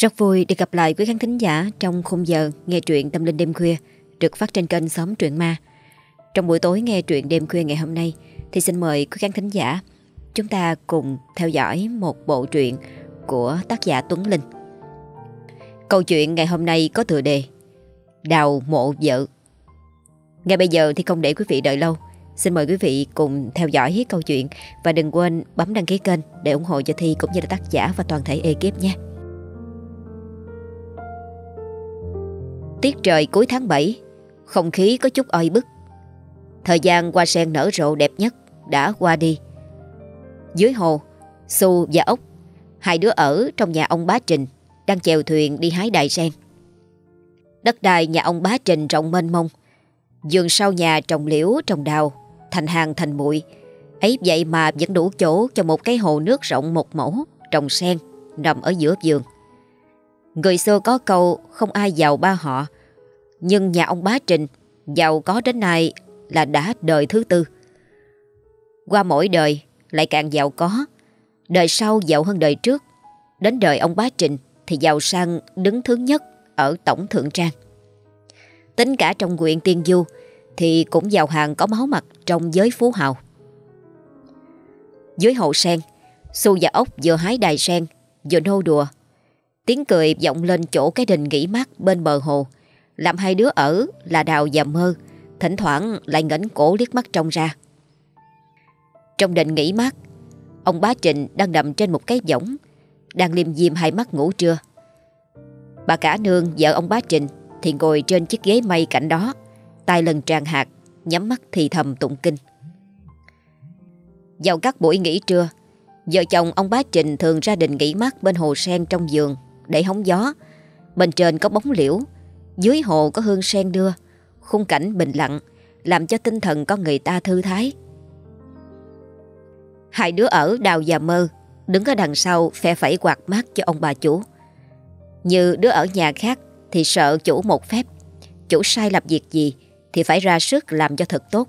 Rất vui được gặp lại quý khán thính giả trong khung giờ nghe truyện tâm linh đêm khuya, được phát trên kênh Xóm Truyện Ma. Trong buổi tối nghe truyện đêm khuya ngày hôm nay, thì xin mời quý khán thính giả chúng ta cùng theo dõi một bộ truyện của tác giả Tuấn Linh. Câu chuyện ngày hôm nay có tựa đề Đào mộ vợ. Ngay bây giờ thì không để quý vị đợi lâu. Xin mời quý vị cùng theo dõi hết câu chuyện và đừng quên bấm đăng ký kênh để ủng hộ cho Thi cũng như là tác giả và toàn thể ekip nha. Tiết trời cuối tháng 7 Không khí có chút oi bức. Thời gian hoa sen nở rộ đẹp nhất Đã qua đi. Dưới hồ Su và Ốc, Hai đứa ở trong nhà ông bá Trình, Đang chèo thuyền đi hái đài sen. Đất đai nhà ông bá Trình rộng mênh mông, Vườn sau nhà trồng liễu, trồng đào, Thành hàng thành bụi. Ấy vậy mà vẫn đủ chỗ cho một cái hồ nước rộng một mẫu, trồng sen nằm ở giữa vườn. Người xưa có câu không ai giàu ba họ, nhưng nhà ông bá Trình giàu có đến nay là đã đời thứ tư. Qua mỗi đời lại càng giàu có, đời sau giàu hơn đời trước. Đến đời ông bá Trình thì giàu sang đứng thứ nhất ở tổng thượng trang. Tính cả trong quyện Tiên Du thì cũng giàu hàng có máu mặt trong giới phú hào. Dưới hậu sen, Su và Ốc vừa hái đài sen, vừa nô đùa Tiếng cười vọng lên chỗ cái đình nghỉ mát bên bờ hồ. Làm hai đứa ở là Đào và Mơ, Thỉnh thoảng lại ngẩng cổ liếc mắt trông ra. Trong đình nghỉ mát, Ông bá Trịnh đang nằm trên một cái võng, Đang liêm diêm hai mắt ngủ trưa. Bà cả nương vợ ông bá Trịnh Thì ngồi trên chiếc ghế mây cạnh đó, tay lần tràn hạt, Nhắm mắt thì thầm tụng kinh. Vào các buổi nghỉ trưa, Vợ chồng ông bá Trịnh thường ra đình nghỉ mát bên hồ sen trong giường để hóng gió. Bên trên có bóng liễu, dưới hồ có hương sen đưa, khung cảnh bình lặng, làm cho tinh thần con người ta thư thái. Hai đứa ở đào và mơ, đứng ở đằng sau phe phẩy quạt mát cho ông bà chủ. Như đứa ở nhà khác thì sợ chủ một phép, chủ sai làm việc gì thì phải ra sức làm cho thật tốt,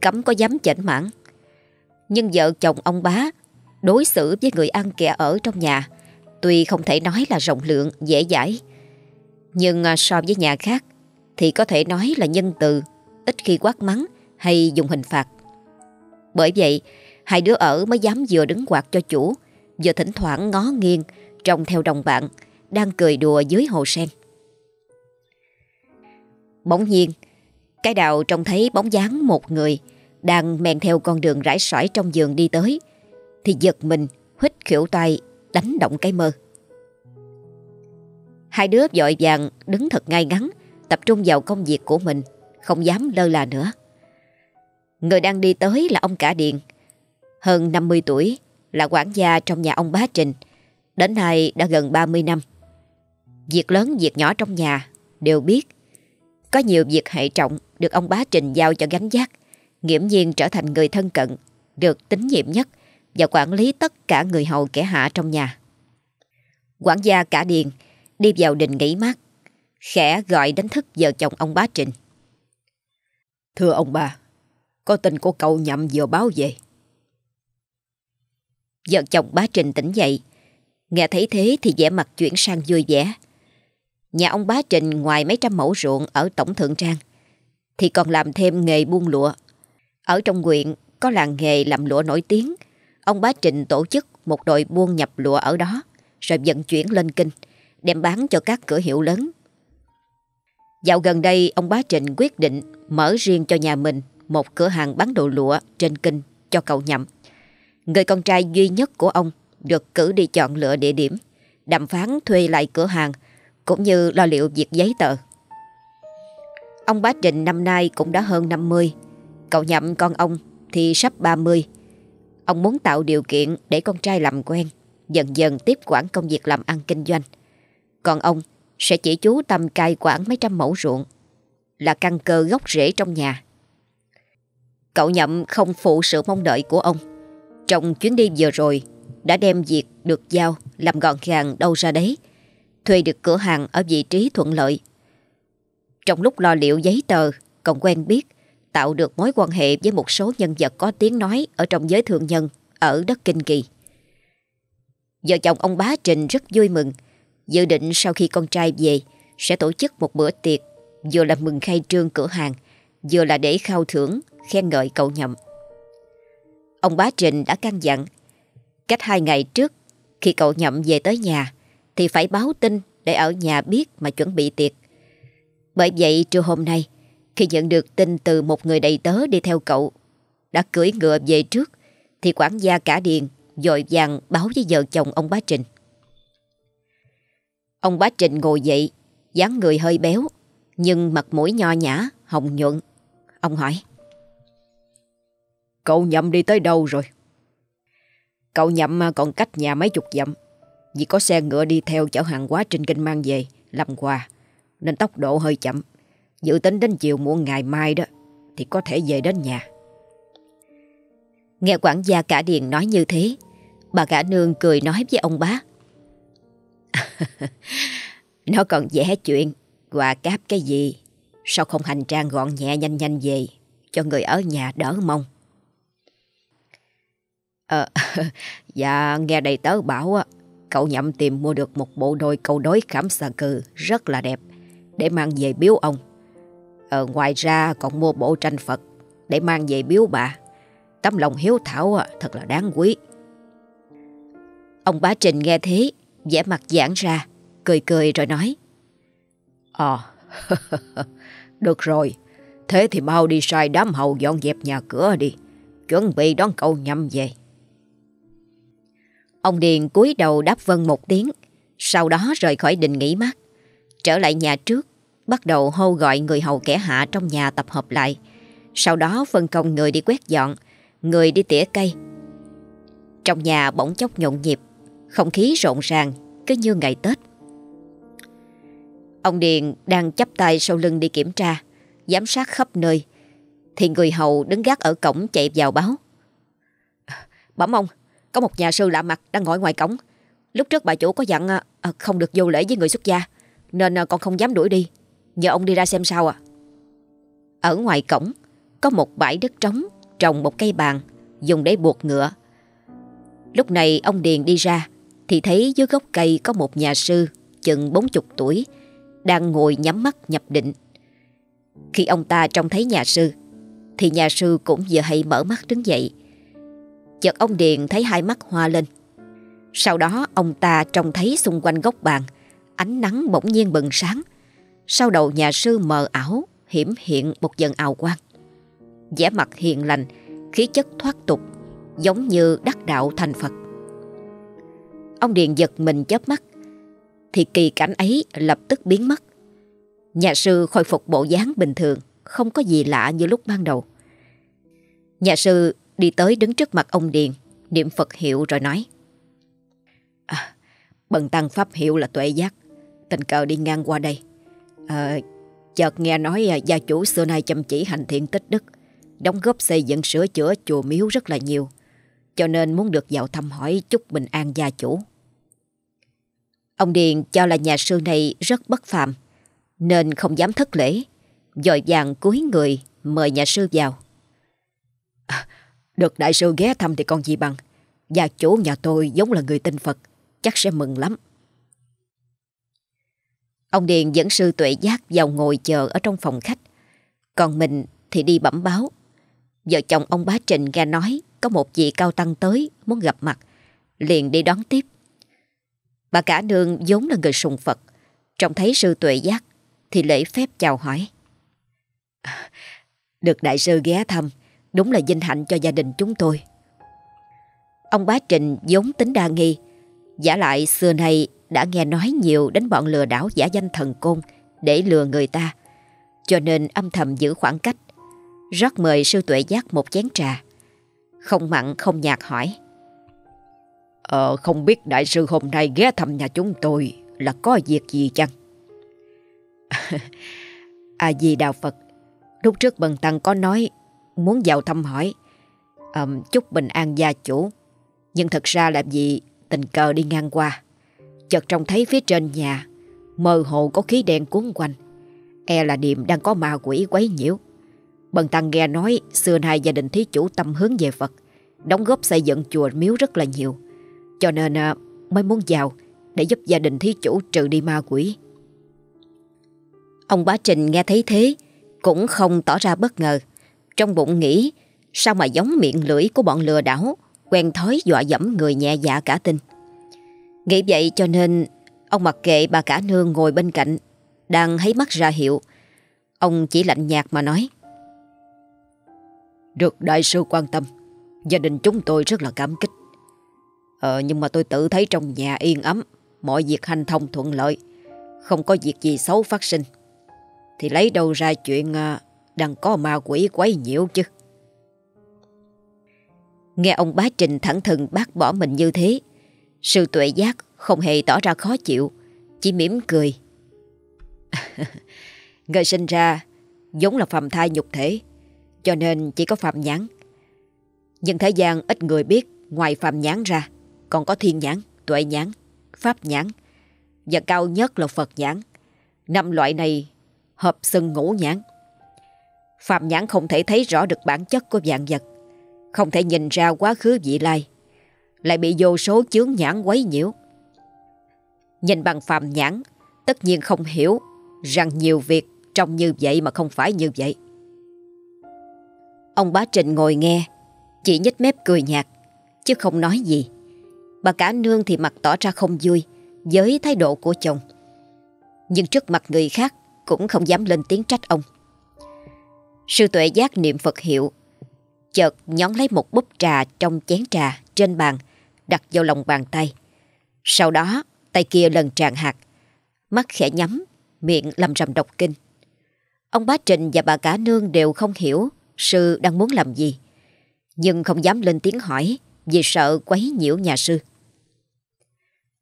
cấm có dám chảnh mãn. Nhưng vợ chồng ông bá đối xử với người ăn kẻ ở trong nhà Tuy không thể nói là rộng lượng, dễ dãi Nhưng à, so với nhà khác Thì có thể nói là nhân từ Ít khi quát mắng hay dùng hình phạt. Bởi vậy Hai đứa ở mới dám vừa đứng quạt cho chủ Vừa thỉnh thoảng ngó nghiêng Trông theo đồng bạn Đang cười đùa dưới hồ sen. Bỗng nhiên Cái đào trông thấy bóng dáng một người Đang men theo con đường rải sỏi trong giường đi tới Thì giật mình Hít khỉu tay đánh động cái mơ. Hai đứa dội vàng đứng thật ngay ngắn, tập trung vào công việc của mình, không dám lơ là nữa. Người đang đi tới là ông cả điện, hơn 50 tuổi, là quản gia trong nhà ông bá Trình, đến nay đã gần 30 năm. Việc lớn việc nhỏ trong nhà đều biết. Có nhiều việc hệ trọng được ông bá Trình giao cho gánh giác, nghiễm nhiên trở thành người thân cận, được tín nhiệm nhất và quản lý tất cả người hầu kẻ hạ trong nhà. Quản gia cả điền đi vào đình nghỉ mát, khẽ gọi đánh thức vợ chồng ông bá Trịnh. Thưa ông bà, có tin của cậu nhậm vừa báo về. Vợ chồng bá Trình tỉnh dậy, nghe thấy thế thì vẻ mặt chuyển sang vui vẻ. Nhà ông bá Trình ngoài mấy trăm mẫu ruộng ở Tổng Thượng Trang, thì còn làm thêm nghề buôn lụa. Ở trong huyện có làng nghề làm lụa nổi tiếng, Ông bá Trịnh tổ chức một đội buôn nhập lụa ở đó, rồi vận chuyển lên kinh, đem bán cho các cửa hiệu lớn. Dạo gần đây, ông bá Trịnh quyết định mở riêng cho nhà mình một cửa hàng bán đồ lụa trên kinh cho cậu nhậm. Người con trai duy nhất của ông được cử đi chọn lựa địa điểm, đàm phán thuê lại cửa hàng, cũng như lo liệu việc giấy tờ. Ông bá Trịnh năm nay cũng đã hơn 50, cậu nhậm con ông thì sắp 30, Ông muốn tạo điều kiện để con trai làm quen, dần dần tiếp quản công việc làm ăn kinh doanh. Còn ông sẽ chỉ chú tâm cai quản mấy trăm mẫu ruộng, là căn cơ gốc rễ trong nhà. Cậu nhậm không phụ sự mong đợi của ông. Trong chuyến đi vừa rồi, đã đem việc được giao làm gọn gàng đâu ra đấy, thuê được cửa hàng ở vị trí thuận lợi. Trong lúc lo liệu giấy tờ, còn quen biết tạo được mối quan hệ với một số nhân vật có tiếng nói ở trong giới thường nhân ở đất Kinh Kỳ. Vợ chồng ông bá Trình rất vui mừng. Dự định sau khi con trai về, Sẽ tổ chức một bữa tiệc, Vừa là mừng khai trương cửa hàng, Vừa là để khao thưởng, Khen ngợi cậu nhậm. Ông bá Trình đã căn dặn, Cách hai ngày trước, Khi cậu nhậm về tới nhà, Thì phải báo tin để ở nhà biết mà chuẩn bị tiệc. Bởi vậy trưa hôm nay khi nhận được tin từ một người đầy tớ đi theo cậu Đã cưỡi ngựa về trước Thì quản gia cả điền dội vàng báo với vợ chồng ông bá Trình. Ông bá Trình ngồi dậy dáng người hơi béo Nhưng mặt mũi nho nhã, hồng nhuận. Ông hỏi Cậu nhậm đi tới đâu rồi? Cậu nhậm à, còn cách nhà mấy chục dặm. Vì có xe ngựa đi theo chở hàng hóa trên kinh mang về Làm quà Nên tốc độ hơi chậm. Dự tính đến chiều muộn ngày mai đó Thì có thể về đến nhà. Nghe quản gia cả điền nói như thế Bà cả nương cười nói với ông bá. Nó còn dễ chuyện Quà cáp cái gì Sao không hành trang gọn nhẹ nhanh nhanh về Cho người ở nhà đỡ mong. Ờ, dạ nghe đầy tớ bảo á, cậu nhậm tìm mua được một bộ đôi câu đối khảm xà cừ rất là đẹp để mang về biếu ông. Ờ, ngoài ra còn mua bộ tranh Phật để mang về biếu bà. Tấm lòng hiếu thảo thật là đáng quý. Ông bá Trình nghe thế, vẻ mặt giãn ra, cười cười rồi nói. Ờ, được rồi, thế thì mau đi sai đám hầu dọn dẹp nhà cửa đi, chuẩn bị đón cậu nhầm về. Ông Điền cúi đầu đáp vân một tiếng, sau đó rời khỏi đình nghỉ mát. Trở lại nhà trước, bắt đầu hô gọi người hầu kẻ hạ trong nhà tập hợp lại. Sau đó phân công người đi quét dọn, người đi tỉa cây. Trong nhà bỗng chốc nhộn nhịp, không khí rộn ràng, cứ như ngày Tết. Ông Điền đang chắp tay sau lưng đi kiểm tra, giám sát khắp nơi. Thì người hầu đứng gác ở cổng chạy vào báo. Bẩm ông, có một nhà sư lạ mặt đang ngồi ngoài cổng Lúc trước bà chủ có dặn à, không được vô lễ với người xuất gia Nên à, con không dám đuổi đi Nhờ ông đi ra xem sao à? Ở ngoài cổng, Có một bãi đất trống Trồng một cây bàn, Dùng để buộc ngựa. Lúc này ông Điền đi ra, Thì thấy dưới gốc cây có một nhà sư Chừng 40 tuổi, Đang ngồi nhắm mắt nhập định. Khi ông ta trông thấy nhà sư, Thì nhà sư cũng vừa hay mở mắt đứng dậy. Chợt ông Điền thấy hai mắt hoa lên. Sau đó ông ta trông thấy xung quanh gốc bàn, Ánh nắng bỗng nhiên bừng sáng. Sau đầu nhà sư mờ ảo Hiểm hiện một dần ào quang. Vẻ mặt hiền lành Khí chất thoát tục Giống như đắc đạo thành Phật. Ông Điền giật mình chớp mắt Thì kỳ cảnh ấy lập tức biến mất. Nhà sư khôi phục bộ dáng bình thường Không có gì lạ như lúc ban đầu. Nhà sư Đi tới đứng trước mặt ông Điền Niệm Phật hiệu rồi nói à, Bần tăng Pháp hiệu là tuệ giác Tình cờ đi ngang qua đây à, Chợt nghe nói ờ, gia chủ xưa nay chăm chỉ hành thiện tích đức Đóng góp xây dựng sửa chữa chùa miếu rất là nhiều Cho nên muốn được vào thăm hỏi chúc bình an gia chủ. Ông Điền cho là nhà sư này rất bất phàm Nên không dám thất lễ Dội vàng cúi người mời nhà sư vào. À, được đại sư ghé thăm thì còn gì bằng Gia chủ nhà tôi giống là người tin Phật Chắc sẽ mừng lắm. Ông Điền dẫn sư tuệ giác vào ngồi chờ ở trong phòng khách. Còn mình thì đi bẩm báo. Vợ chồng ông bá Trình nghe nói Có một vị cao tăng tới muốn gặp mặt, Liền đi đón tiếp. Bà cả nương vốn là người sùng Phật, Trông thấy sư tuệ giác Thì lễ phép chào hỏi. Được đại sư ghé thăm, Đúng là vinh hạnh cho gia đình chúng tôi. Ông bá Trình vốn tính đa nghi, Giả lại xưa nay đã nghe nói nhiều đến bọn lừa đảo giả danh thần côn để lừa người ta. Cho nên âm thầm giữ khoảng cách. Rót mời sư tuệ giác một chén trà. Không mặn không nhạt hỏi. Ờ, không biết đại sư hôm nay ghé thăm nhà chúng tôi là có việc gì chăng? à di Đạo Phật, lúc trước Bần Tăng có nói muốn vào thăm hỏi um, chúc bình an gia chủ. Nhưng thật ra làm gì tình cờ đi ngang qua. Chợt trông thấy phía trên nhà mơ hồ có khí đen cuốn quanh. E là điềm đang có ma quỷ quấy nhiễu. Bần tăng nghe nói xưa nay gia đình thí chủ tâm hướng về Phật, đóng góp xây dựng chùa miếu rất là nhiều. Cho nên à, mới muốn vào để giúp gia đình thí chủ trừ đi ma quỷ. Ông bá Trình nghe thấy thế cũng không tỏ ra bất ngờ. Trong bụng nghĩ sao mà giống miệng lưỡi của bọn lừa đảo quen thói dọa dẫm người nhẹ dạ cả tin. Nghĩ vậy cho nên ông mặc kệ bà cả nương ngồi bên cạnh đang thấy mắt ra hiệu. Ông chỉ lạnh nhạt mà nói. Được đại sư quan tâm. Gia đình chúng tôi rất là cảm kích. Ờ nhưng mà tôi tự thấy trong nhà yên ấm Mọi việc hành thông thuận lợi Không có việc gì xấu phát sinh. Thì lấy đâu ra chuyện uh, Đang có ma quỷ quấy nhiễu chứ? Nghe ông bá Trình thẳng thừng bác bỏ mình như thế Sư tuệ giác không hề tỏ ra khó chịu Chỉ mỉm cười. Người sinh ra giống là phàm thai nhục thể Cho nên chỉ có phàm nhãn. Nhưng thế gian ít người biết Ngoài phàm nhãn ra Còn có thiên nhãn, tuệ nhãn, pháp nhãn Và cao nhất là Phật nhãn. Năm loại này hợp xưng ngũ nhãn. Phàm nhãn không thể thấy rõ được bản chất của dạng vật Không thể nhìn ra quá khứ vị lai. Lại bị vô số chướng nhãn quấy nhiễu. Nhìn bằng phàm nhãn, Tất nhiên không hiểu Rằng nhiều việc trông như vậy mà không phải như vậy. Ông bá Trịnh ngồi nghe, Chỉ nhếch mép cười nhạt, Chứ không nói gì. Bà cả nương thì mặt tỏ ra không vui Với thái độ của chồng. Nhưng trước mặt người khác Cũng không dám lên tiếng trách ông. Sư tuệ giác niệm Phật hiệu, Chợt nhón lấy một búp trà Trong chén trà trên bàn. Đặt vào lòng bàn tay Sau đó tay kia lần tràn hạt Mắt khẽ nhắm Miệng lầm rầm đọc kinh Ông bá Trình và bà cả nương đều không hiểu sư đang muốn làm gì. Nhưng không dám lên tiếng hỏi vì sợ quấy nhiễu nhà sư.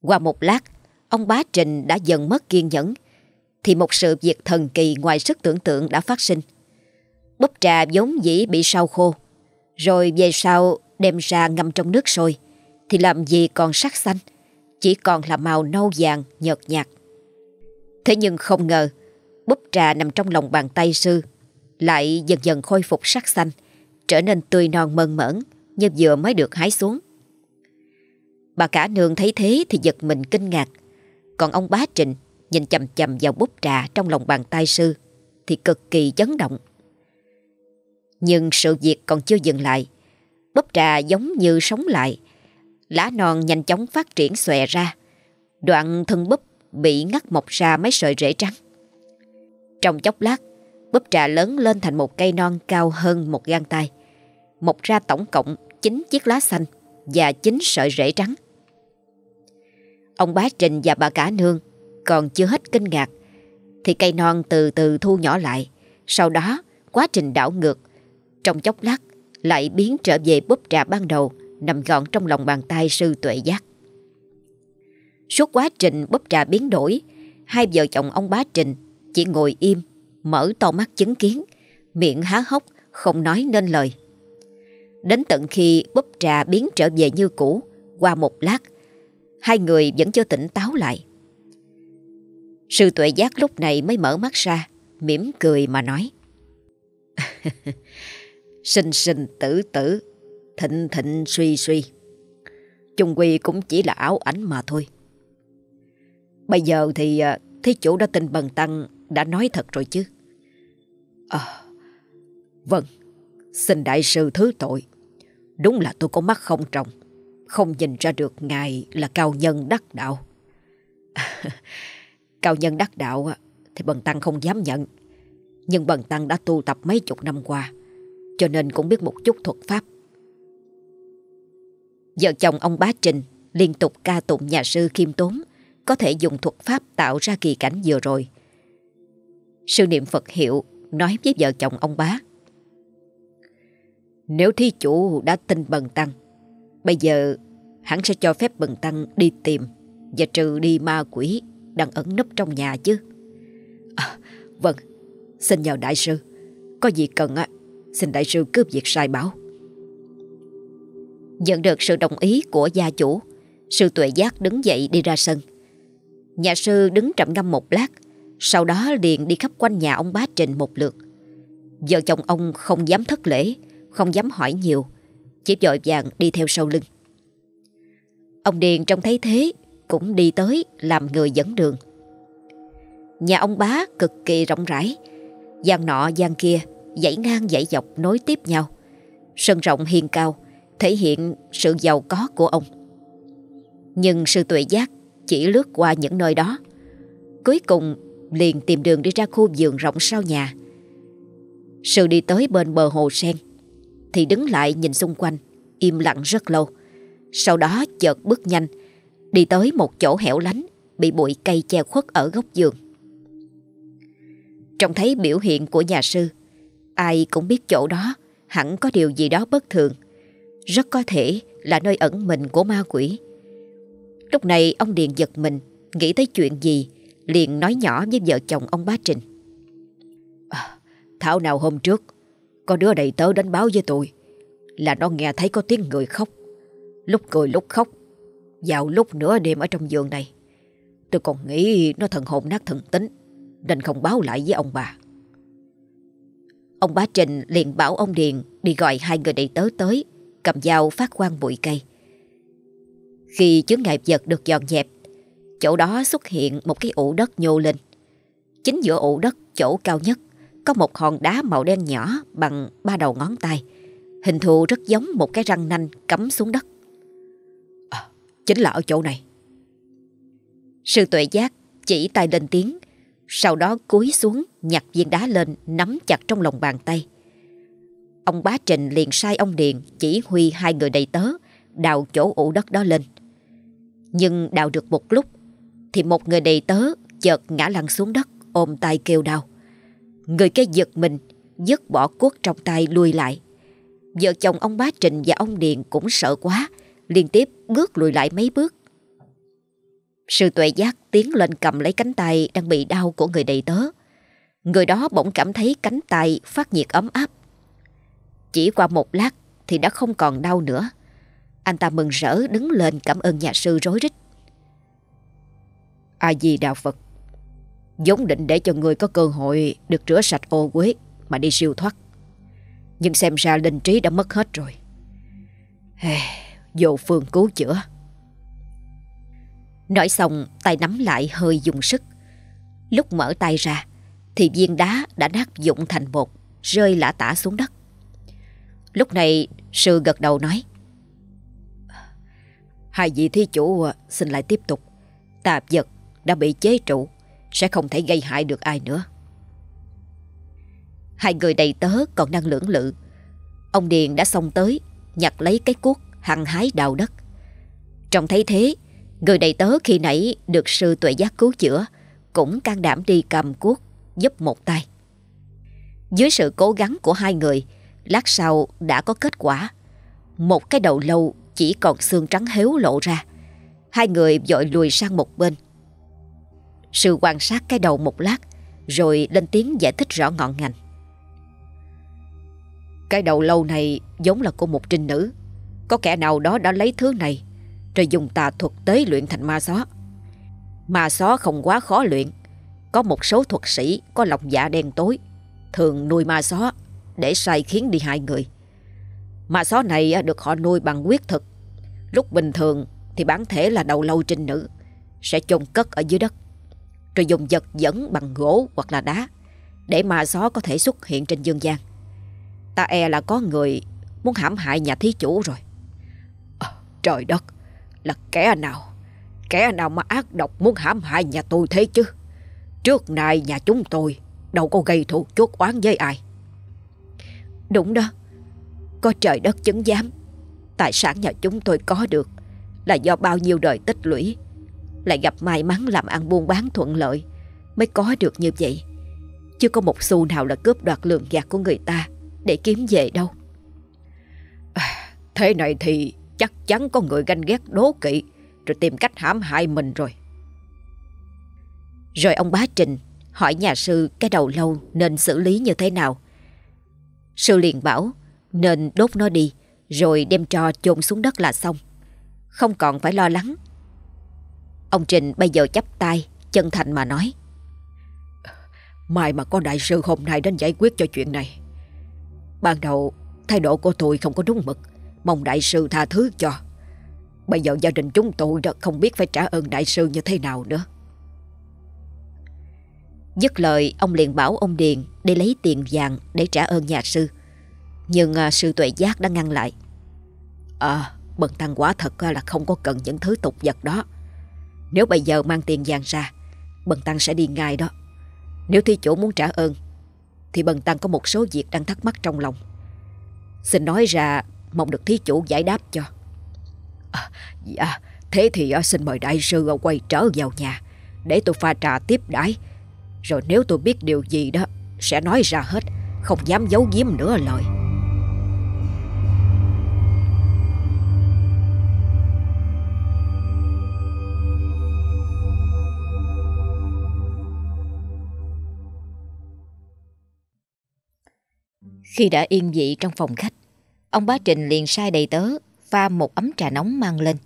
Qua một lát, ông bá Trình đã dần mất kiên nhẫn thì một sự việc thần kỳ ngoài sức tưởng tượng đã phát sinh. Búp trà giống dĩ bị sao khô rồi về sau đem ra ngâm trong nước sôi thì làm gì còn sắc xanh chỉ còn là màu nâu vàng nhợt nhạt. Thế nhưng không ngờ búp trà nằm trong lòng bàn tay sư lại dần dần khôi phục sắc xanh, trở nên tươi non mơn mởn như vừa mới được hái xuống. Bà cả nương thấy thế thì giật mình kinh ngạc, còn ông bá trịnh nhìn chầm chầm vào búp trà trong lòng bàn tay sư thì cực kỳ chấn động. Nhưng sự việc còn chưa dừng lại, búp trà giống như sống lại, lá non nhanh chóng phát triển xòe ra, đoạn thân búp bị ngắt mọc ra mấy sợi rễ trắng. Trong chốc lát, búp trà lớn lên thành một cây non cao hơn một gang tay. Mọc ra tổng cộng 9 chiếc lá xanh và 9 sợi rễ trắng. Ông bá Trình và bà cả nương còn chưa hết kinh ngạc thì cây non từ từ thu nhỏ lại. Sau đó quá trình đảo ngược trong chốc lát lại biến trở về búp trà ban đầu nằm gọn trong lòng bàn tay sư tuệ giác. Suốt quá trình bóp trà biến đổi hai vợ chồng ông bá Trình chỉ ngồi im mở to mắt chứng kiến, miệng há hốc, không nói nên lời. Đến tận khi bóp trà biến trở về như cũ, qua một lát, hai người vẫn chưa tỉnh táo lại. Sư tuệ giác lúc này mới mở mắt ra, mỉm cười mà nói. sinh sinh tử tử, thịnh thịnh suy suy. chung quy cũng chỉ là áo ảnh mà thôi. Bây giờ thì à, thí chủ đã tin bần tăng đã nói thật rồi chứ. À, vâng, xin đại sư thứ tội. Đúng là tôi có mắt không trồng, không nhìn ra được ngài là cao nhân đắc đạo. cao nhân đắc đạo thì Bần Tăng không dám nhận. Nhưng Bần Tăng đã tu tập mấy chục năm qua, cho nên cũng biết một chút thuật pháp. Vợ chồng ông Bá Trình liên tục ca tụng nhà sư khiêm tốn, có thể dùng thuật pháp tạo ra kỳ cảnh vừa rồi. Sư niệm Phật hiệu nói với vợ chồng ông bá. Nếu thí chủ đã tin bần tăng, bây giờ hắn sẽ cho phép bần tăng đi tìm và trừ đi ma quỷ đang ẩn nấp trong nhà chứ. À, vâng, xin nhờ đại sư, có gì cần á, xin đại sư cướp việc sai bảo Nhận được sự đồng ý của gia chủ, sư tuệ giác đứng dậy đi ra sân. Nhà sư đứng trầm ngâm một lát sau đó liền đi khắp quanh nhà ông bá Trình một lượt Vợ chồng ông không dám thất lễ Không dám hỏi nhiều Chỉ vội vàng đi theo sau lưng Ông Điền trông thấy thế cũng đi tới làm người dẫn đường. Nhà ông bá cực kỳ rộng rãi, gian nọ gian kia dãy ngang dãy dọc nối tiếp nhau. Sân rộng hiên cao thể hiện sự giàu có của ông. Nhưng sư tuệ giác chỉ lướt qua những nơi đó. Cuối cùng liền tìm đường đi ra khu vườn rộng sau nhà. Sư đi tới bên bờ hồ sen thì đứng lại nhìn xung quanh, im lặng rất lâu. Sau đó chợt bước nhanh, đi tới một chỗ hẻo lánh, bị bụi cây che khuất ở góc giường. Trông thấy biểu hiện của nhà sư, ai cũng biết chỗ đó hẳn có điều gì đó bất thường. Rất có thể là nơi ẩn mình của ma quỷ. Lúc này ông Điền giật mình, nghĩ tới chuyện gì, liền nói nhỏ với vợ chồng ông bá Trình. À, Thảo nào hôm trước, có đứa đầy tớ đánh báo với tôi là nó nghe thấy có tiếng người khóc. Lúc cười lúc khóc, vào lúc nửa đêm ở trong giường này. Tôi còn nghĩ nó thần hồn nát thần tính, nên không báo lại với ông bà. Ông bá Trình liền bảo ông Điền đi gọi hai người đầy tớ tới, cầm dao phát quang bụi cây. Khi chướng ngại vật được dọn dẹp, chỗ đó xuất hiện một cái ụ đất nhô lên. Chính giữa ụ đất chỗ cao nhất có một hòn đá màu đen nhỏ bằng ba đầu ngón tay. Hình thù rất giống một cái răng nanh cắm xuống đất. À, chính là ở chỗ này. Sư tuệ giác chỉ tay lên tiếng, sau đó cúi xuống nhặt viên đá lên nắm chặt trong lòng bàn tay. Ông bá Trình liền sai ông Điền chỉ huy hai người đầy tớ, đào chỗ ủ đất đó lên. Nhưng đào được một lúc, thì một người đầy tớ chợt ngã lăn xuống đất, ôm tay kêu đau. Người kia giật mình, dứt bỏ cuốc trong tay lui lại. Vợ chồng ông bá Trình và ông Điền cũng sợ quá, liên tiếp bước lùi lại mấy bước. Sư tuệ giác tiến lên cầm lấy cánh tay đang bị đau của người đầy tớ. Người đó bỗng cảm thấy cánh tay phát nhiệt ấm áp. Chỉ qua một lát thì đã không còn đau nữa. Anh ta mừng rỡ đứng lên cảm ơn nhà sư rối rít. A Di Đà Phật vốn định để cho người có cơ hội được rửa sạch ô quế mà đi siêu thoát. Nhưng xem ra linh trí đã mất hết rồi. Hey, vô phương cứu chữa. Nói xong tay nắm lại hơi dùng sức. Lúc mở tay ra thì viên đá đã nát dụng thành bột rơi lả tả xuống đất. Lúc này sư gật đầu nói Hai vị thí chủ à, xin lại tiếp tục. Tạp vật đã bị chế trụ sẽ không thể gây hại được ai nữa. Hai người đầy tớ còn đang lưỡng lự. Ông Điền đã xông tới, nhặt lấy cái cuốc hăng hái đào đất. Trông thấy thế, người đầy tớ khi nãy được sư tuệ giác cứu chữa, cũng can đảm đi cầm cuốc, giúp một tay. Dưới sự cố gắng của hai người, lát sau đã có kết quả. Một cái đầu lâu chỉ còn xương trắng héo lộ ra. Hai người dội lùi sang một bên, sự quan sát cái đầu một lát Rồi lên tiếng giải thích rõ ngọn ngành. Cái đầu lâu này giống là của một trinh nữ. Có kẻ nào đó đã lấy thứ này Rồi dùng tà thuật tế luyện thành ma xó. Ma xó không quá khó luyện. Có một số thuật sĩ có lòng dạ đen tối Thường nuôi ma xó. Để sai khiến đi hai người Ma xó này được họ nuôi bằng quyết thực Lúc bình thường thì bản thể là đầu lâu trinh nữ Sẽ chôn cất ở dưới đất rồi dùng vật dẫn bằng gỗ hoặc là đá để ma gió có thể xuất hiện trên dương gian. Ta e là có người muốn hãm hại nhà thí chủ rồi. À, trời đất, là kẻ nào? Kẻ nào mà ác độc muốn hãm hại nhà tôi thế chứ? Trước nay nhà chúng tôi đâu có gây thù chuốc oán với ai. Đúng đó, có trời đất chứng giám. Tài sản nhà chúng tôi có được là do bao nhiêu đời tích lũy. Lại gặp may mắn làm ăn buôn bán thuận lợi Mới có được như vậy. Chưa có một xu nào là cướp đoạt lượng gạt của người ta Để kiếm về đâu. À, Thế này thì chắc chắn có người ganh ghét đố kỵ Rồi tìm cách hãm hại mình rồi. Rồi ông bá Trình hỏi nhà sư cái đầu lâu nên xử lý như thế nào? Sư liền bảo, nên đốt nó đi, Rồi đem trò chôn xuống đất là xong. Không còn phải lo lắng. Ông Trình bây giờ chắp tay, Chân thành mà nói, Mai mà có đại sư hôm nay đến giải quyết cho chuyện này. Ban đầu, Thái độ của tôi không có đúng mực, Mong đại sư tha thứ cho. Bây giờ gia đình chúng tôi đã không biết phải trả ơn đại sư như thế nào nữa. Dứt lời ông liền bảo ông Điền đi lấy tiền vàng để trả ơn nhà sư. Nhưng à, sư tuệ giác đã ngăn lại. À, bần tăng quả thật à, là không có cần những thứ tục vật đó. Nếu bây giờ mang tiền vàng ra, bần tăng sẽ đi ngay đó. Nếu thi chủ muốn trả ơn, thì bần tăng có một số việc đang thắc mắc trong lòng. Xin nói ra, mong được thí chủ giải đáp cho. À, dạ, thế thì à, xin mời đại sư à, quay trở vào nhà, để tôi pha trà tiếp đãi. Rồi nếu tôi biết điều gì đó, sẽ nói ra hết, không dám giấu giếm nữa lời. Khi đã yên vị trong phòng khách, ông bá Trình liền sai đầy tớ pha một ấm trà nóng mang lên.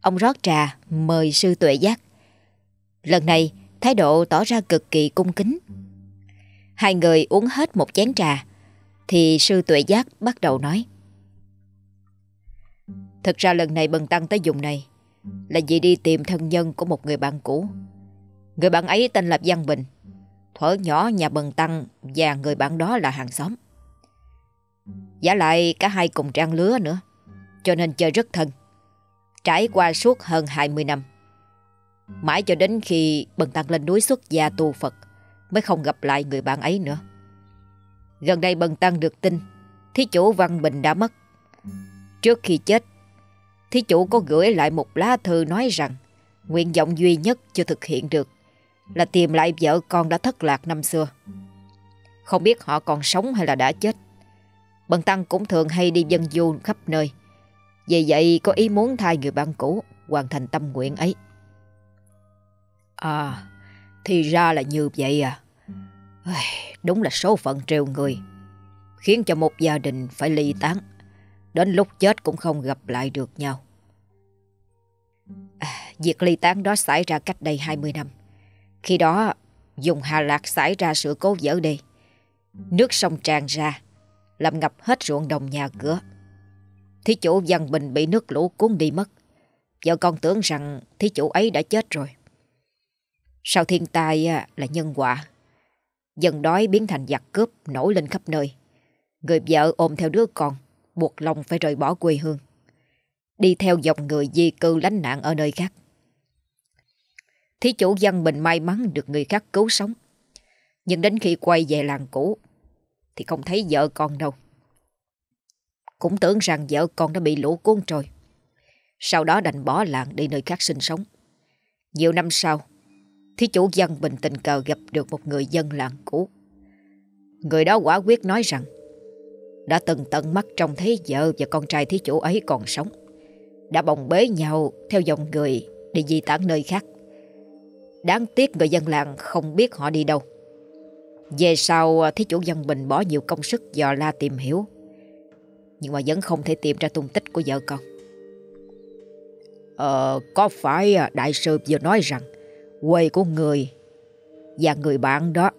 Ông rót trà mời sư tuệ giác. Lần này thái độ tỏ ra cực kỳ cung kính. Hai người uống hết một chén trà, thì sư tuệ giác bắt đầu nói. thực ra lần này bần tăng tới dùng này là vì đi tìm thân nhân của một người bạn cũ. Người bạn ấy tên là Văn Bình. Thuở nhỏ nhà bần tăng và người bạn đó là hàng xóm. Giả lại cả hai cùng trang lứa nữa, Cho nên chơi rất thân Trải qua suốt hơn 20 năm Mãi cho đến khi Bần Tăng lên núi xuất gia tu Phật, Mới không gặp lại người bạn ấy nữa Gần đây Bần Tăng được tin, Thí chủ Văn Bình đã mất Trước khi chết, Thí chủ có gửi lại một lá thư nói rằng, Nguyện vọng duy nhất chưa thực hiện được Là tìm lại vợ con đã thất lạc năm xưa Không biết họ còn sống hay là đã chết Bần Tăng cũng thường hay đi dân du khắp nơi. Vì vậy có ý muốn thay người bạn cũ hoàn thành tâm nguyện ấy. À, thì ra là như vậy à. Đúng là số phận trêu người. Khiến cho một gia đình phải ly tán. Đến lúc chết cũng không gặp lại được nhau. À, việc ly tán đó xảy ra cách đây 20 năm. Khi đó, dùng Hà Lạc xảy ra sự cố vỡ đi Nước sông tràn ra, làm ngập hết ruộng đồng nhà cửa. Thí chủ Văn Bình bị nước lũ cuốn đi mất. Vợ con tưởng rằng thí chủ ấy đã chết rồi. Sau thiên tai là nhân quả. Dân đói biến thành giặc cướp nổi lên khắp nơi. Người vợ ôm theo đứa con, buộc lòng phải rời bỏ quê hương. Đi theo dòng người di cư lánh nạn ở nơi khác. Thí chủ dân Bình may mắn được người khác cứu sống. Nhưng đến khi quay về làng cũ thì không thấy vợ con đâu. Cũng tưởng rằng vợ con đã bị lũ cuốn trôi. Sau đó đành bỏ làng đi nơi khác sinh sống. Nhiều năm sau, thí chủ dân bình tình cờ gặp được một người dân làng cũ. Người đó quả quyết nói rằng, đã từng tận mắt trông thấy vợ và con trai thí chủ ấy còn sống. Đã bồng bế nhau theo dòng người đi di tản nơi khác. Đáng tiếc người dân làng không biết họ đi đâu. Về sau, thí chủ dân bình bỏ nhiều công sức dò la tìm hiểu Nhưng mà vẫn không thể tìm ra tung tích của vợ con Ờ có phải đại sư vừa nói rằng Quê của người. Và người bạn đó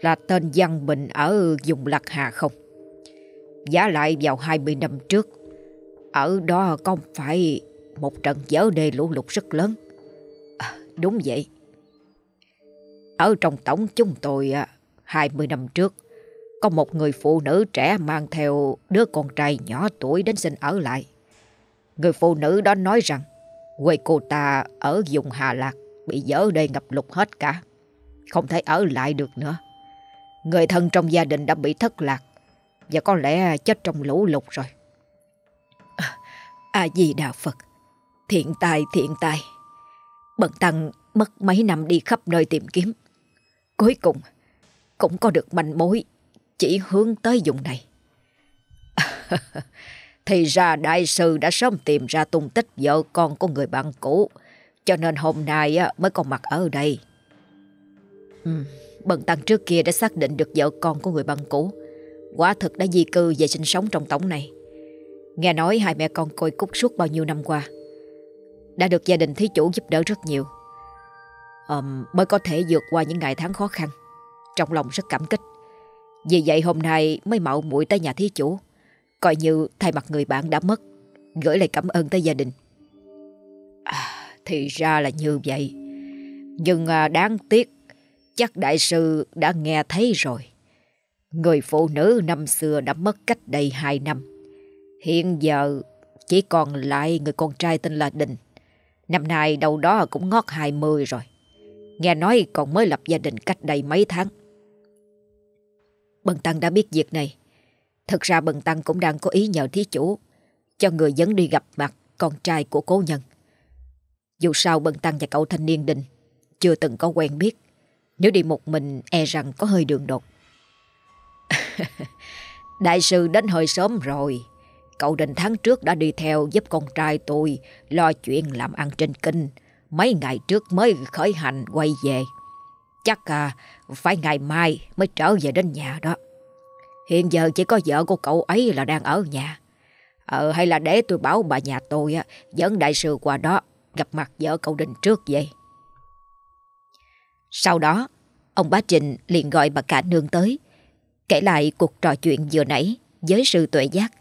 Là tên Văn Bình ở vùng Lạc Hà không? Giá lại vào 20 năm trước Ở đó có phải Một trận dở đê lũ lụt rất lớn? À, Đúng vậy. Ở trong tổng chúng tôi à, hai 20 năm trước, có một người phụ nữ trẻ mang theo đứa con trai nhỏ tuổi đến xin ở lại. Người phụ nữ đó nói rằng quê cô ta ở vùng Hà Lạc bị dở đê ngập lụt hết cả. Không thể ở lại được nữa. Người thân trong gia đình đã bị thất lạc và có lẽ chết trong lũ lụt rồi. À di đà Phật, thiện tài thiện tài. Bần tăng mất mấy năm đi khắp nơi tìm kiếm. Cuối cùng cũng có được manh mối chỉ hướng tới vùng này. Thì ra đại sư đã sớm tìm ra tung tích vợ con của người bạn cũ, cho nên hôm nay mới còn mặt ở đây. Ừ, bần tăng trước kia đã xác định được vợ con của người băng cũ, quả thực đã di cư về sinh sống trong tổng này. Nghe nói hai mẹ con coi cúc suốt bao nhiêu năm qua, đã được gia đình thí chủ giúp đỡ rất nhiều, um, mới có thể vượt qua những ngày tháng khó khăn. Trong lòng rất cảm kích Vì vậy hôm nay mới mạo muội tới nhà thí chủ Coi như thay mặt người bạn đã mất Gửi lời cảm ơn tới gia đình thì ra là như vậy. Nhưng à, đáng tiếc, chắc đại sư đã nghe thấy rồi. Người phụ nữ năm xưa đã mất cách đây hai năm. Hiện giờ chỉ còn lại người con trai tên là Đình. Năm nay đâu đó cũng ngót hai mươi rồi. Nghe nói còn mới lập gia đình cách đây mấy tháng. Bần Tăng đã biết việc này. Thực ra Bần Tăng cũng đang có ý nhờ thí chủ cho người dẫn đi gặp mặt con trai của cố nhân. Dù sao Bần Tăng và cậu thanh niên Đình chưa từng có quen biết. Nếu đi một mình e rằng có hơi đường đột. Đại sư đến hơi sớm rồi. Cậu Đình tháng trước đã đi theo giúp con trai tôi lo chuyện làm ăn trên kinh. Mấy ngày trước mới khởi hành quay về. Chắc à, phải ngày mai mới trở về đến nhà đó. Hiện giờ chỉ có vợ của cậu ấy là đang ở nhà. Ờ, hay là để tôi bảo bà nhà tôi á, dẫn đại sư qua đó gặp mặt vợ cậu Đình trước vậy. Sau đó, ông bá Trình liền gọi bà cả nương tới, kể lại cuộc trò chuyện vừa nãy với sư tuệ giác.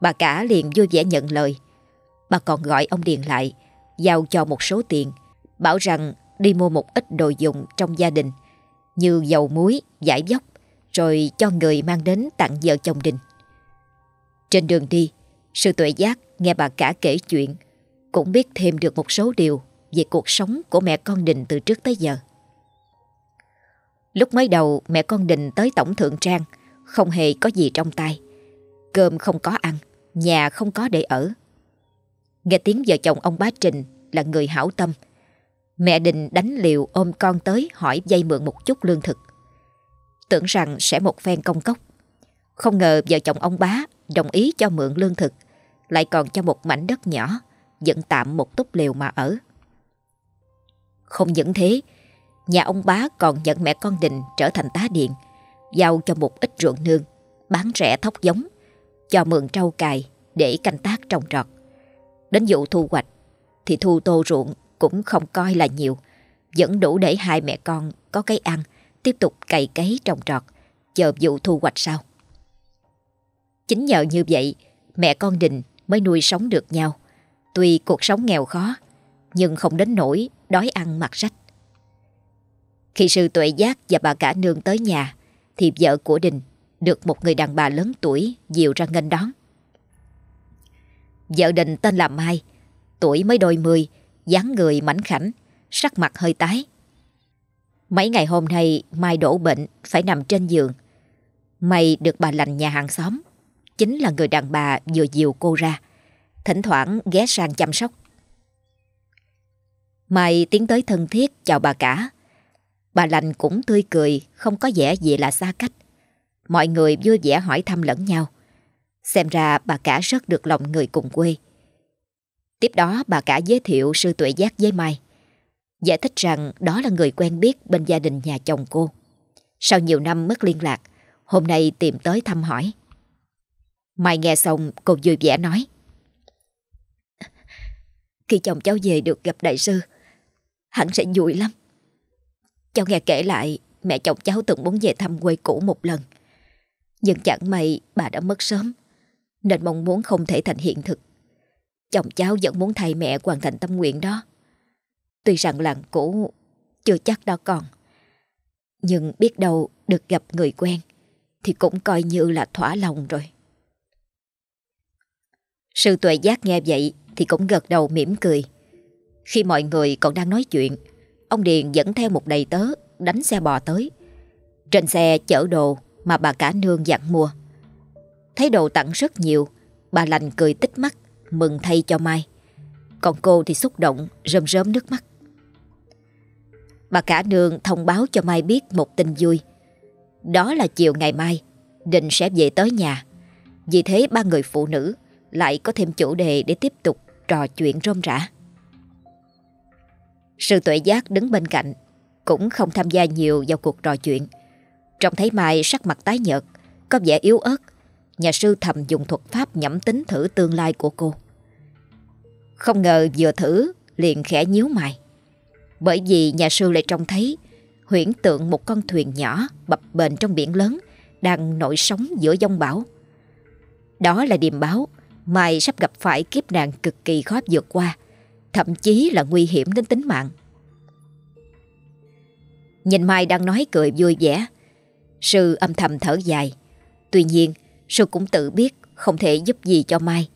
Bà cả liền vui vẻ nhận lời. Bà còn gọi ông Điền lại, giao cho một số tiền, bảo rằng đi mua một ít đồ dùng trong gia đình, như dầu muối, giải dốc, rồi cho người mang đến tặng vợ chồng Đình. Trên đường đi, sư tuệ giác nghe bà cả kể chuyện, cũng biết thêm được một số điều về cuộc sống của mẹ con Đình từ trước tới giờ. Lúc mới đầu mẹ con Đình tới Tổng Thượng Trang, không hề có gì trong tay. Cơm không có ăn, nhà không có để ở. Nghe tiếng vợ chồng ông bá Trình là người hảo tâm. Mẹ Đình đánh liều ôm con tới hỏi dây mượn một chút lương thực. Tưởng rằng sẽ một phen công cốc. Không ngờ vợ chồng ông bá đồng ý cho mượn lương thực, lại còn cho một mảnh đất nhỏ, dựng tạm một túp liều mà ở. Không những thế, nhà ông bá còn nhận mẹ con Đình trở thành tá điện, giao cho một ít ruộng nương, bán rẻ thóc giống, cho mượn trâu cài để canh tác trồng trọt. Đến vụ thu hoạch thì thu tô ruộng cũng không coi là nhiều, vẫn đủ để hai mẹ con có cái ăn, tiếp tục cày cấy trồng trọt, chờ vụ thu hoạch sau. Chính nhờ như vậy, mẹ con Đình mới nuôi sống được nhau. Tuy cuộc sống nghèo khó, nhưng không đến nỗi đói ăn mặc rách. Khi sư tuệ giác và bà cả nương tới nhà, thì vợ của Đình được một người đàn bà lớn tuổi dìu ra nghênh đón. Vợ Đình tên là Mai, tuổi mới đôi mươi, dáng người mảnh khảnh, sắc mặt hơi tái. Mấy ngày hôm nay Mai đổ bệnh phải nằm trên giường. May được bà lành nhà hàng xóm, chính là người đàn bà vừa dìu cô ra, thỉnh thoảng ghé sang chăm sóc. Mai tiến tới thân thiết chào bà cả. Bà lành cũng tươi cười, không có vẻ gì là xa cách. Mọi người vui vẻ hỏi thăm lẫn nhau. Xem ra bà cả rất được lòng người cùng quê. Tiếp đó bà cả giới thiệu sư tuệ giác với Mai. Giải thích rằng đó là người quen biết bên gia đình nhà chồng cô. Sau nhiều năm mất liên lạc, hôm nay tìm tới thăm hỏi. Mai nghe xong cô vui vẻ nói. Khi chồng cháu về được gặp đại sư, hẳn sẽ vui lắm. Cháu nghe kể lại mẹ chồng cháu từng muốn về thăm quê cũ một lần. Nhưng chẳng may bà đã mất sớm, nên mong muốn không thể thành hiện thực. Chồng cháu vẫn muốn thầy mẹ hoàn thành tâm nguyện đó. Tuy rằng làng cũ chưa chắc đã còn. Nhưng biết đâu được gặp người quen thì cũng coi như là thỏa lòng rồi. Sư tuệ giác nghe vậy thì cũng gật đầu mỉm cười. Khi mọi người còn đang nói chuyện, ông Điền dẫn theo một đầy tớ đánh xe bò tới. Trên xe chở đồ mà bà cả nương dặn mua. Thấy đồ tặng rất nhiều, bà lành cười tích mắt, mừng thay cho Mai. Còn cô thì xúc động, rơm rớm nước mắt. Bà cả nương thông báo cho Mai biết một tin vui. Đó là chiều ngày mai, Định sẽ về tới nhà. Vì thế ba người phụ nữ lại có thêm chủ đề để tiếp tục trò chuyện rôm rã. Sư tuệ giác đứng bên cạnh, cũng không tham gia nhiều vào cuộc trò chuyện. Trông thấy Mai sắc mặt tái nhợt, có vẻ yếu ớt, nhà sư thầm dùng thuật pháp nhẩm tính thử tương lai của cô. Không ngờ vừa thử liền khẽ nhíu mày. Bởi vì nhà sư lại trông thấy huyễn tượng một con thuyền nhỏ bập bềnh trong biển lớn đang nổi sóng giữa dông bão. Đó là điềm báo Mai sắp gặp phải kiếp nạn cực kỳ khó vượt qua. thậm chí là nguy hiểm đến tính mạng. Nhìn Mai đang nói cười vui vẻ, Sư âm thầm thở dài. Tuy nhiên, Sư cũng tự biết không thể giúp gì cho Mai.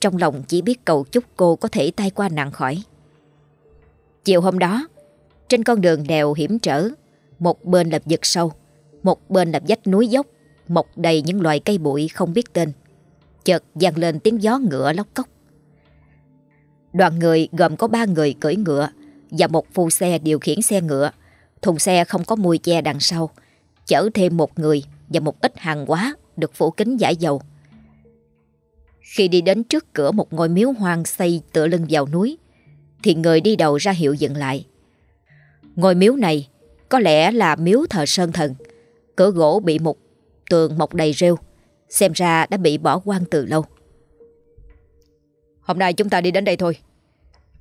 Trong lòng chỉ biết cầu chúc cô có thể tai qua nạn khỏi. Chiều hôm đó, trên con đường đèo hiểm trở, một bên là vực sâu, một bên là vách núi dốc, mọc đầy những loài cây bụi không biết tên. Chợt vang lên tiếng gió ngựa lóc cốc. Đoàn người gồm có ba người cưỡi ngựa và một phu xe điều khiển xe ngựa. Thùng xe không có mùi che đằng sau, chở thêm một người và một ít hàng hóa được phủ kính giải dầu. Khi đi đến trước cửa một ngôi miếu hoang xây tựa lưng vào núi, thì người đi đầu ra hiệu dừng lại. Ngôi miếu này có lẽ là miếu thờ sơn thần, cửa gỗ bị mục, tường mọc đầy rêu, xem ra đã bị bỏ quan từ lâu. Hôm nay chúng ta đi đến đây thôi.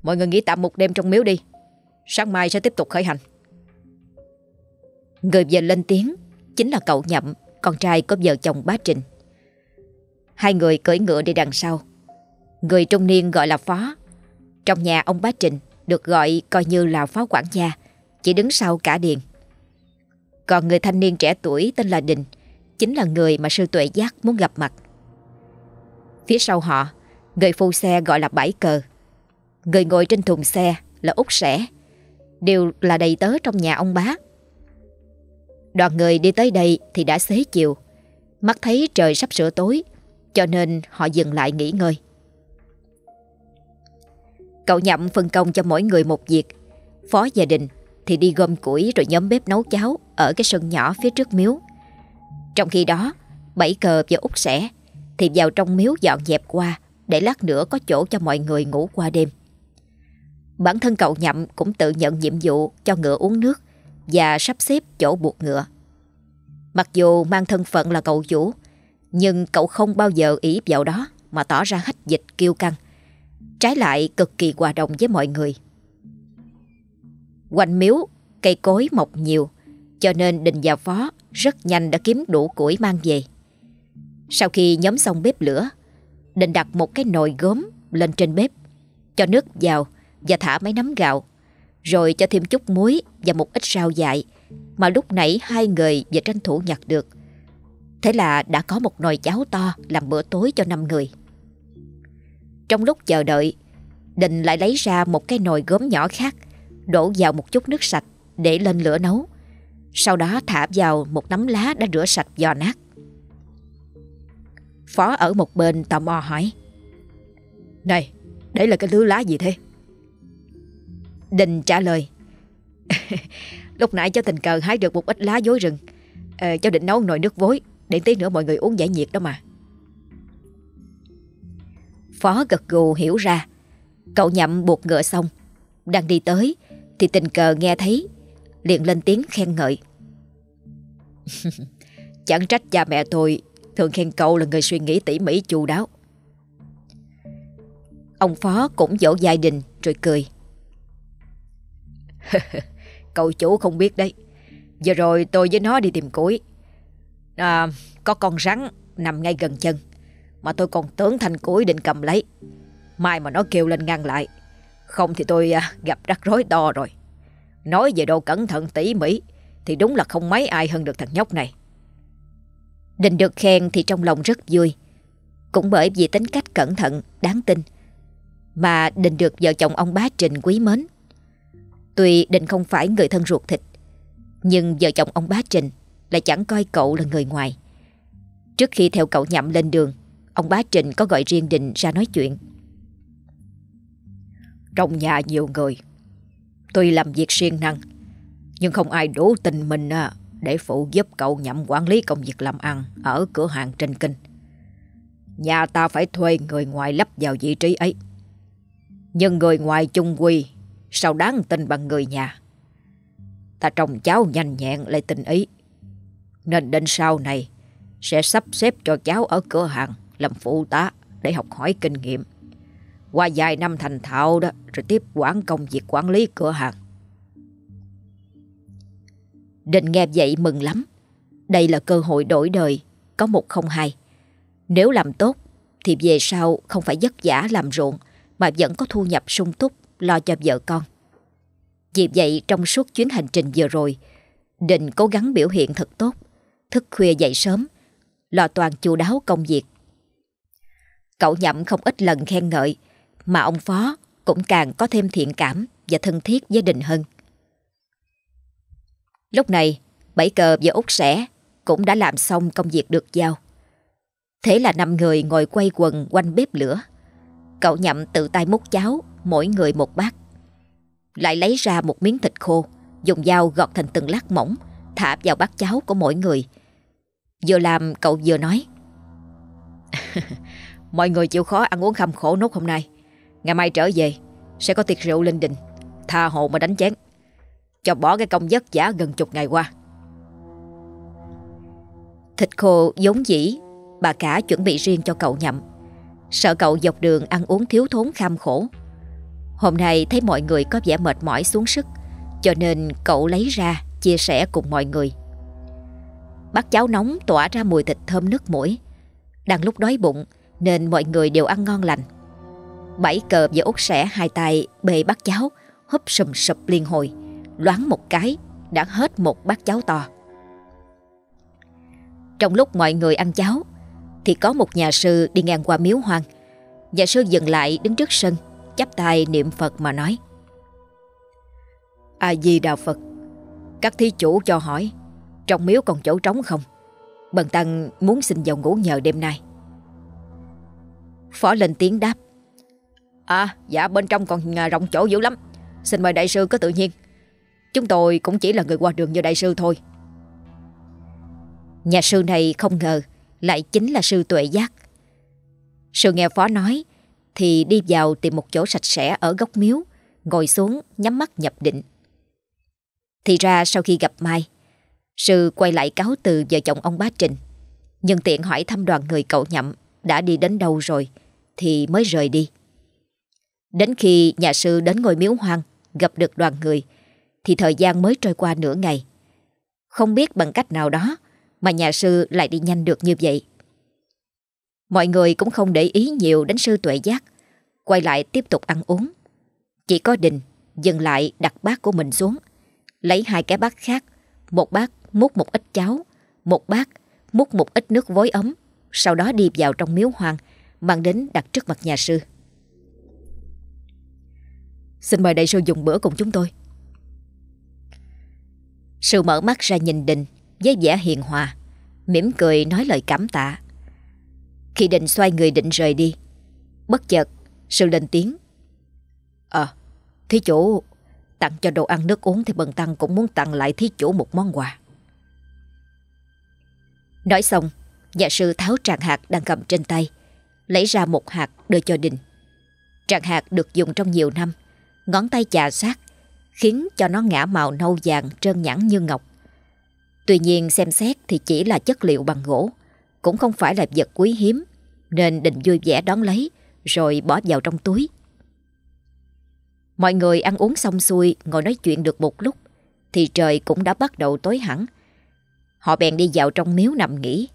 Mọi người nghỉ tạm một đêm trong miếu đi. Sáng mai sẽ tiếp tục khởi hành. Người về lên tiếng chính là cậu Nhậm, con trai có vợ chồng bá Trình. Hai người cưỡi ngựa đi đằng sau. Người trung niên gọi là phó. Trong nhà ông bá Trình được gọi coi như là phó quản gia, chỉ đứng sau cả điền. Còn người thanh niên trẻ tuổi tên là Đình, chính là người mà sư tuệ giác muốn gặp mặt. Phía sau họ, người phu xe gọi là Bảy Cờ. Người ngồi trên thùng xe là Út Sẻ, đều là đầy tớ trong nhà ông bá. Đoàn người đi tới đây thì đã xế chiều. Mắt thấy trời sắp sửa tối, cho nên họ dừng lại nghỉ ngơi. Cậu nhậm phân công cho mỗi người một việc. Phó gia đình thì đi gom củi rồi nhóm bếp nấu cháo ở cái sân nhỏ phía trước miếu. Trong khi đó, Bảy Cờ và Út Sẻ thì vào trong miếu dọn dẹp qua để lát nữa có chỗ cho mọi người ngủ qua đêm. Bản thân cậu nhậm cũng tự nhận nhiệm vụ cho ngựa uống nước và sắp xếp chỗ buộc ngựa. Mặc dù mang thân phận là cậu chủ, nhưng cậu không bao giờ ý vào đó mà tỏ ra hách dịch kiêu căng. Trái lại cực kỳ hòa đồng với mọi người. Quanh miếu, cây cối mọc nhiều, cho nên đình và phó rất nhanh đã kiếm đủ củi mang về. Sau khi nhóm xong bếp lửa, đình đặt một cái nồi gốm lên trên bếp, cho nước vào và thả mấy nắm gạo rồi cho thêm chút muối và một ít rau dại mà lúc nãy hai người vừa tranh thủ nhặt được. Thế là đã có một nồi cháo to làm bữa tối cho năm người. Trong lúc chờ đợi, Định lại lấy ra một cái nồi gốm nhỏ khác, đổ vào một chút nước sạch để lên lửa nấu. Sau đó thả vào một nắm lá đã rửa sạch giò nát. Phó ở một bên tò mò hỏi. Này, đấy là cái thứ lá gì thế? Đình trả lời Lúc nãy cháu tình cờ hái được một ít lá dối rừng à, Cháu định nấu nồi nước vối Để tí nữa mọi người uống giải nhiệt đó mà Phó gật gù hiểu ra Cậu nhậm buộc ngựa xong Đang đi tới Thì tình cờ nghe thấy Liền lên tiếng khen ngợi. Chẳng trách cha mẹ tôi Thường khen cậu là người suy nghĩ tỉ mỉ chu đáo. Ông Phó cũng dỗ gia đình rồi cười. Cậu chủ không biết đấy. Giờ rồi tôi với nó đi tìm củi. À, Có con rắn nằm ngay gần chân Mà tôi còn tưởng thành củi định cầm lấy. Mai mà nó kêu lên ngăn lại Không thì tôi à, gặp rắc rối to rồi. Nói về độ cẩn thận tỉ mỉ Thì đúng là không mấy ai hơn được thằng nhóc này. Định được khen thì trong lòng rất vui. Cũng bởi vì tính cách cẩn thận, đáng tin Mà Định được vợ chồng ông bá Trình quý mến. Tuy Định không phải người thân ruột thịt Nhưng vợ chồng ông bá Trình Lại chẳng coi cậu là người ngoài. Trước khi theo cậu nhậm lên đường Ông bá Trình có gọi riêng Định ra nói chuyện. Trong nhà nhiều người Tuy làm việc siêng năng. Nhưng không ai đủ tình mình à, Để phụ giúp cậu nhậm quản lý công việc làm ăn Ở cửa hàng trên kinh Nhà ta phải thuê người ngoài lắp vào vị trí ấy. Nhưng người ngoài chung quy, Sao đáng tin bằng người nhà? Ta trông cháu nhanh nhẹn lại tình ý. Nên đến sau này, Sẽ sắp xếp cho cháu ở cửa hàng Làm phụ tá để học hỏi kinh nghiệm. Qua vài năm thành thạo đó Rồi tiếp quản công việc quản lý cửa hàng Định nghe vậy mừng lắm Đây là cơ hội đổi đời Có một không hai Nếu làm tốt Thì về sau không phải vất vả làm ruộng Mà vẫn có thu nhập sung túc lo cho vợ con. Vì vậy trong suốt chuyến hành trình vừa rồi, Định cố gắng biểu hiện thật tốt, thức khuya dậy sớm, lo toàn chu đáo công việc. Cậu nhậm không ít lần khen ngợi, mà ông Phó cũng càng có thêm thiện cảm và thân thiết với Đình hơn. Lúc này, Bảy Cờ và Út Sẻ cũng đã làm xong công việc được giao. Thế là năm người ngồi quay quần quanh bếp lửa. Cậu nhậm tự tay múc cháo, mỗi người một bát. Lại lấy ra một miếng thịt khô, dùng dao gọt thành từng lát mỏng, thả vào bát cháo của mỗi người. Vừa làm cậu vừa nói. Mọi người chịu khó ăn uống khăm khổ nốt hôm nay. Ngày mai trở về, sẽ có tiệc rượu linh đình, tha hồ mà đánh chén. Cho bỏ cái công vất giả gần chục ngày qua. Thịt khô giống dĩ, bà cả chuẩn bị riêng cho cậu nhậm. Sợ cậu dọc đường ăn uống thiếu thốn kham khổ. Hôm nay thấy mọi người có vẻ mệt mỏi xuống sức, cho nên cậu lấy ra chia sẻ cùng mọi người. Bát cháo nóng tỏa ra mùi thịt thơm nước mũi. Đang lúc đói bụng nên mọi người đều ăn ngon lành. Bảy cờ và út sẻ hai tay bê bát cháo, húp sùm sụp liên hồi, loáng một cái đã hết một bát cháo to. Trong lúc mọi người ăn cháo Thì có một nhà sư đi ngang qua miếu hoang. Nhà sư dừng lại đứng trước sân chắp tay niệm Phật mà nói A-di-đà Phật Các thí chủ cho hỏi Trong miếu còn chỗ trống không? Bần tăng muốn xin vào ngủ nhờ đêm nay. Phó lên tiếng đáp À dạ bên trong còn à, rộng chỗ dữ lắm Xin mời đại sư cứ tự nhiên Chúng tôi cũng chỉ là người qua đường như đại sư thôi Nhà sư này không ngờ lại chính là sư tuệ giác. Sư nghe phó nói thì đi vào tìm một chỗ sạch sẽ ở góc miếu, ngồi xuống nhắm mắt nhập định. Thì ra sau khi gặp Mai, sư quay lại cáo từ vợ chồng ông bá Trình. Nhưng tiện hỏi thăm đoàn người cậu nhậm đã đi đến đâu rồi thì mới rời đi. Đến khi nhà sư đến ngôi miếu hoang gặp được đoàn người thì thời gian mới trôi qua nửa ngày. Không biết bằng cách nào đó mà nhà sư lại đi nhanh được như vậy. Mọi người cũng không để ý nhiều đến sư tuệ giác, quay lại tiếp tục ăn uống. Chỉ có Đình dừng lại đặt bát của mình xuống, lấy hai cái bát khác, một bát múc một ít cháo, một bát múc một ít nước vối ấm, sau đó đi vào trong miếu hoang, mang đến đặt trước mặt nhà sư. Xin mời đại sư dùng bữa cùng chúng tôi. Sư mở mắt ra nhìn Đình với vẻ hiền hòa, mỉm cười nói lời cảm tạ. Khi đình xoay người định rời đi, bất chợt sư lên tiếng. Ờ, thí chủ, tặng cho đồ ăn nước uống thì bần tăng cũng muốn tặng lại thí chủ một món quà. Nói xong, nhà sư tháo tràng hạt đang cầm trên tay, lấy ra một hạt đưa cho Đình. Tràng hạt được dùng trong nhiều năm, ngón tay chà sát, khiến cho nó ngã màu nâu vàng trơn nhẵn như ngọc. Tuy nhiên xem xét thì chỉ là chất liệu bằng gỗ, cũng không phải là vật quý hiếm, nên định vui vẻ đón lấy, rồi bỏ vào trong túi. Mọi người ăn uống xong xuôi, ngồi nói chuyện được một lúc, thì trời cũng đã bắt đầu tối hẳn. Họ bèn đi vào trong miếu nằm nghỉ.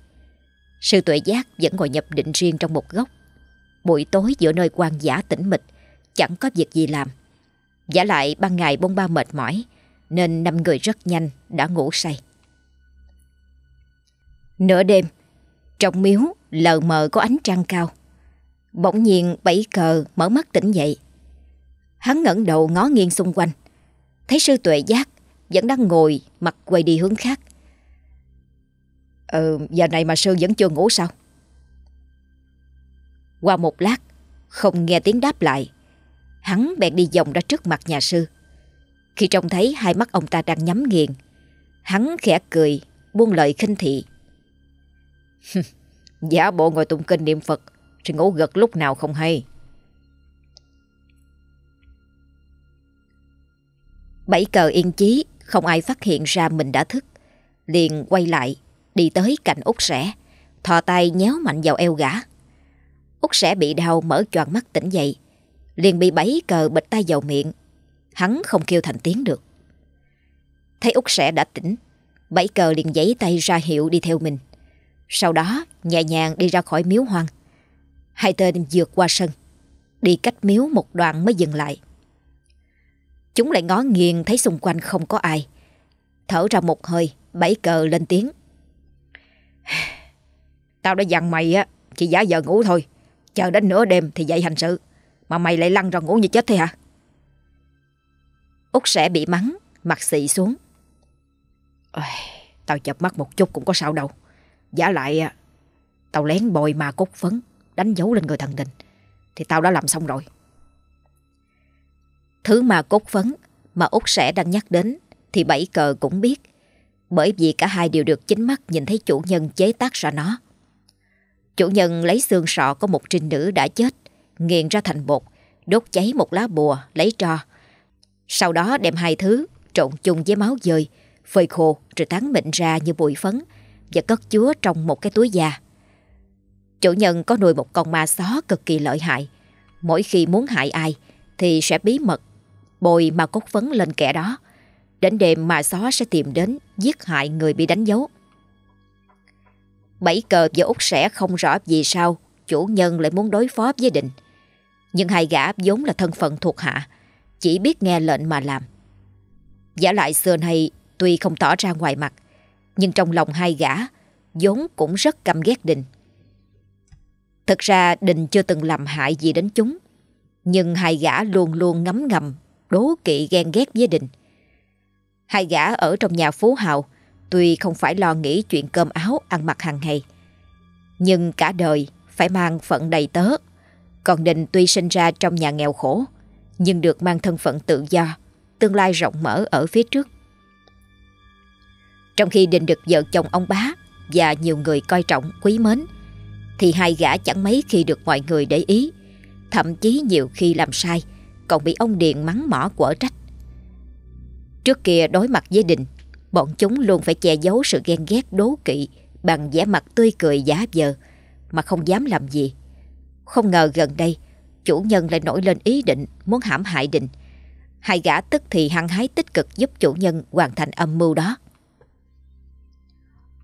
Sư tuệ giác vẫn ngồi nhập định riêng trong một góc. Buổi tối giữa nơi quan giả tĩnh mịch, chẳng có việc gì làm. Giả lại ban ngày bông ba mệt mỏi, nên năm người rất nhanh đã ngủ say. Nửa đêm, trong miếu lờ mờ có ánh trăng cao. Bỗng nhiên bảy cờ mở mắt tỉnh dậy. Hắn ngẩng đầu ngó nghiêng xung quanh. Thấy sư tuệ giác vẫn đang ngồi mặt quay đi hướng khác. Ờ, giờ này mà sư vẫn chưa ngủ sao? Qua một lát, không nghe tiếng đáp lại. Hắn bèn đi vòng ra trước mặt nhà sư. Khi trông thấy hai mắt ông ta đang nhắm nghiền, hắn khẽ cười, buông lời khinh thị. Giả bộ ngồi tụng kinh niệm Phật Rồi ngủ gật lúc nào không hay Bảy cờ yên chí Không ai phát hiện ra mình đã thức Liền quay lại Đi tới cạnh út sẻ Thò tay nhéo mạnh vào eo gã út sẻ bị đau mở choàng mắt tỉnh dậy Liền bị bẫy cờ bịch tay vào miệng Hắn không kêu thành tiếng được Thấy út sẻ đã tỉnh bẫy cờ liền giãy tay ra hiệu đi theo mình sau đó nhẹ nhàng đi ra khỏi miếu hoang Hai tên vượt qua sân Đi cách miếu một đoạn mới dừng lại Chúng lại ngó nghiêng thấy xung quanh không có ai. Thở ra một hơi, bẫy cờ lên tiếng. Tao đã dặn mày á, chỉ giả giờ ngủ thôi. Chờ đến nửa đêm thì dậy hành sự. Mà mày lại lăn ra ngủ như chết thế hả? Út sẽ bị mắng, mặt xị xuống. Ôi, tao chập mắt một chút cũng có sao đâu. Giả lại, à, tao lén bồi mà cốt phấn, đánh dấu lên người thần đình. Thì tao đã làm xong rồi. Thứ mà cốt phấn mà Út sẽ đang nhắc đến thì bảy cờ cũng biết. Bởi vì cả hai đều được chính mắt nhìn thấy chủ nhân chế tác ra nó. Chủ nhân lấy xương sọ của một trinh nữ đã chết, nghiền ra thành bột, đốt cháy một lá bùa, lấy tro. Sau đó đem hai thứ trộn chung với máu dơi, phơi khô rồi tán mịn ra như bụi phấn và cất chứa trong một cái túi da. Chủ nhân có nuôi một con ma só cực kỳ lợi hại. Mỗi khi muốn hại ai thì sẽ bí mật bồi ma cốt phấn lên kẻ đó. Đến đêm ma só sẽ tìm đến giết hại người bị đánh dấu. Bảy cờ và út sẽ không rõ vì sao chủ nhân lại muốn đối phó với định. Nhưng hai gã vốn là thân phận thuộc hạ, chỉ biết nghe lệnh mà làm. Giả lại xưa nay tuy không tỏ ra ngoài mặt, nhưng trong lòng hai gã vốn cũng rất căm ghét Đình. Thực ra Đình chưa từng làm hại gì đến chúng, nhưng hai gã luôn luôn ngấm ngầm, đố kỵ ghen ghét với Đình. Hai gã ở trong nhà phú hào, tuy không phải lo nghĩ chuyện cơm áo ăn mặc hàng ngày, nhưng cả đời phải mang phận đầy tớ. Còn Đình tuy sinh ra trong nhà nghèo khổ, nhưng được mang thân phận tự do, tương lai rộng mở ở phía trước. Trong khi Đình được vợ chồng ông bá và nhiều người coi trọng, quý mến, thì hai gã chẳng mấy khi được mọi người để ý, thậm chí nhiều khi làm sai, còn bị ông Điền mắng mỏ quở trách. Trước kia đối mặt với Đình, bọn chúng luôn phải che giấu sự ghen ghét đố kỵ bằng vẻ mặt tươi cười giả vờ mà không dám làm gì. Không ngờ gần đây, chủ nhân lại nổi lên ý định muốn hãm hại định. Hai gã tức thì hăng hái tích cực giúp chủ nhân hoàn thành âm mưu đó.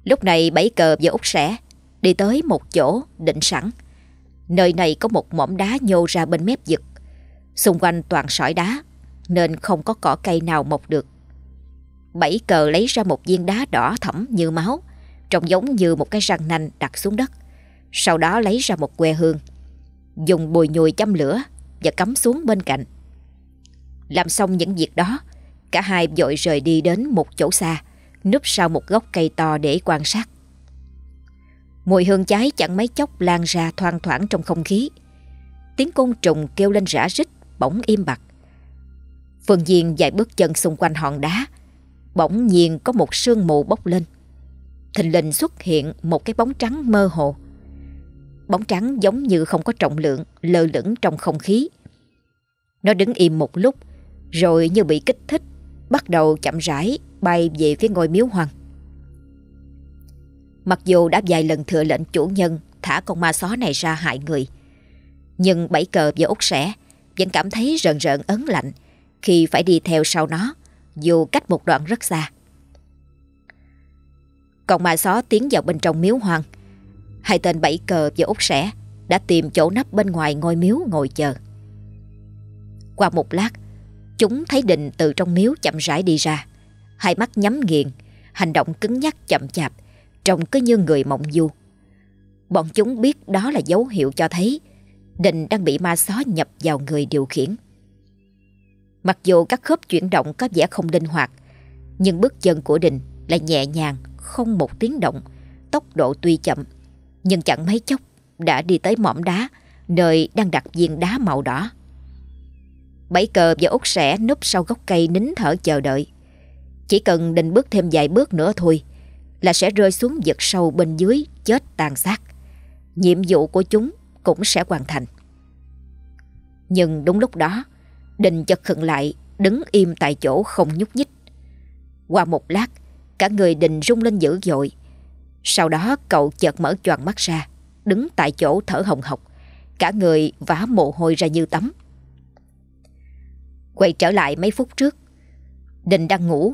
Lúc này bảy cờ và út sẻ đi tới một chỗ định sẵn. Nơi này có một mỏm đá nhô ra bên mép vực. Xung quanh toàn sỏi đá nên không có cỏ cây nào mọc được. Bảy cờ lấy ra một viên đá đỏ thẫm như máu, trông giống như một cái răng nanh đặt xuống đất. Sau đó lấy ra một que hương, dùng bùi nhùi châm lửa và cắm xuống bên cạnh. Làm xong những việc đó, cả hai vội rời đi đến một chỗ xa, núp sau một gốc cây to để quan sát. Mùi hương cháy chẳng mấy chốc lan ra thoang thoảng trong không khí. Tiếng côn trùng kêu lên rã rít, bỗng im bặt. Phương Diên vài bước chân xung quanh hòn đá, bỗng nhiên có một sương mù bốc lên. Thình lình xuất hiện một cái bóng trắng mơ hồ. Bóng trắng giống như không có trọng lượng, lơ lửng trong không khí. Nó đứng im một lúc, rồi như bị kích thích, bắt đầu chậm rãi bay về phía ngôi miếu hoàng Mặc dù đã vài lần thừa lệnh chủ nhân thả con ma só này ra hại người, nhưng bảy cờ và út sẻ vẫn cảm thấy rợn rợn ấn lạnh khi phải đi theo sau nó, dù cách một đoạn rất xa. Còn ma só tiến vào bên trong miếu hoàng hai tên bảy cờ và út sẻ đã tìm chỗ nấp bên ngoài ngôi miếu ngồi chờ. Qua một lát, chúng thấy Định từ trong miếu chậm rãi đi ra, hai mắt nhắm nghiền, hành động cứng nhắc chậm chạp, trông cứ như người mộng du. Bọn chúng biết đó là dấu hiệu cho thấy Định đang bị ma xó nhập vào người điều khiển. Mặc dù các khớp chuyển động có vẻ không linh hoạt, nhưng bước chân của đình lại nhẹ nhàng, không một tiếng động, tốc độ tuy chậm, nhưng chẳng mấy chốc đã đi tới mỏm đá, nơi đang đặt viên đá màu đỏ. Bảy cờ và út sẻ núp sau gốc cây nín thở chờ đợi. Chỉ cần định bước thêm vài bước nữa thôi là sẽ rơi xuống vực sâu bên dưới chết tàn sát. Nhiệm vụ của chúng cũng sẽ hoàn thành. Nhưng đúng lúc đó, Đình chợt khựng lại, đứng im tại chỗ không nhúc nhích. Qua một lát, cả người Đình rung lên dữ dội. Sau đó cậu chợt mở choàng mắt ra, đứng tại chỗ thở hồng hộc, cả người vã mồ hôi ra như tắm. Quay trở lại mấy phút trước, Đình đang ngủ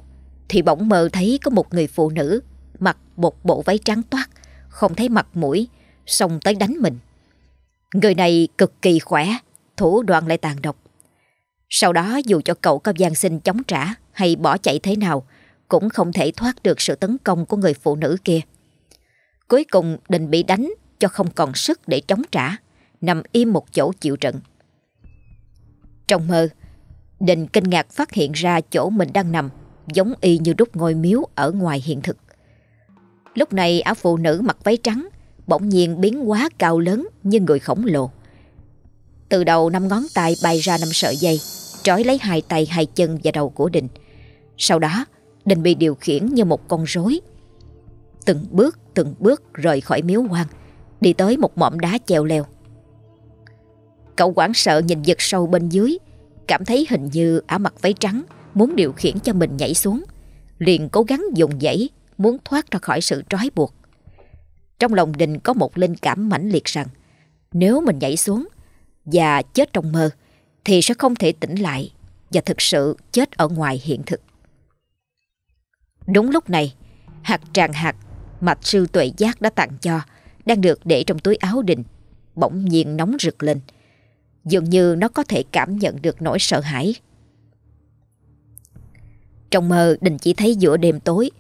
thì bỗng mơ thấy có một người phụ nữ mặc một bộ váy trắng toát, không thấy mặt mũi, xông tới đánh mình. Người này cực kỳ khỏe, thủ đoạn lại tàn độc. Sau đó dù cho cậu có gian sinh chống trả hay bỏ chạy thế nào, cũng không thể thoát được sự tấn công của người phụ nữ kia. Cuối cùng Đình bị đánh cho không còn sức để chống trả, nằm im một chỗ chịu trận. Trong mơ, Đình kinh ngạc phát hiện ra chỗ mình đang nằm giống y như đúc ngôi miếu ở ngoài hiện thực. Lúc này áo phụ nữ mặc váy trắng bỗng nhiên biến hóa cao lớn như người khổng lồ. Từ đầu năm ngón tay bay ra năm sợi dây, trói lấy hai tay hai chân và đầu của Đình. Sau đó, Đình bị điều khiển như một con rối. Từng bước, từng bước rời khỏi miếu hoang, đi tới một mỏm đá treo leo. Cậu quảng sợ nhìn giật sâu bên dưới, cảm thấy hình như ả mặc váy trắng muốn điều khiển cho mình nhảy xuống. Liền cố gắng dùng dãy, muốn thoát ra khỏi sự trói buộc. Trong lòng Đình có một linh cảm mãnh liệt rằng nếu mình nhảy xuống và chết trong mơ thì sẽ không thể tỉnh lại và thực sự chết ở ngoài hiện thực. Đúng lúc này, hạt tràn hạt mạch sư tuệ giác đã tặng cho đang được để trong túi áo Đình bỗng nhiên nóng rực lên. Dường như nó có thể cảm nhận được nỗi sợ hãi. Trong mơ Đình chỉ thấy giữa đêm tối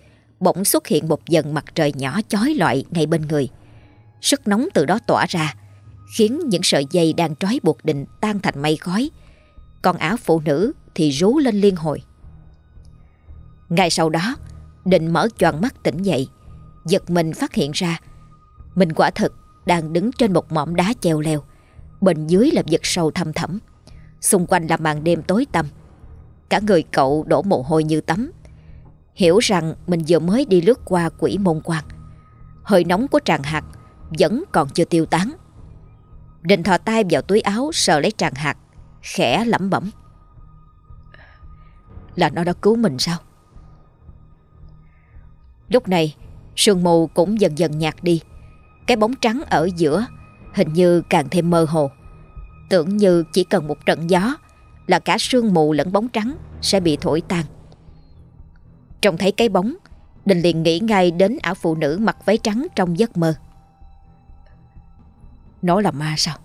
bỗng xuất hiện một dần mặt trời nhỏ chói lọi ngay bên người. Sức nóng từ đó tỏa ra, khiến những sợi dây đang trói buộc Đình tan thành mây khói. Còn áo phụ nữ thì rú lên liên hồi. Ngay sau đó, Định mở choàng mắt tỉnh dậy, giật mình phát hiện ra. Mình quả thực đang đứng trên một mỏm đá treo leo, bên dưới là vực sâu thăm thẳm, xung quanh là màn đêm tối tăm. Cả người cậu đổ mồ hôi như tắm, Hiểu rằng mình vừa mới đi lướt qua quỷ môn quan Hơi nóng của tràng hạt Vẫn còn chưa tiêu tán. Định thò tay vào túi áo Sờ lấy tràng hạt Khẽ lẩm bẩm. Là nó đã cứu mình sao? Lúc này Sương mù cũng dần dần nhạt đi. Cái bóng trắng ở giữa Hình như càng thêm mơ hồ. Tưởng như chỉ cần một trận gió Là cả sương mù lẫn bóng trắng Sẽ bị thổi tan. Trông thấy cái bóng, Đình liền nghĩ ngay đến ảo phụ nữ mặc váy trắng trong giấc mơ. Nó là ma sao?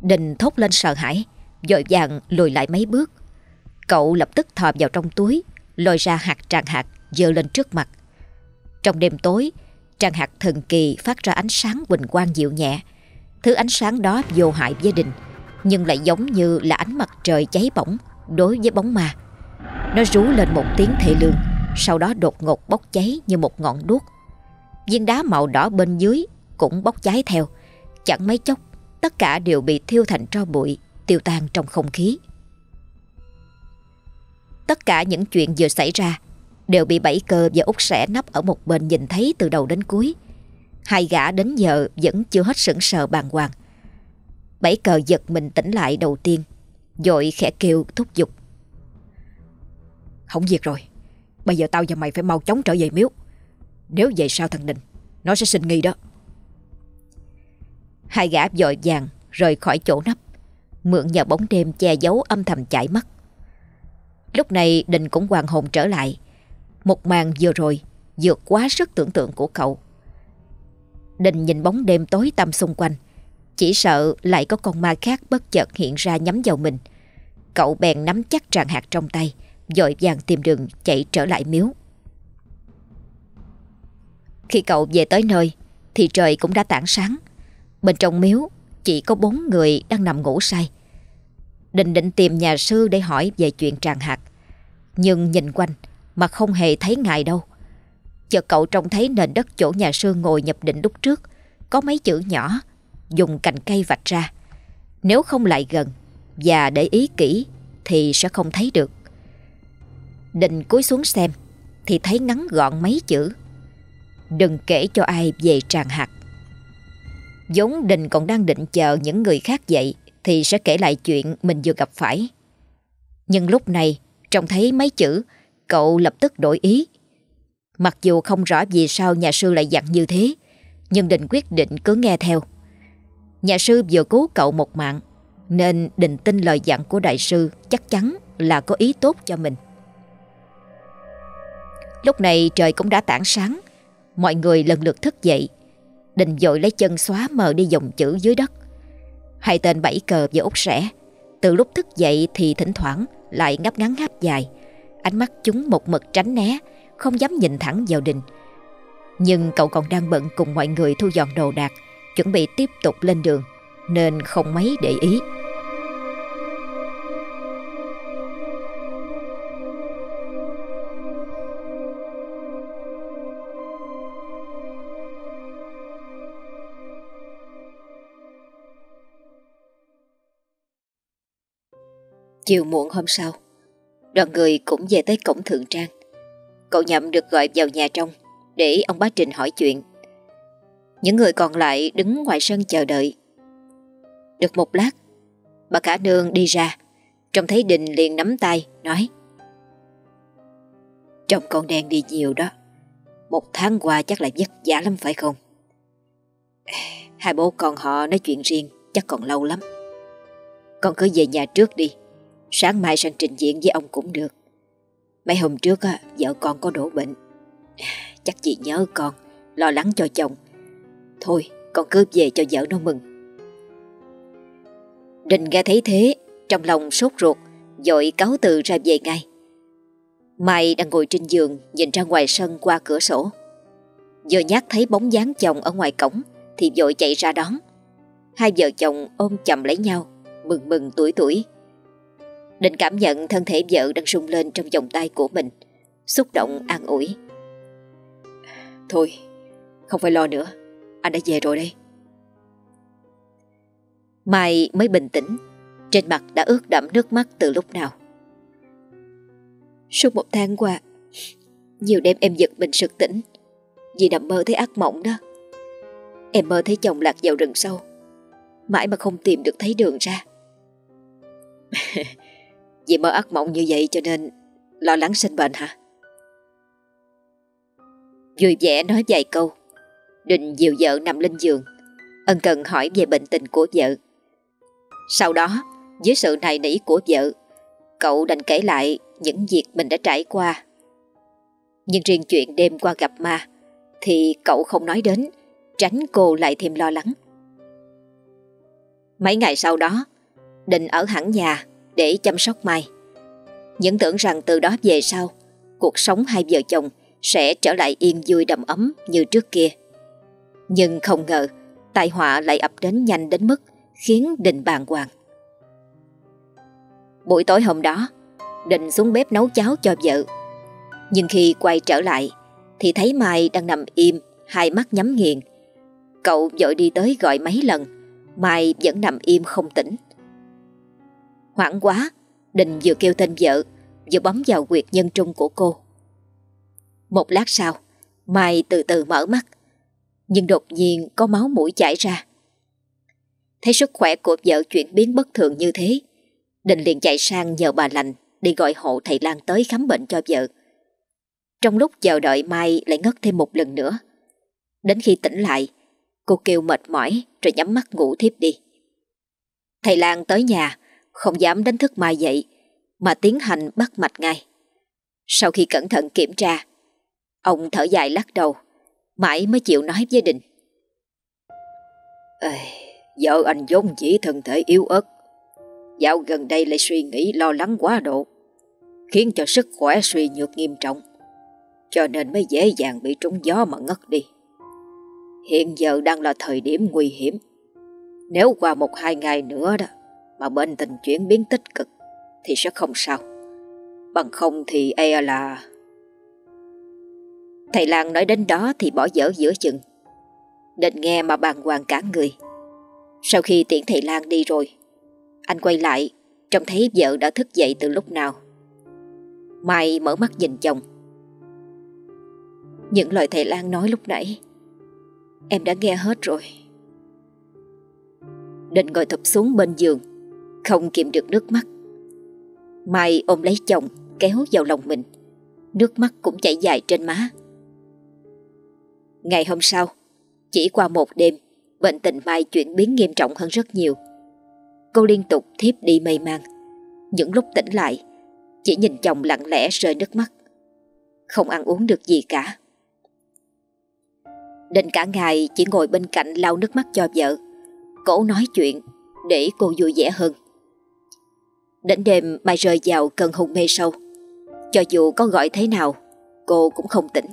Đình thốt lên sợ hãi Dội vàng lùi lại mấy bước. Cậu lập tức thò vào trong túi, Lôi ra hạt tràng hạt dơ lên trước mặt. Trong đêm tối, trang hạt thần kỳ phát ra ánh sáng quỳnh quang dịu nhẹ. Thứ ánh sáng đó vô hại với Đình, Nhưng lại giống như là ánh mặt trời cháy bỏng Đối với bóng ma. Nó rú lên một tiếng thê lương, Sau đó đột ngột bốc cháy như một ngọn đuốc. Viên đá màu đỏ bên dưới cũng bốc cháy theo. Chẳng mấy chốc, Tất cả đều bị thiêu thành tro bụi, Tiêu tan trong không khí. Tất cả những chuyện vừa xảy ra Đều bị bảy cơ và út sẻ nắp ở một bên nhìn thấy từ đầu đến cuối. Hai gã đến giờ vẫn chưa hết sững sờ bàng hoàng. Bảy cờ giật mình tỉnh lại đầu tiên Dội khẽ kêu thúc giục. Không việc rồi, Bây giờ tao và mày phải mau chóng trở về miếu. Nếu về sau thằng Đình, Nó sẽ sinh nghi đó. Hai gã dội vàng rời khỏi chỗ nấp, Mượn nhờ bóng đêm che giấu âm thầm chảy mắt. Lúc này Đình cũng hoàng hồn trở lại một màn vừa rồi vượt quá sức tưởng tượng của cậu Đình nhìn bóng đêm tối tăm xung quanh, Chỉ sợ lại có con ma khác bất chợt hiện ra nhắm vào mình Cậu bèn nắm chắc tràng hạt trong tay dội vàng tìm đường chạy trở lại miếu. Khi cậu về tới nơi, thì trời cũng đã tảng sáng. Bên trong miếu, chỉ có bốn người đang nằm ngủ say. Định định tìm nhà sư để hỏi về chuyện tràng hạt. Nhưng nhìn quanh mà không hề thấy ngài đâu. Chợt cậu trông thấy nền đất chỗ nhà sư ngồi nhập định lúc trước, có mấy chữ nhỏ, dùng cành cây vạch ra. Nếu không lại gần và để ý kỹ thì sẽ không thấy được. Định cúi xuống xem Thì thấy ngắn gọn mấy chữ Đừng kể cho ai về tràng hạt giống Đình còn đang định chờ những người khác dậy Thì sẽ kể lại chuyện mình vừa gặp phải Nhưng lúc này Trông thấy mấy chữ Cậu lập tức đổi ý. Mặc dù không rõ vì sao nhà sư lại dặn như thế, Nhưng Định quyết định cứ nghe theo. Nhà sư vừa cứu cậu một mạng, Nên Định tin lời dặn của đại sư Chắc chắn là có ý tốt cho mình. Lúc này trời cũng đã tảng sáng, Mọi người lần lượt thức dậy. Đình dội lấy chân xóa mờ đi dòng chữ dưới đất. Hai tên bảy cờ và út sẻ Từ lúc thức dậy thì thỉnh thoảng lại ngáp ngắn ngáp dài. Ánh mắt chúng một mực tránh né, không dám nhìn thẳng vào đình. Nhưng cậu còn đang bận cùng mọi người thu dọn đồ đạc, chuẩn bị tiếp tục lên đường, nên không mấy để ý. Chiều muộn hôm sau, đoàn người cũng về tới cổng thượng trang. Cậu nhậm được gọi vào nhà trong để ông bá Trình hỏi chuyện. Những người còn lại đứng ngoài sân chờ đợi. Được một lát, bà cả nương đi ra, trông thấy Đình liền nắm tay, nói Trông con đen đi nhiều đó, một tháng qua chắc là vất vả lắm phải không? Hai bố con họ nói chuyện riêng chắc còn lâu lắm. Con cứ về nhà trước đi, sáng mai sang trình diện với ông cũng được. Mấy hôm trước á, vợ con có đổ bệnh. Chắc chị nhớ con, lo lắng cho chồng. Thôi, con cứ về cho vợ nó mừng. Đình nghe thấy thế, trong lòng sốt ruột, dội cáo từ ra về ngay. Mai đang ngồi trên giường nhìn ra ngoài sân qua cửa sổ. Vừa nhát thấy bóng dáng chồng ở ngoài cổng thì vội chạy ra đón. Hai vợ chồng ôm chầm lấy nhau, mừng mừng tuổi tuổi. Định cảm nhận thân thể vợ đang rung lên trong vòng tay của mình, xúc động an ủi. Thôi, không phải lo nữa, anh đã về rồi đây. Mai mới bình tĩnh, trên mặt đã ướt đẫm nước mắt từ lúc nào. Suốt một tháng qua, nhiều đêm em giật mình sực tỉnh, vì nằm mơ thấy ác mộng đó. Em mơ thấy chồng lạc vào rừng sâu, mãi mà không tìm được thấy đường ra. Vì mơ ác mộng như vậy cho nên lo lắng sinh bệnh hả? Vui vẻ nói vài câu. Định dìu vợ nằm lên giường. Ân cần hỏi về bệnh tình của vợ. Sau đó, Dưới sự nài nỉ của vợ, Cậu đành kể lại những việc mình đã trải qua. Nhưng riêng chuyện đêm qua gặp ma, Thì cậu không nói đến, Tránh cô lại thêm lo lắng. Mấy ngày sau đó, Định ở hẳn nhà. Để chăm sóc Mai Những tưởng rằng từ đó về sau Cuộc sống hai vợ chồng sẽ trở lại yên vui đầm ấm như trước kia. Nhưng không ngờ, tai họa lại ập đến nhanh đến mức khiến Đình bàng hoàng. Buổi tối hôm đó, Đình xuống bếp nấu cháo cho vợ. Nhưng khi quay trở lại, thì thấy Mai đang nằm im, hai mắt nhắm nghiền. Cậu vội đi tới gọi mấy lần, Mai vẫn nằm im không tỉnh. Hoảng quá, Đình vừa kêu tên vợ, vừa bấm vào quyệt nhân trung của cô. Một lát sau, Mai từ từ mở mắt, nhưng đột nhiên có máu mũi chảy ra. Thấy sức khỏe của vợ chuyển biến bất thường như thế, Đình liền chạy sang nhờ bà lành đi gọi hộ thầy Lan tới khám bệnh cho vợ. Trong lúc chờ đợi Mai lại ngất thêm một lần nữa. Đến khi tỉnh lại, cô kêu mệt mỏi rồi nhắm mắt ngủ thiếp đi. Thầy Lan tới nhà, không dám đánh thức Mai dậy, mà tiến hành bắt mạch ngay. Sau khi cẩn thận kiểm tra, Ông thở dài lắc đầu, mãi mới chịu nói với Đình. Ê, vợ anh vốn chỉ thân thể yếu ớt. Dạo gần đây lại suy nghĩ lo lắng quá độ, khiến cho sức khỏe suy nhược nghiêm trọng, cho nên mới dễ dàng bị trúng gió mà ngất đi. Hiện giờ đang là thời điểm nguy hiểm. Nếu qua một hai ngày nữa đó mà bệnh tình chuyển biến tích cực thì sẽ không sao. Bằng không thì e là Thầy Lan nói đến đó thì bỏ dở giữa chừng. Định nghe mà bàn hoàng cả người. Sau khi tiễn thầy Lan đi rồi, anh quay lại, trông thấy vợ đã thức dậy từ lúc nào. Mai mở mắt nhìn chồng. Những lời thầy Lan nói lúc nãy, em đã nghe hết rồi. Định ngồi thập xuống bên giường, không kiềm được nước mắt. Mai ôm lấy chồng, kéo vào lòng mình. Nước mắt cũng chảy dài trên má. Ngày hôm sau, chỉ qua một đêm, bệnh tình Mai chuyển biến nghiêm trọng hơn rất nhiều. Cô liên tục thiếp đi mây mang. Những lúc tỉnh lại, chỉ nhìn chồng lặng lẽ rơi nước mắt. Không ăn uống được gì cả. Đến cả ngày chỉ ngồi bên cạnh lau nước mắt cho vợ. Cổ nói chuyện để cô vui vẻ hơn. Đến đêm Mai rơi vào cơn hôn mê sâu. Cho dù có gọi thế nào, Cô cũng không tỉnh.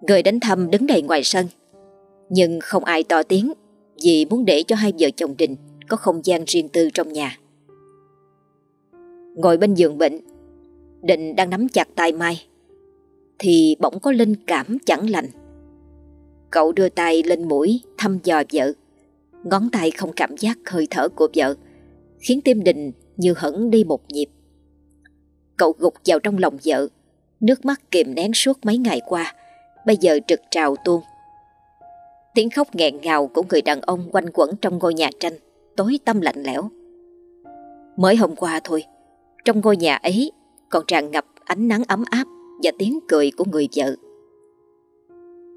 Người đến thăm đứng đầy ngoài sân, Nhưng không ai to tiếng Vì muốn để cho hai vợ chồng Đình Có không gian riêng tư trong nhà. Ngồi bên giường bệnh Định đang nắm chặt tay Mai, Thì bỗng có linh cảm chẳng lành. Cậu đưa tay lên mũi thăm dò vợ. Ngón tay không cảm giác hơi thở của vợ, Khiến tim Đình như hẳn đi một nhịp. Cậu gục vào trong lòng vợ, Nước mắt kìm nén suốt mấy ngày qua, Bây giờ trực trào tuôn. Tiếng khóc nghẹn ngào của người đàn ông quanh quẩn trong ngôi nhà tranh, Tối tâm lạnh lẽo. Mới hôm qua thôi, Trong ngôi nhà ấy còn tràn ngập ánh nắng ấm áp Và tiếng cười của người vợ.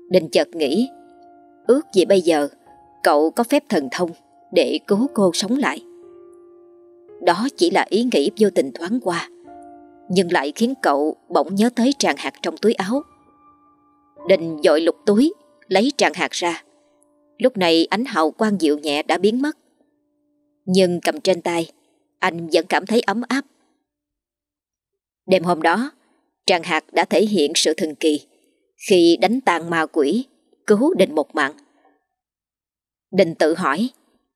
Đình chợt nghĩ, Ước gì bây giờ Cậu có phép thần thông Để cứu cô sống lại. Đó chỉ là ý nghĩ vô tình thoáng qua. Nhưng lại khiến cậu bỗng nhớ tới tràng hạt trong túi áo. Đình dội lục túi, Lấy tràng hạt ra. Lúc này ánh hào quang dịu nhẹ đã biến mất. Nhưng cầm trên tay, Anh vẫn cảm thấy ấm áp. Đêm hôm đó, Tràng hạt đã thể hiện sự thần kỳ Khi đánh tàn ma quỷ, Cứu Đình một mạng. Đình tự hỏi,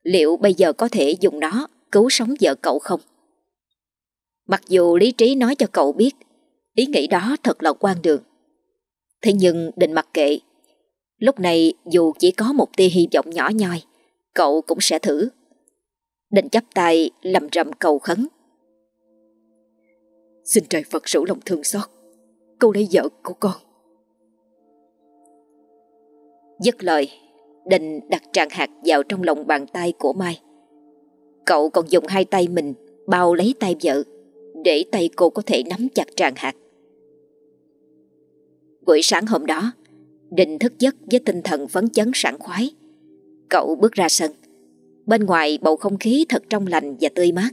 Liệu bây giờ có thể dùng nó? Cứu sống vợ cậu không? Mặc dù lý trí nói cho cậu biết, Ý nghĩ đó thật là quan đường. Thế nhưng định mặc kệ, Lúc này dù chỉ có một tia hy vọng nhỏ nhoi, Cậu cũng sẽ thử. Định chắp tay lầm rầm cầu khấn. Xin trời Phật rủ lòng thương xót Câu lấy vợ của con. Dứt lời, Định đặt tràng hạt vào trong lòng bàn tay của Mai. Cậu còn dùng hai tay mình Bao lấy tay vợ, Để tay cô có thể nắm chặt tràng hạt. Buổi sáng hôm đó Định thức giấc với tinh thần phấn chấn sảng khoái. Cậu bước ra sân. Bên ngoài bầu không khí thật trong lành và tươi mát.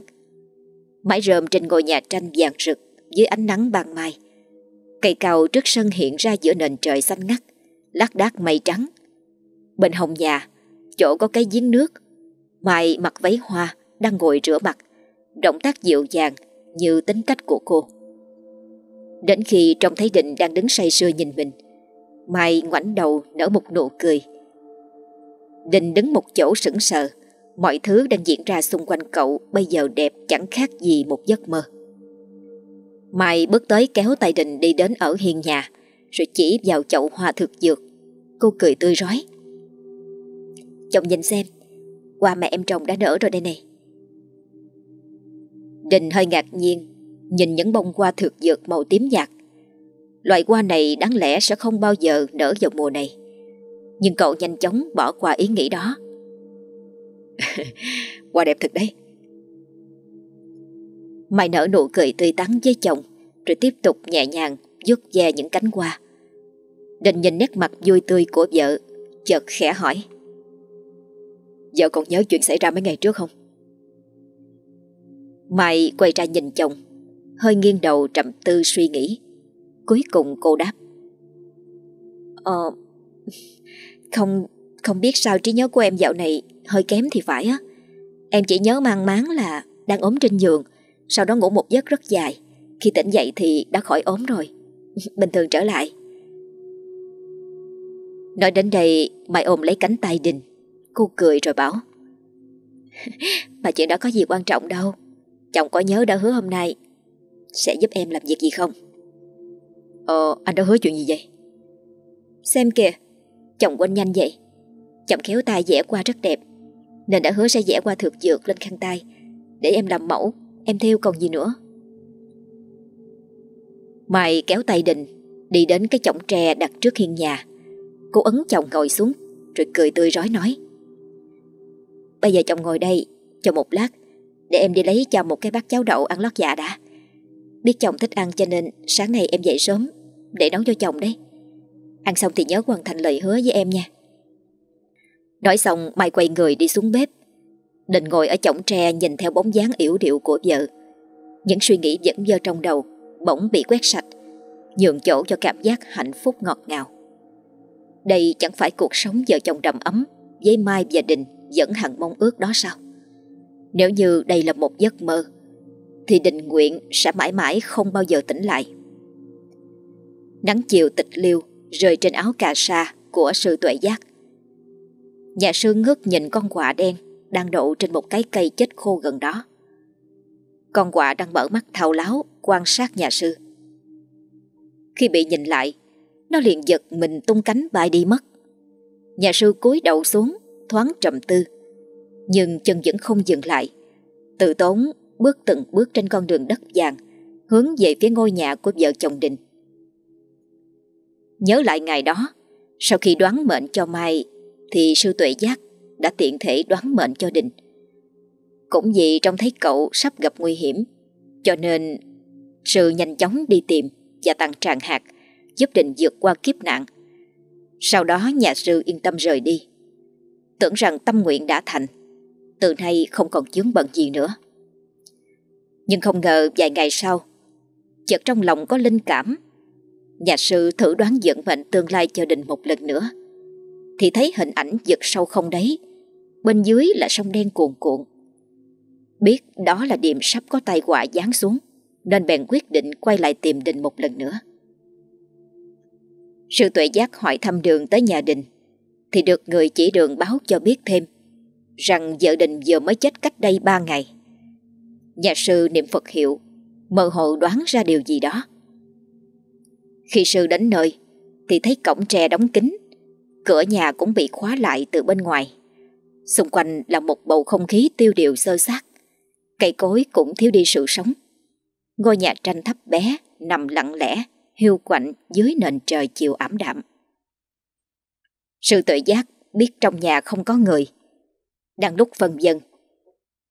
Mái rơm trên ngôi nhà tranh vàng rực Dưới ánh nắng ban mai. Cây cao trước sân hiện ra giữa nền trời xanh ngắt, Lác đác mây trắng. Bên hông nhà, Chỗ có cái giếng nước, Mai mặc váy hoa đang ngồi rửa mặt, Động tác dịu dàng Như tính cách của cô. Đến khi trông thấy Định đang đứng say sưa nhìn mình, Mai ngoảnh đầu nở một nụ cười. Định đứng một chỗ sững sờ, Mọi thứ đang diễn ra xung quanh cậu Bây giờ đẹp chẳng khác gì một giấc mơ. Mai bước tới kéo tay Định đi đến ở hiên nhà, Rồi chỉ vào chậu hoa thực dược. Cô cười tươi rói. Chồng nhìn xem Hoa mẹ em trồng đã nở rồi đây này. Đình hơi ngạc nhiên, Nhìn những bông hoa thực dược màu tím nhạt. Loại hoa này đáng lẽ sẽ không bao giờ nở vào mùa này. Nhưng cậu nhanh chóng bỏ qua ý nghĩ đó. Hoa đẹp thật đấy. Mai nở nụ cười tươi tắn với chồng, Rồi tiếp tục nhẹ nhàng vuốt ve những cánh hoa. Đình nhìn nét mặt vui tươi của vợ, Chợt khẽ hỏi. Vợ còn nhớ chuyện xảy ra mấy ngày trước không? Mai quay ra nhìn chồng, Hơi nghiêng đầu trầm tư suy nghĩ. Cuối cùng cô đáp Ờ Không Không biết sao trí nhớ của em dạo này Hơi kém thì phải á. Em chỉ nhớ mang máng là Đang ốm trên giường, Sau đó ngủ một giấc rất dài. Khi tỉnh dậy thì đã khỏi ốm rồi, Bình thường trở lại. Nói đến đây, Mai ôm lấy cánh tay Đình. Cô cười rồi bảo, Mà chuyện đó có gì quan trọng đâu. Chồng có nhớ đã hứa hôm nay Sẽ giúp em làm việc gì không? Ờ anh đã hứa chuyện gì vậy? Xem kìa, Chồng quên nhanh vậy. Chồng khéo tay vẽ qua rất đẹp, Nên đã hứa sẽ vẽ qua thược dược lên khăn tay. Để em làm mẫu, Em theo còn gì nữa. Mai kéo tay Đình Đi đến cái chổng tre đặt trước hiên nhà. Cô ấn chồng ngồi xuống, Rồi cười tươi rói nói. Bây giờ chồng ngồi đây Cho một lát để em đi lấy cho một cái bát cháo đậu ăn lót dạ đã. Biết chồng thích ăn cho nên Sáng nay em dậy sớm Để nấu cho chồng đấy. Ăn xong thì nhớ hoàn thành lời hứa với em nha. Nói xong, Mai quay người đi xuống bếp. Định ngồi ở chổng tre nhìn theo bóng dáng yểu điệu của vợ. Những suy nghĩ vẫn dơ trong đầu, Bỗng bị quét sạch, Nhường chỗ cho cảm giác hạnh phúc ngọt ngào. Đây chẳng phải cuộc sống vợ chồng đầm ấm Với Mai và Đình vẫn hằng mong ước đó sao? Nếu như đây là một giấc mơ thì định nguyện sẽ mãi mãi không bao giờ tỉnh lại. Nắng chiều tịch liêu rơi trên áo cà sa của sư tuệ giác. Nhà sư ngước nhìn con quạ đen đang đậu trên một cái cây chết khô gần đó. Con quạ đang mở mắt thao láo quan sát nhà sư. Khi bị nhìn lại, nó liền giật mình tung cánh bay đi mất. Nhà sư cúi đầu xuống, thoáng trầm tư. Nhưng chân vẫn không dừng lại. Tự tốn bước từng bước trên con đường đất vàng, hướng về phía ngôi nhà của vợ chồng Đình. Nhớ lại ngày đó, sau khi đoán mệnh cho Mai, thì sư tuệ giác đã tiện thể đoán mệnh cho Đình. Cũng vì trông thấy cậu sắp gặp nguy hiểm, cho nên sư nhanh chóng đi tìm và tặng tràng hạt, giúp Đình vượt qua kiếp nạn. Sau đó nhà sư yên tâm rời đi, tưởng rằng tâm nguyện đã thành, từ nay không còn chướng bận gì nữa. Nhưng không ngờ vài ngày sau, chợt trong lòng có linh cảm, nhà sư thử đoán vận mệnh tương lai cho Đình một lần nữa, thì thấy hình ảnh giật sâu không đấy, bên dưới là sông đen cuồn cuộn. Biết đó là điểm sắp có tai họa giáng xuống, nên bèn quyết định quay lại tìm Đình một lần nữa. Sư tuệ giác hỏi thăm đường tới nhà Đình, thì được người chỉ đường báo cho biết thêm rằng vợ Đình vừa mới chết cách đây ba ngày. Nhà sư niệm Phật hiệu, mơ hồ đoán ra điều gì đó. Khi sư đến nơi, thì thấy cổng tre đóng kín, cửa nhà cũng bị khóa lại từ bên ngoài. Xung quanh là một bầu không khí tiêu điều sơ sát, cây cối cũng thiếu đi sự sống. Ngôi nhà tranh thấp bé, nằm lặng lẽ, hiu quạnh dưới nền trời chiều ảm đạm. Sư tự giác biết trong nhà không có người. Đang lúc phân dân,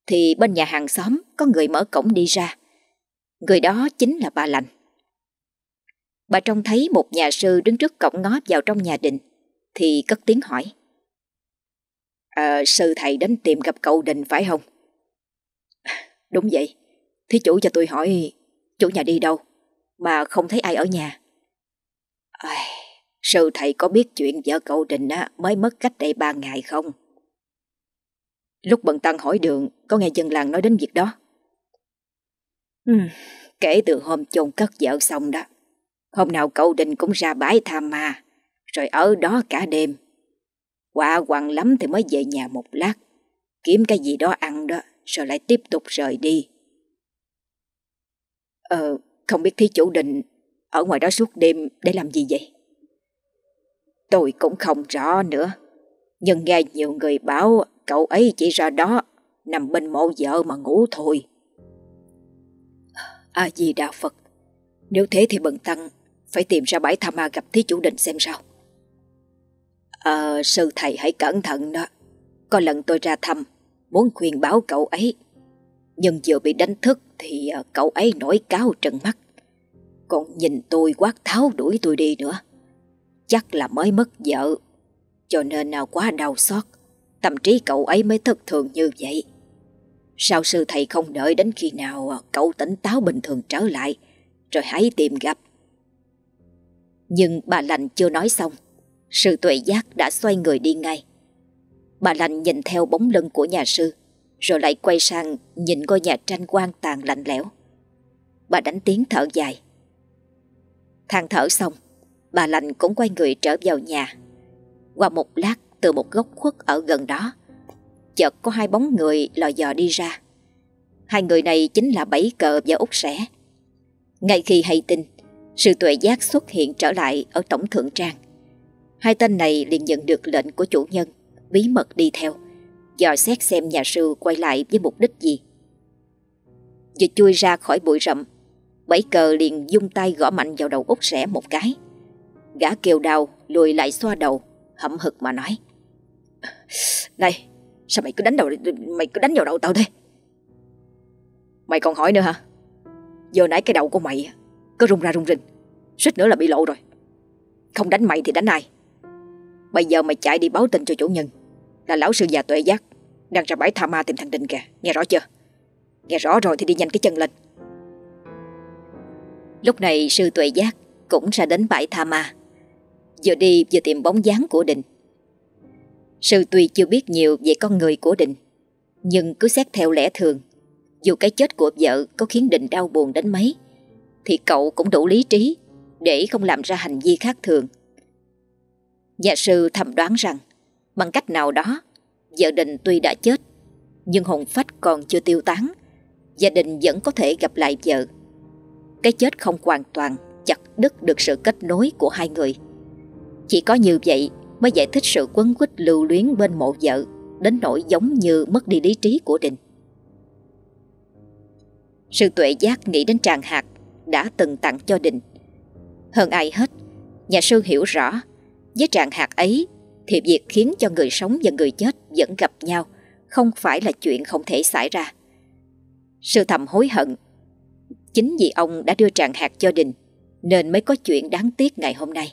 thì bên nhà hàng xóm có người mở cổng đi ra. Người đó chính là bà Lành. Bà trông thấy một nhà sư đứng trước cổng ngó vào trong nhà đình, thì cất tiếng hỏi. À, sư thầy đến tìm gặp cậu đình phải không? Đúng vậy. Thí chủ cho tôi hỏi chủ nhà đi đâu mà không thấy ai ở nhà. À, sư thầy có biết chuyện vợ cậu Đình á, mới mất cách đây ba ngày không? Lúc bận tăng hỏi đường có nghe dân làng nói đến việc đó. Ừ, kể từ hôm chôn cất vợ xong đó, hôm nào cậu Đình cũng ra bãi tham ma, rồi ở đó cả đêm. Quả quặng lắm thì mới về nhà một lát, kiếm cái gì đó ăn đó, rồi lại tiếp tục rời đi. Ờ, không biết thí chủ định ở ngoài đó suốt đêm để làm gì vậy? Tôi cũng không rõ nữa. Nhưng nghe nhiều người bảo cậu ấy chỉ ra đó nằm bên mộ vợ mà ngủ thôi. A Di Đà Phật. Nếu thế thì bần tăng phải tìm ra bãi tham ma gặp thí chủ định xem sao. Ờ, sư thầy hãy cẩn thận đó. Có lần tôi ra thăm, muốn khuyên báo cậu ấy. Nhưng vừa bị đánh thức thì ờ, cậu ấy nổi cáo trừng mắt. Còn nhìn tôi quát tháo đuổi tôi đi nữa. Chắc là mới mất vợ, cho nên nào quá đau xót. Tâm trí cậu ấy mới thất thường như vậy. Sao sư thầy không đợi đến khi nào cậu tỉnh táo bình thường trở lại, rồi hãy tìm gặp. Nhưng bà lành chưa nói xong, sư tuệ giác đã xoay người đi ngay. Bà lành nhìn theo bóng lưng của nhà sư, rồi lại quay sang nhìn ngôi nhà tranh quan tàn lạnh lẽo. Bà đánh tiếng thở dài. thang thở xong, bà lành cũng quay người trở vào nhà. Qua một lát từ một góc khuất ở gần đó, chợt có hai bóng người lò dò đi ra. Hai người này chính là Bảy Cờ và Út Sẻ. Ngay khi hay tin, sự tuệ giác xuất hiện trở lại ở Tổng Thượng Trang. Hai tên này liền nhận được lệnh của chủ nhân, bí mật đi theo, dò xét xem nhà sư quay lại với mục đích gì. Vừa chui ra khỏi bụi rậm, Bảy cờ liền dung tay gõ mạnh vào đầu út sẻ một cái. Gã kêu đau lùi lại xoa đầu, hậm hực mà nói. Này, sao mày cứ đánh đầu mày cứ đánh vào đầu tao thế? Mày còn hỏi nữa hả? Giờ nãy cái đầu của mày cứ rung ra rung rinh, suýt nữa là bị lộ rồi. Không đánh mày thì đánh ai? Bây giờ mày chạy đi báo tin cho chủ nhân là lão sư già tuệ giác đang ra bãi tha ma tìm thằng Định kìa, nghe rõ chưa? Nghe rõ rồi thì đi nhanh cái chân lên. Lúc này sư tuệ giác cũng ra đến bãi tha ma. Vừa đi vừa tìm bóng dáng của Định. Sư tuy chưa biết nhiều về con người của Định, nhưng cứ xét theo lẽ thường, Dù cái chết của vợ có khiến Định đau buồn đến mấy Thì cậu cũng đủ lý trí Để không làm ra hành vi khác thường. Nhà sư thầm đoán rằng Bằng cách nào đó Vợ Định tuy đã chết Nhưng hồn phách còn chưa tiêu tán Gia đình vẫn có thể gặp lại vợ. Cái chết không hoàn toàn Chặt đứt được sự kết nối của hai người. Chỉ có như vậy Mới giải thích sự quấn quýt lưu luyến bên mộ vợ, Đến nỗi giống như mất đi lý trí của đình. Sư tuệ giác nghĩ đến tràng hạt Đã từng tặng cho đình. Hơn ai hết, Nhà sư hiểu rõ, Với tràng hạt ấy Thì việc khiến cho người sống và người chết Vẫn gặp nhau Không phải là chuyện không thể xảy ra. Sư thầm hối hận, Chính vì ông đã đưa tràng hạt cho Đình Nên mới có chuyện đáng tiếc ngày hôm nay.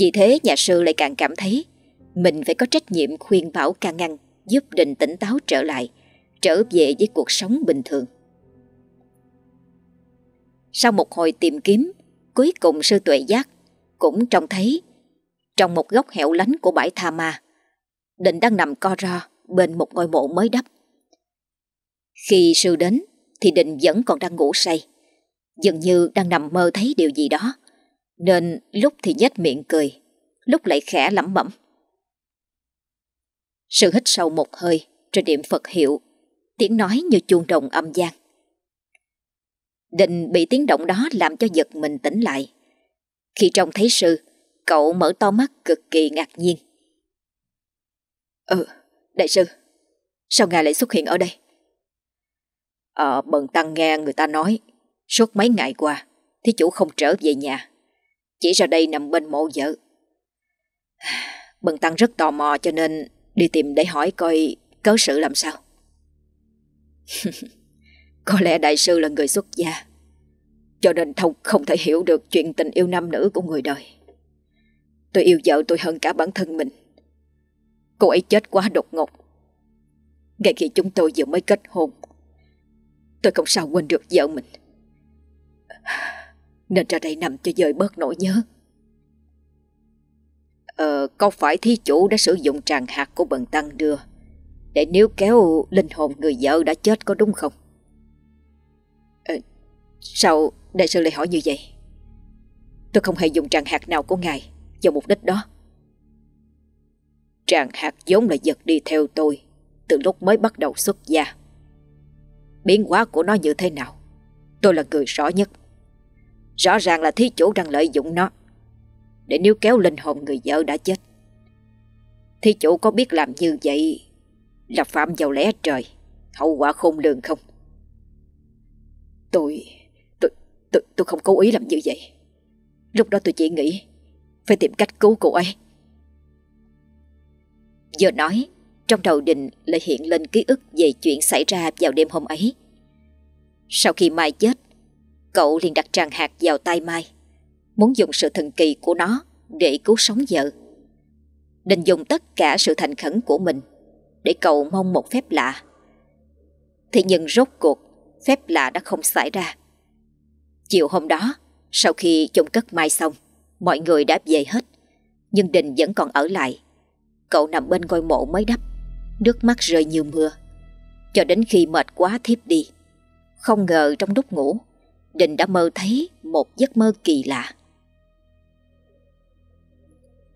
Vì thế nhà sư lại càng cảm thấy Mình phải có trách nhiệm khuyên bảo can ngăn, Giúp Đình tỉnh táo trở lại, Trở về với cuộc sống bình thường Sau một hồi tìm kiếm, Cuối cùng sư tuệ giác Cũng trông thấy Trong một góc hẻo lánh của bãi Tha Ma Định đang nằm co ro Bên một ngôi mộ mới đắp khi sư đến thì Định vẫn còn đang ngủ say. Dường như đang nằm mơ thấy điều gì đó. Nên lúc thì nhếch miệng cười, lúc lại khẽ lẩm bẩm. sự hít sâu một hơi rồi niệm Phật hiệu, tiếng nói như chuông đồng âm gian. Định bị tiếng động đó làm cho giật mình tỉnh lại. Khi trông thấy sư, cậu mở to mắt cực kỳ ngạc nhiên. Ừ, đại sư, sao ngài lại xuất hiện ở đây? Ờ, bần tăng nghe người ta nói, suốt mấy ngày qua, thí chủ không trở về nhà, chỉ ra đây nằm bên mộ vợ. Bần tăng rất tò mò cho nên đi tìm để hỏi coi cớ sự làm sao. Có lẽ đại sư là người xuất gia, cho nên thông không thể hiểu được chuyện tình yêu nam nữ của người đời. Tôi yêu vợ tôi hơn cả bản thân mình. Cô ấy chết quá đột ngột. Ngay khi chúng tôi vừa mới kết hôn, Tôi không sao quên được vợ mình nên ra đây nằm cho dời bớt nỗi nhớ Ờ, có phải thí chủ đã sử dụng tràng hạt của bần tăng đưa Để níu kéo linh hồn người vợ đã chết có đúng không? Ờ, sao đại sư lại hỏi như vậy? Tôi không hề dùng tràng hạt nào của ngài Vào mục đích đó Tràng hạt vốn là vật đi theo tôi Từ lúc mới bắt đầu xuất gia Biến hóa của nó như thế nào Tôi là người rõ nhất Rõ ràng là thí chủ đang lợi dụng nó. Để níu kéo linh hồn người vợ đã chết. Thí chủ có biết làm như vậy Là phạm vào lẽ trời Hậu quả khôn lường không? Tôi Tôi tôi, tôi không cố ý làm như vậy. Lúc đó tôi chỉ nghĩ Phải tìm cách cứu cô ấy. Giờ nói trong đầu Đình lại hiện lên ký ức về chuyện xảy ra vào đêm hôm ấy. Sau khi Mai chết, cậu liền đặt tràng hạt vào tay Mai, muốn dùng sự thần kỳ của nó để cứu sống vợ. Đình dùng tất cả sự thành khẩn của mình để cậu mong một phép lạ. Thế nhưng rốt cuộc, phép lạ đã không xảy ra. Chiều hôm đó, sau khi chôn cất Mai xong, mọi người đã về hết, nhưng Đình vẫn còn ở lại. Cậu nằm bên ngôi mộ mới đắp Nước mắt rơi như mưa Cho đến khi mệt quá thiếp đi Không ngờ trong lúc ngủ Đình đã mơ thấy một giấc mơ kỳ lạ.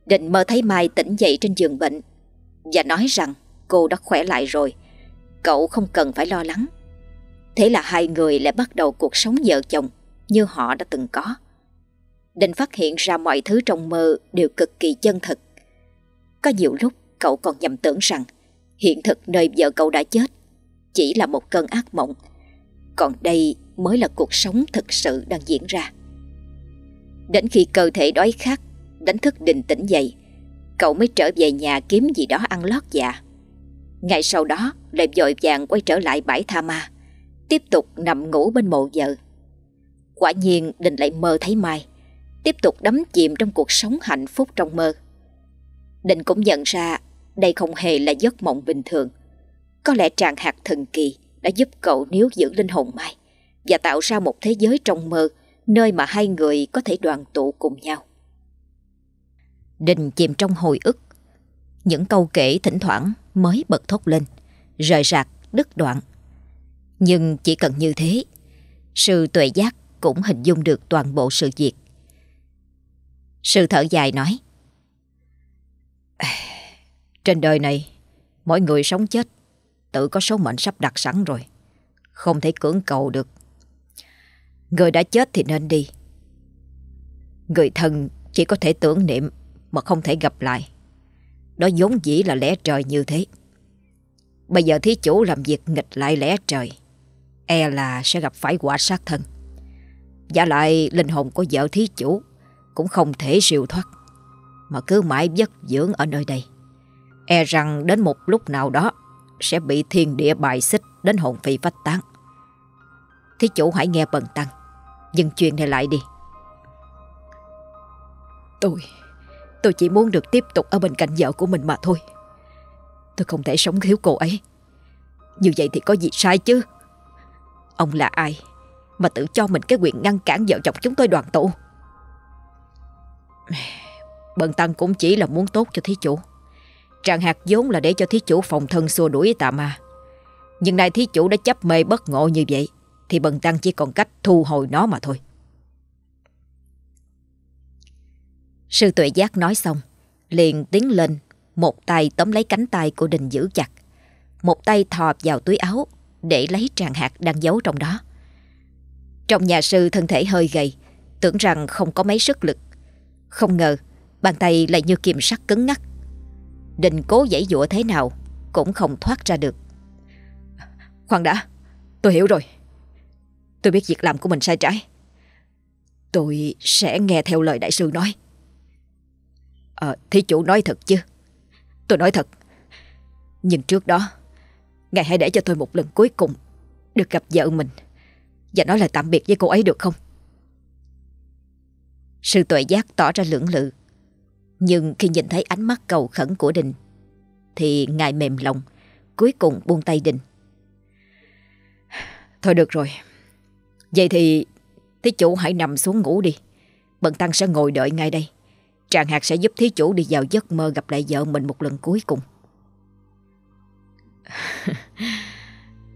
Đình mơ thấy Mai tỉnh dậy trên giường bệnh Và nói rằng cô đã khỏe lại rồi, Cậu không cần phải lo lắng. Thế là hai người lại bắt đầu cuộc sống vợ chồng Như họ đã từng có. Đình phát hiện ra mọi thứ trong mơ đều cực kỳ chân thực. Có nhiều lúc cậu còn nhầm tưởng rằng Hiện thực nơi vợ cậu đã chết Chỉ là một cơn ác mộng. Còn đây mới là cuộc sống thực sự đang diễn ra. Đến khi cơ thể đói khát, Đánh thức định tỉnh dậy, Cậu mới trở về nhà kiếm gì đó ăn lót dạ. Ngày sau đó lại dội vàng quay trở lại bãi tha ma, Tiếp tục nằm ngủ bên mộ vợ. Quả nhiên, Đình lại mơ thấy Mai, Tiếp tục đắm chìm trong cuộc sống hạnh phúc trong mơ. Định cũng nhận ra đây không hề là giấc mộng bình thường. Có lẽ tràng hạt thần kỳ đã giúp cậu níu giữ linh hồn Mai và tạo ra một thế giới trong mơ nơi mà hai người có thể đoàn tụ cùng nhau. Đình chìm trong hồi ức. Những câu kể thỉnh thoảng mới bật thốt lên, rời rạc, đứt đoạn. Nhưng chỉ cần như thế, sự tuệ giác cũng hình dung được toàn bộ sự việc. Sự thở dài nói. Trên đời này, mỗi người sống chết tự có số mệnh sắp đặt sẵn rồi. Không thể cưỡng cầu được. Người đã chết thì nên đi. Người thân chỉ có thể tưởng niệm mà không thể gặp lại. Đó vốn dĩ là lẽ trời như thế. Bây giờ thí chủ làm việc nghịch lại lẽ trời. E là sẽ gặp phải quả sát thân. Giả lại linh hồn của vợ thí chủ cũng không thể siêu thoát. Mà cứ mãi vất dưỡng ở nơi đây. E rằng đến một lúc nào đó sẽ bị thiên địa bài xích đến hồn phi phách tán. Thí chủ hãy nghe bần tăng, dừng chuyện này lại đi. Tôi, tôi chỉ muốn được tiếp tục ở bên cạnh vợ của mình mà thôi. Tôi không thể sống thiếu cô ấy. Như vậy thì có gì sai chứ? Ông là ai mà tự cho mình cái quyền ngăn cản vợ chồng chúng tôi đoàn tụ? Bần tăng cũng chỉ là muốn tốt cho thí chủ. Tràng hạt vốn là để cho thí chủ phòng thân xua đuổi tà ma. Nhưng nay thí chủ đã chấp mê bất ngộ như vậy thì bần tăng chỉ còn cách thu hồi nó mà thôi. Sư tuệ giác nói xong, liền tiến lên, một tay tóm lấy cánh tay của Đình giữ chặt, một tay thò vào túi áo để lấy tràng hạt đang giấu trong đó. Trong nhà sư thân thể hơi gầy, tưởng rằng không có mấy sức lực. Không ngờ, bàn tay lại như kiềm sắt cứng ngắc. Đình cố giãy dụa thế nào cũng không thoát ra được. Khoan đã, tôi hiểu rồi. Tôi biết việc làm của mình sai trái. Tôi sẽ nghe theo lời đại sư nói. Ờ, thí chủ nói thật chứ? Tôi nói thật. Nhưng trước đó, ngài hãy để cho tôi một lần cuối cùng được gặp vợ mình và nói lời tạm biệt với cô ấy được không? Sư tuệ giác tỏ ra lưỡng lự. Nhưng khi nhìn thấy ánh mắt cầu khẩn của Đình, thì ngài mềm lòng, cuối cùng buông tay Đình. Thôi được rồi. Vậy thì thí chủ hãy nằm xuống ngủ đi. Bần tăng sẽ ngồi đợi ngay đây. Tràng hạt sẽ giúp thí chủ đi vào giấc mơ gặp lại vợ mình một lần cuối cùng.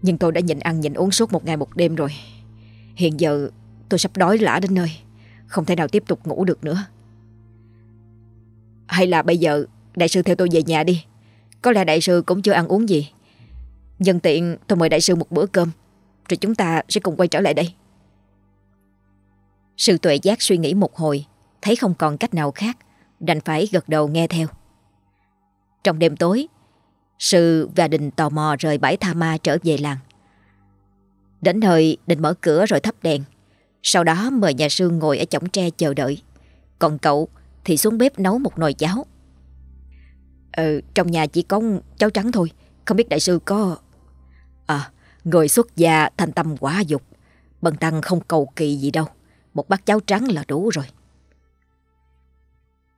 Nhưng tôi đã nhịn ăn nhịn uống suốt một ngày một đêm rồi. Hiện giờ tôi sắp đói lả đến nơi. Không thể nào tiếp tục ngủ được nữa. Hay là bây giờ đại sư theo tôi về nhà đi. Có lẽ đại sư cũng chưa ăn uống gì. Nhân tiện tôi mời đại sư một bữa cơm. Rồi chúng ta sẽ cùng quay trở lại đây sự tuệ giác suy nghĩ một hồi Thấy không còn cách nào khác Đành phải gật đầu nghe theo. Trong đêm tối Sư và Đình tò mò rời bãi Tha Ma trở về làng. Đến nơi Đình mở cửa rồi thắp đèn. Sau đó mời nhà sư ngồi ở chổng tre chờ đợi. Còn cậu thì xuống bếp nấu một nồi cháo. Ừ, trong nhà chỉ có cháo trắng thôi Không biết đại sư có... À, người xuất gia thành tâm quả dục Bần tăng không cầu kỳ gì đâu. Một bát cháo trắng là đủ rồi.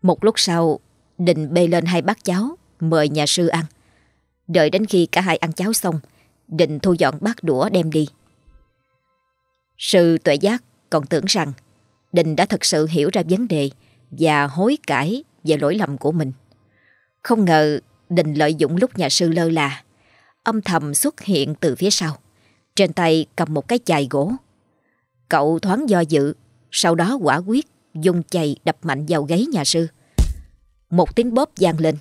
Một lúc sau, Đình bê lên hai bát cháo, Mời nhà sư ăn. Đợi đến khi cả hai ăn cháo xong Định thu dọn bát đũa đem đi. Sư tuệ giác còn tưởng rằng Đình đã thật sự hiểu ra vấn đề Và hối cải về lỗi lầm của mình. Không ngờ Đình lợi dụng lúc nhà sư lơ là, Âm thầm xuất hiện từ phía sau. Trên tay cầm một cái chài gỗ. Cậu thoáng do dự sau đó quả quyết Dùng chày đập mạnh vào gáy nhà sư. Một tiếng bóp vang lên.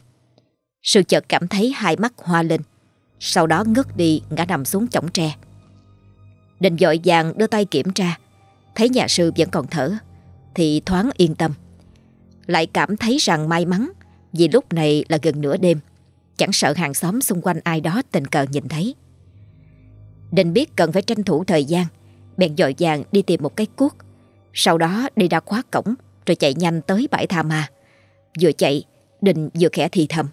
Sư chợt cảm thấy hai mắt hoa lên, Sau đó ngất đi ngã nằm xuống chõng tre. Định dội vàng đưa tay kiểm tra, Thấy nhà sư vẫn còn thở, Thì thoáng yên tâm. Lại cảm thấy rằng may mắn, Vì lúc này là gần nửa đêm, Chẳng sợ hàng xóm xung quanh ai đó tình cờ nhìn thấy. Định biết cần phải tranh thủ thời gian, Bèn dội vàng đi tìm một cái cuốc sau đó đi ra khóa cổng Rồi chạy nhanh tới bãi tha ma. Vừa chạy Định vừa khẽ thì thầm.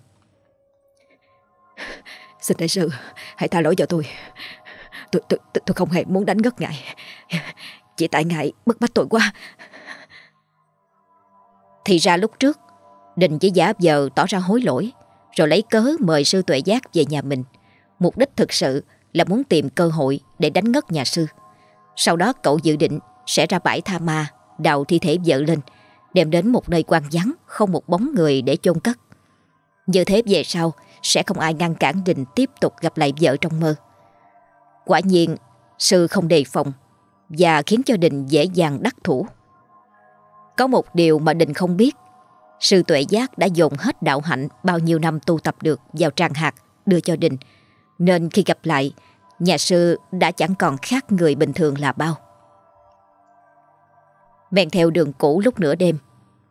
Xin đại sư Hãy tha lỗi cho tôi. Tôi, tôi, tôi, tôi không hề muốn đánh ngất ngài. Chỉ tại ngài bức bách tôi quá. Thì ra lúc trước Đình với giả vờ tỏ ra hối lỗi Rồi lấy cớ mời sư tuệ giác về nhà mình. Mục đích thực sự là muốn tìm cơ hội để đánh ngất nhà sư. Sau đó cậu dự định sẽ ra bãi tha ma Đào thi thể vợ lên Đem đến một nơi quan vắng Không một bóng người để chôn cất Như thế về sau Sẽ không ai ngăn cản Đình tiếp tục gặp lại vợ trong mơ Quả nhiên Sư không đề phòng và khiến cho Đình dễ dàng đắc thủ. Có một điều mà Đình không biết, sư tuệ giác đã dồn hết đạo hạnh bao nhiêu năm tu tập được vào tràng hạt đưa cho Đình, nên khi gặp lại, nhà sư đã chẳng còn khác người bình thường là bao. Men theo đường cũ lúc nửa đêm,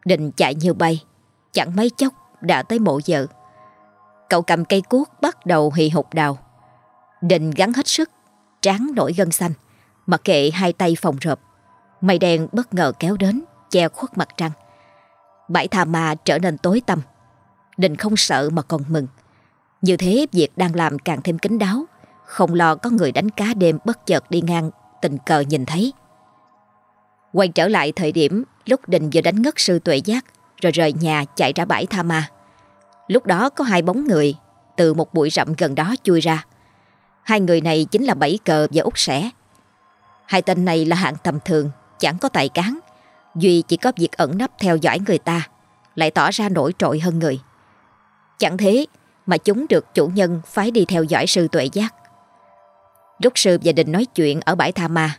Đình chạy như bay, chẳng mấy chốc đã tới mộ vợ. Cậu cầm cây cuốc bắt đầu hì hục đào. Đình gắn hết sức, tráng nổi gân xanh, mặc kệ hai tay phòng rộp. Mây đen bất ngờ kéo đến, che khuất mặt trăng. Bãi thà mà trở nên tối tăm. Đình không sợ mà còn mừng. Như thế việc đang làm càng thêm kín đáo, không lo có người đánh cá đêm bất chợt đi ngang tình cờ nhìn thấy. Quay trở lại thời điểm lúc Đình vừa đánh ngất sư tuệ giác rồi rời nhà chạy ra bãi tha ma. Lúc đó có hai bóng người từ một bụi rậm gần đó chui ra. Hai người này chính là Bảy Cờ và Út Sẻ. Hai tên này là hạng tầm thường, chẳng có tài cán. Duy chỉ có việc ẩn nấp theo dõi người ta, lại tỏ ra nổi trội hơn người. Chẳng thế mà chúng được chủ nhân phái đi theo dõi sư tuệ giác. Lúc sư và Đình nói chuyện ở bãi Tha Ma,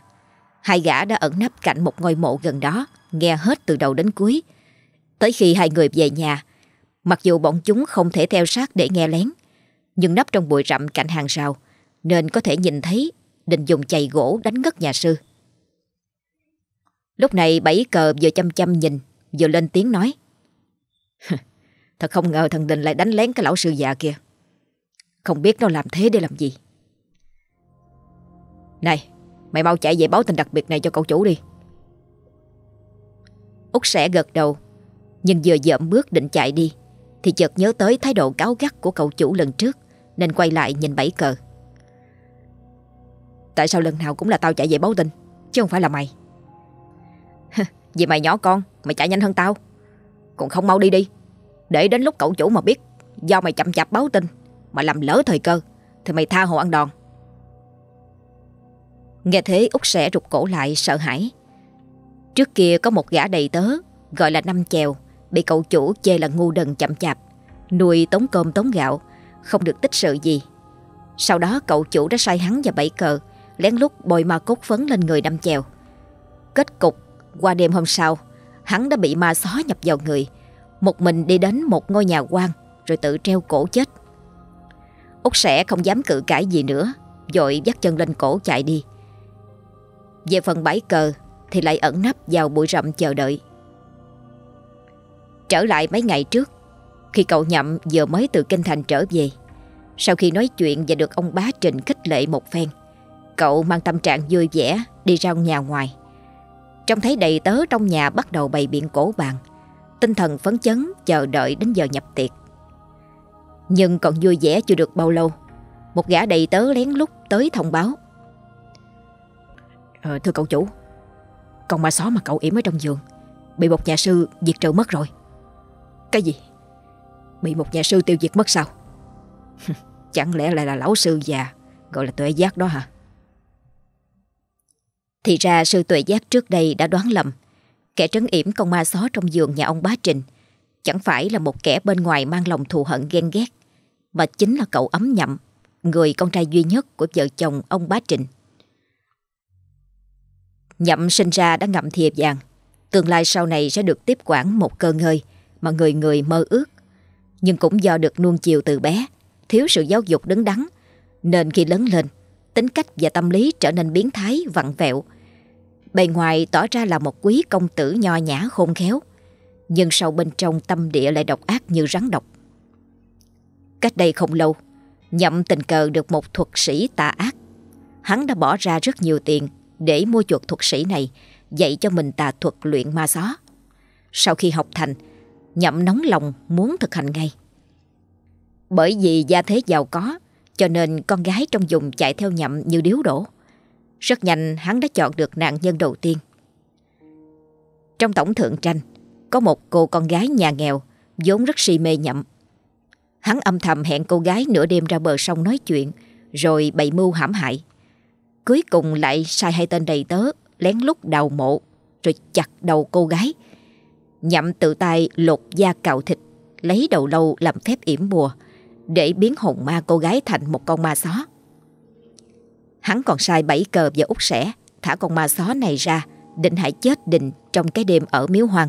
hai gã đã ẩn nấp cạnh một ngôi mộ gần đó, nghe hết từ đầu đến cuối. Tới khi hai người về nhà, mặc dù bọn chúng không thể theo sát để nghe lén, nhưng nấp trong bụi rậm cạnh hàng rào, nên có thể nhìn thấy định dùng chày gỗ đánh ngất nhà sư. Lúc này bảy cờ vừa chăm chăm nhìn, vừa lên tiếng nói. Thật không ngờ thần Đình lại đánh lén cái lão sư già kia. Không biết nó làm thế để làm gì. Này, mày mau chạy về báo tin đặc biệt này cho cậu chủ đi. Út sẽ gật đầu, nhưng vừa dậm bước định chạy đi, thì chợt nhớ tới thái độ cáo gắt của cậu chủ lần trước, nên quay lại nhìn bảy cờ. Tại sao lần nào cũng là tao chạy về báo tin, chứ không phải là mày? Vì mày nhỏ con, mày chạy nhanh hơn tao. Còn không mau đi đi, để đến lúc cậu chủ mà biết do mày chậm chạp báo tin mà làm lỡ thời cơ, thì mày tha hồ ăn đòn. Nghe thế Út sẽ rụt cổ lại sợ hãi. Trước kia có một gã đầy tớ gọi là Năm Chèo bị cậu chủ chê là ngu đần chậm chạp, nuôi tống cơm tống gạo, không được tích sự gì. Sau đó cậu chủ đã sai hắn và bảy cờ lén lút bồi ma cốt phấn lên người Năm Chèo. Kết cục, qua đêm hôm sau, hắn đã bị ma xó nhập vào người, một mình đi đến một ngôi nhà quan rồi tự treo cổ chết. Út sẽ không dám cự cãi gì nữa, dội dắt chân lên cổ chạy đi. Về phần bãi cờ thì lại ẩn nấp vào bụi rậm chờ đợi. Trở lại mấy ngày trước, khi cậu nhậm vừa mới từ kinh thành trở về, sau khi nói chuyện và được ông bá Trình khích lệ một phen, cậu mang tâm trạng vui vẻ đi ra nhà ngoài. Trông thấy đầy tớ trong nhà bắt đầu bày biện cổ bàn, tinh thần phấn chấn chờ đợi đến giờ nhập tiệc. Nhưng còn vui vẻ chưa được bao lâu, một gã đầy tớ lén lút tới thông báo. Ờ, thưa cậu chủ, con ma xó mà cậu yểm ở trong giường bị một nhà sư diệt trừ mất rồi. Cái gì? Bị một nhà sư tiêu diệt mất sao? Chẳng lẽ lại là lão sư già gọi là tuệ giác đó hả? Thì ra sư tuệ giác trước đây đã đoán lầm Kẻ trấn yểm con ma xó trong giường nhà ông bá Trình Chẳng phải là một kẻ bên ngoài mang lòng thù hận ghen ghét Mà chính là cậu ấm nhậm Người con trai duy nhất của vợ chồng ông bá Trình Nhậm sinh ra đã ngậm thìa vàng. Tương lai sau này sẽ được tiếp quản một cơ ngơi Mà người người mơ ước. Nhưng cũng do được nuông chiều từ bé Thiếu sự giáo dục đứng đắn Nên khi lớn lên Tính cách và tâm lý trở nên biến thái, vặn vẹo. Bề ngoài tỏ ra là một quý công tử nho nhã khôn khéo Nhưng sâu bên trong tâm địa lại độc ác như rắn độc. Cách đây không lâu Nhậm tình cờ được một thuật sĩ tà ác. Hắn đã bỏ ra rất nhiều tiền để mua chuột thuật sĩ này Dạy cho mình tà thuật luyện ma gió. Sau khi học thành Nhậm nóng lòng muốn thực hành ngay Bởi vì gia thế giàu có Cho nên con gái trong vùng chạy theo nhậm như điếu đổ rất nhanh hắn đã chọn được nạn nhân đầu tiên. Trong tổng thượng tranh, có một cô con gái nhà nghèo, vốn rất si mê nhậm. Hắn âm thầm hẹn cô gái nửa đêm ra bờ sông nói chuyện, rồi bày mưu hãm hại. Cuối cùng lại sai hai tên đầy tớ, lén lút đào mộ, rồi chặt đầu cô gái. Nhậm tự tay lột da cạo thịt, lấy đầu lâu làm phép yểm bùa, để biến hồn ma cô gái thành một con ma xó. Hắn còn sai bảy cờ và út sẻ Thả con ma só này ra Định hãy chết đình trong cái đêm ở miếu hoang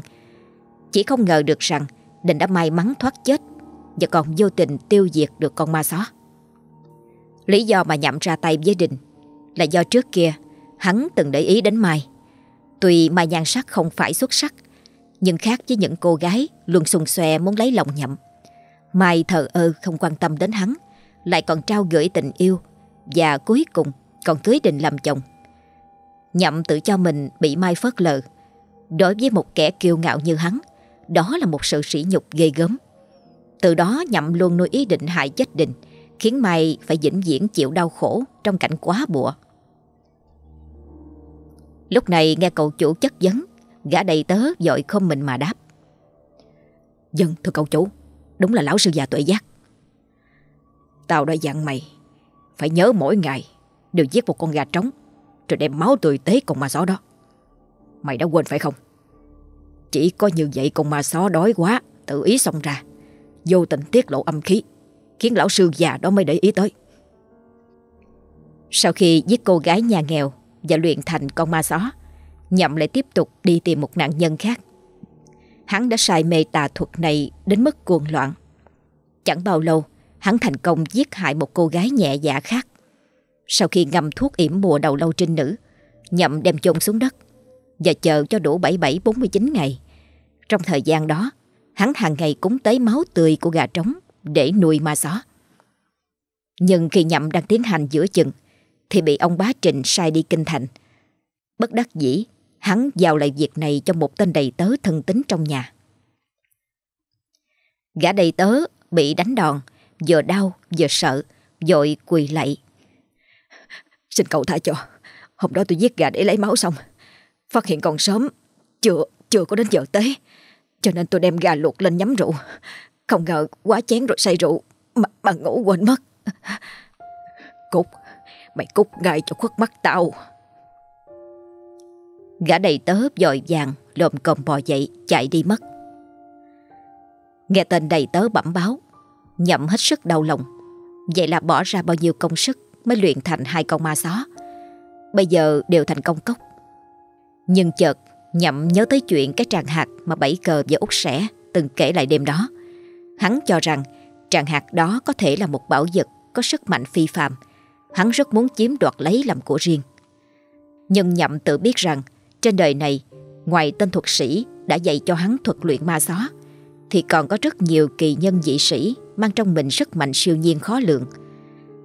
Chỉ không ngờ được rằng đình đã may mắn thoát chết Và còn vô tình tiêu diệt được con ma só Lý do mà nhậm ra tay với đình. Là do trước kia, Hắn từng để ý đến Mai. Tuy Mai nhan sắc không phải xuất sắc, Nhưng khác với những cô gái Luôn xung xoe muốn lấy lòng nhậm. Mai thờ ơ không quan tâm đến hắn, Lại còn trao gửi tình yêu, Và cuối cùng còn cưới định làm chồng. Nhậm tự cho mình bị Mai phớt lờ. Đối với một kẻ kiêu ngạo như hắn, Đó là một sự sỉ nhục ghê gớm. Từ đó Nhậm luôn nuôi ý định hại chết định Khiến Mai phải vĩnh viễn chịu đau khổ. Trong cảnh quá bụa. Lúc này nghe cậu chủ chất vấn, Gã đầy tớ dội không mình mà đáp. Dân thưa cậu chủ, Đúng là lão sư già tuệ giác. Tao đã dặn mày, Phải nhớ mỗi ngày Đều giết một con gà trống, Rồi đem máu tươi tế con ma só đó. Mày đã quên phải không? Chỉ có như vậy con ma só đói quá, Tự ý xông ra, Vô tình tiết lộ âm khí, Khiến lão sư già đó mới để ý tới. Sau khi giết cô gái nhà nghèo Và luyện thành con ma gió, Nhậm lại tiếp tục đi tìm một nạn nhân khác. Hắn đã xài mê tà thuật này đến mức cuồng loạn. Chẳng bao lâu Hắn thành công giết hại một cô gái nhẹ dạ khác. Sau khi ngâm thuốc yểm mùa đầu lâu trinh nữ Nhậm đem chôn xuống đất Và chờ cho đủ 77-49 ngày. Trong thời gian đó Hắn hàng ngày cúng tế máu tươi của gà trống Để nuôi ma gió. Nhưng khi Nhậm đang tiến hành giữa chừng thì bị ông bá Trịnh sai đi kinh thành Bất đắc dĩ Hắn giao lại việc này cho một tên đầy tớ thân tín trong nhà. Gã đầy tớ bị đánh đòn, vừa đau vừa sợ, dội quỳ lạy. Xin cậu tha cho, hôm đó tôi giết gà để lấy máu xong. Phát hiện còn sớm, chưa chưa có đến giờ tế. Cho nên tôi đem gà luộc lên nhắm rượu. Không ngờ quá chén rồi say rượu, mà, mà ngủ quên mất. cục mày cút ngay cho khuất mắt tao. Gã đầy tớ dội vàng, lồm cồm bò dậy, chạy đi mất. Nghe tên đầy tớ bẩm báo, Nhậm hết sức đau lòng. Vậy là bỏ ra bao nhiêu công sức Mới luyện thành hai con ma xó? Bây giờ đều thành công cốc. Nhưng chợt, Nhậm nhớ tới chuyện cái tràng hạt Mà Bảy Cờ và Út Sẻ từng kể lại đêm đó. Hắn cho rằng tràng hạt đó có thể là một bảo vật Có sức mạnh phi phàm Hắn rất muốn chiếm đoạt lấy làm của riêng Nhưng Nhậm tự biết rằng trên đời này, ngoài tên thuật sĩ đã dạy cho hắn thuật luyện ma xó, thì còn có rất nhiều kỳ nhân dị sĩ mang trong mình sức mạnh siêu nhiên khó lường.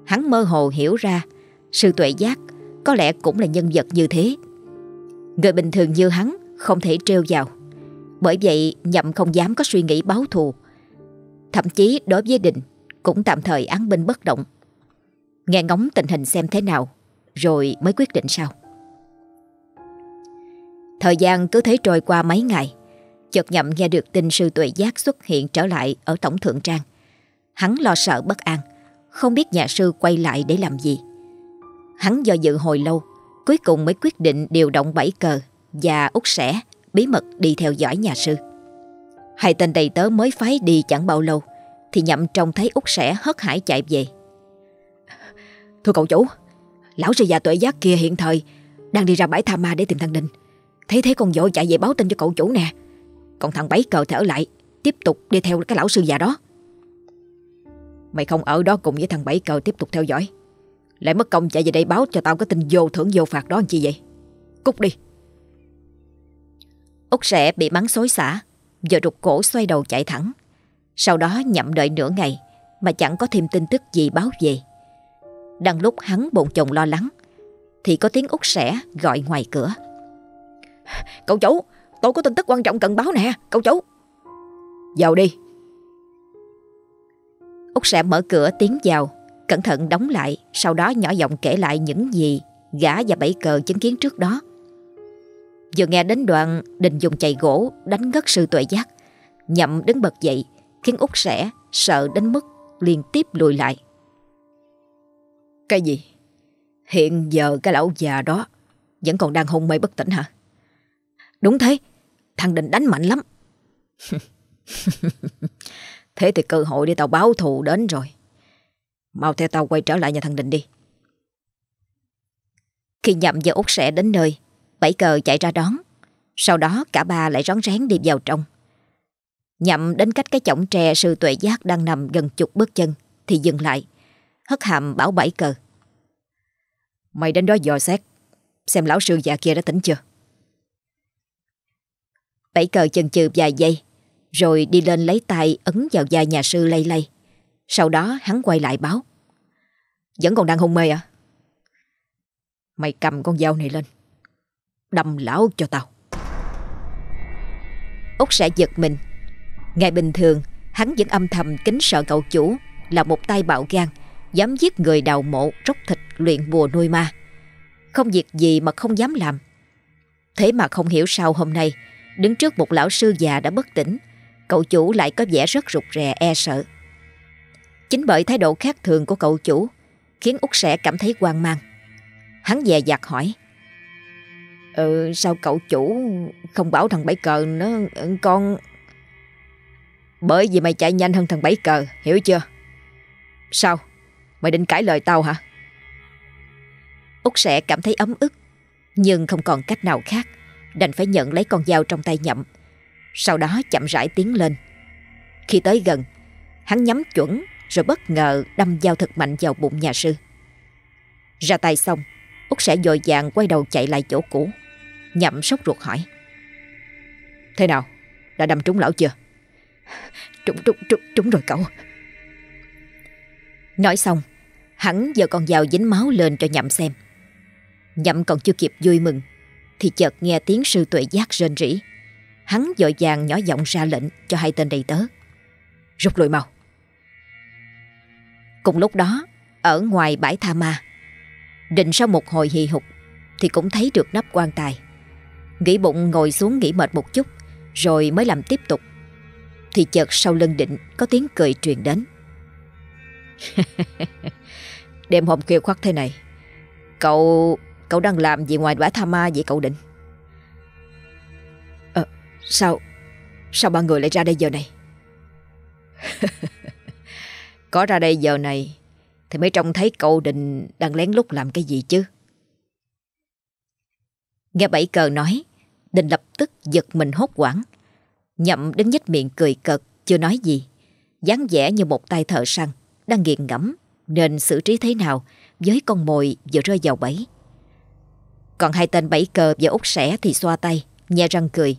Hắn mơ hồ hiểu ra, sư tuệ giác có lẽ cũng là nhân vật như thế. Người bình thường như hắn không thể trêu vào. Bởi vậy nhậm không dám có suy nghĩ báo thù. Thậm chí đối với định cũng tạm thời án binh bất động. Nghe ngóng tình hình xem thế nào, rồi mới quyết định sao. Thời gian cứ thế trôi qua mấy ngày Chợt nhậm nghe được tin sư tuệ giác xuất hiện trở lại ở Tổng Thượng Trang. Hắn lo sợ bất an Không biết nhà sư quay lại để làm gì. Hắn do dự hồi lâu Cuối cùng mới quyết định điều động bảy cờ Và út sẻ bí mật đi theo dõi nhà sư. Hai tên đầy tớ mới phái đi chẳng bao lâu Thì nhậm trông thấy út sẻ hớt hải chạy về. Thưa cậu chủ Lão sư già tuệ giác kia hiện thời Đang đi ra bãi Tha Ma để tìm thằng đình, Thấy thế con vội chạy về báo tin cho cậu chủ nè. Còn thằng bấy cờ thì ở lại Tiếp tục đi theo cái lão sư già đó. Mày không ở đó cùng với thằng bảy cờ tiếp tục theo dõi. Lại mất công chạy về đây báo cho tao cái tin vô thưởng vô phạt đó làm chi vậy? Cút đi. Út sẻ bị mắng xối xả Giờ rụt cổ xoay đầu chạy thẳng. Sau đó nhậm đợi nửa ngày Mà chẳng có thêm tin tức gì báo về. Đang lúc hắn bồn chồn lo lắng Thì có tiếng út sẻ gọi ngoài cửa. Cậu chủ Tôi có tin tức quan trọng cần báo nè Cậu chủ Vào đi. Út sẽ mở cửa tiến vào Cẩn thận đóng lại Sau đó nhỏ giọng kể lại những gì Gã và bảy cờ chứng kiến trước đó. Vừa nghe đến đoạn Đình dùng chày gỗ đánh ngất sư tuệ giác Nhậm đứng bật dậy Khiến Út sẽ sợ đến mức liên tiếp lùi lại cái gì? Hiện giờ cái lão già đó Vẫn còn đang hôn mê bất tỉnh hả? Đúng thế, thằng Định đánh mạnh lắm. thế thì cơ hội để tao báo thù đến rồi. Mau theo tao quay trở lại nhà thằng Định đi. Khi nhậm và út sẽ đến nơi, bảy cờ chạy ra đón. Sau đó cả ba lại rón rén đi vào trong. Nhậm đến cách cái chổng tre sư tuệ giác đang nằm gần chục bước chân thì dừng lại. Hất hàm bảo bảy cờ. Mày đến đó dò xét, xem lão sư già kia đã tỉnh chưa. Bảy cờ chần chừ vài giây, rồi đi lên lấy tay ấn vào da nhà sư lay lay. Sau đó hắn quay lại báo. Vẫn còn đang hôn mê à? Mày cầm con dao này lên, đâm lão cho tao. Út sẽ giật mình. Ngày bình thường, hắn vẫn âm thầm kính sợ cậu chủ là một tay bạo gan, dám giết người đào mộ, róc thịt, luyện bùa nuôi ma. Không việc gì mà không dám làm. Thế mà không hiểu sao hôm nay, đứng trước một lão sư già đã bất tỉnh, cậu chủ lại có vẻ rất rụt rè e sợ. Chính bởi thái độ khác thường của cậu chủ, khiến Út sẽ cảm thấy hoang mang. Hắn dè dặt hỏi. Ừ, sao cậu chủ không bảo thằng Bảy Cờ nó ừ, con... Bởi vì mày chạy nhanh hơn thằng Bảy Cờ, hiểu chưa? Sao? Mày định cãi lời tao hả? Út sẽ cảm thấy ấm ức, nhưng không còn cách nào khác, đành phải nhận lấy con dao trong tay nhậm. Sau đó chậm rãi tiến lên. Khi tới gần, hắn nhắm chuẩn rồi bất ngờ đâm dao thật mạnh vào bụng nhà sư. Ra tay xong, Út sẽ dội vàng quay đầu chạy lại chỗ cũ. Nhậm sốc ruột hỏi. Thế nào? Đã đâm trúng lão chưa? Trúng, trúng, trúng, trúng rồi cậu. Nói xong, hắn giờ còn vào dính máu lên cho Nhậm xem. Nhậm còn chưa kịp vui mừng, thì chợt nghe tiếng sư tuệ giác rên rỉ. Hắn dội vàng nhỏ giọng ra lệnh cho hai tên đầy tớ. Rút lui mau. Cùng lúc đó, ở ngoài bãi tha ma, định sau một hồi hì hục thì cũng thấy được nắp quan tài. Nghĩ bụng ngồi xuống nghỉ mệt một chút rồi mới làm tiếp tục. Thì chợt sau lưng định có tiếng cười truyền đến. Đêm hôm kêu khoắc thế này, cậu cậu đang làm gì ngoài bãi tha ma vậy cậu định? Ờ, sao, sao ba người lại ra đây giờ này? Có ra đây giờ này Thì mới trông thấy cậu định đang lén lút làm cái gì chứ Nghe bảy cờ nói Định lập tức giật mình hốt quảng Nhậm đứng nhếch miệng cười cợt Chưa nói gì dáng vẻ như một tay thợ săn đang nghiền ngẫm Nên xử trí thế nào Với con mồi vừa rơi vào bẫy Còn hai tên bẫy cờ và út sẻ thì xoa tay Nhe răng cười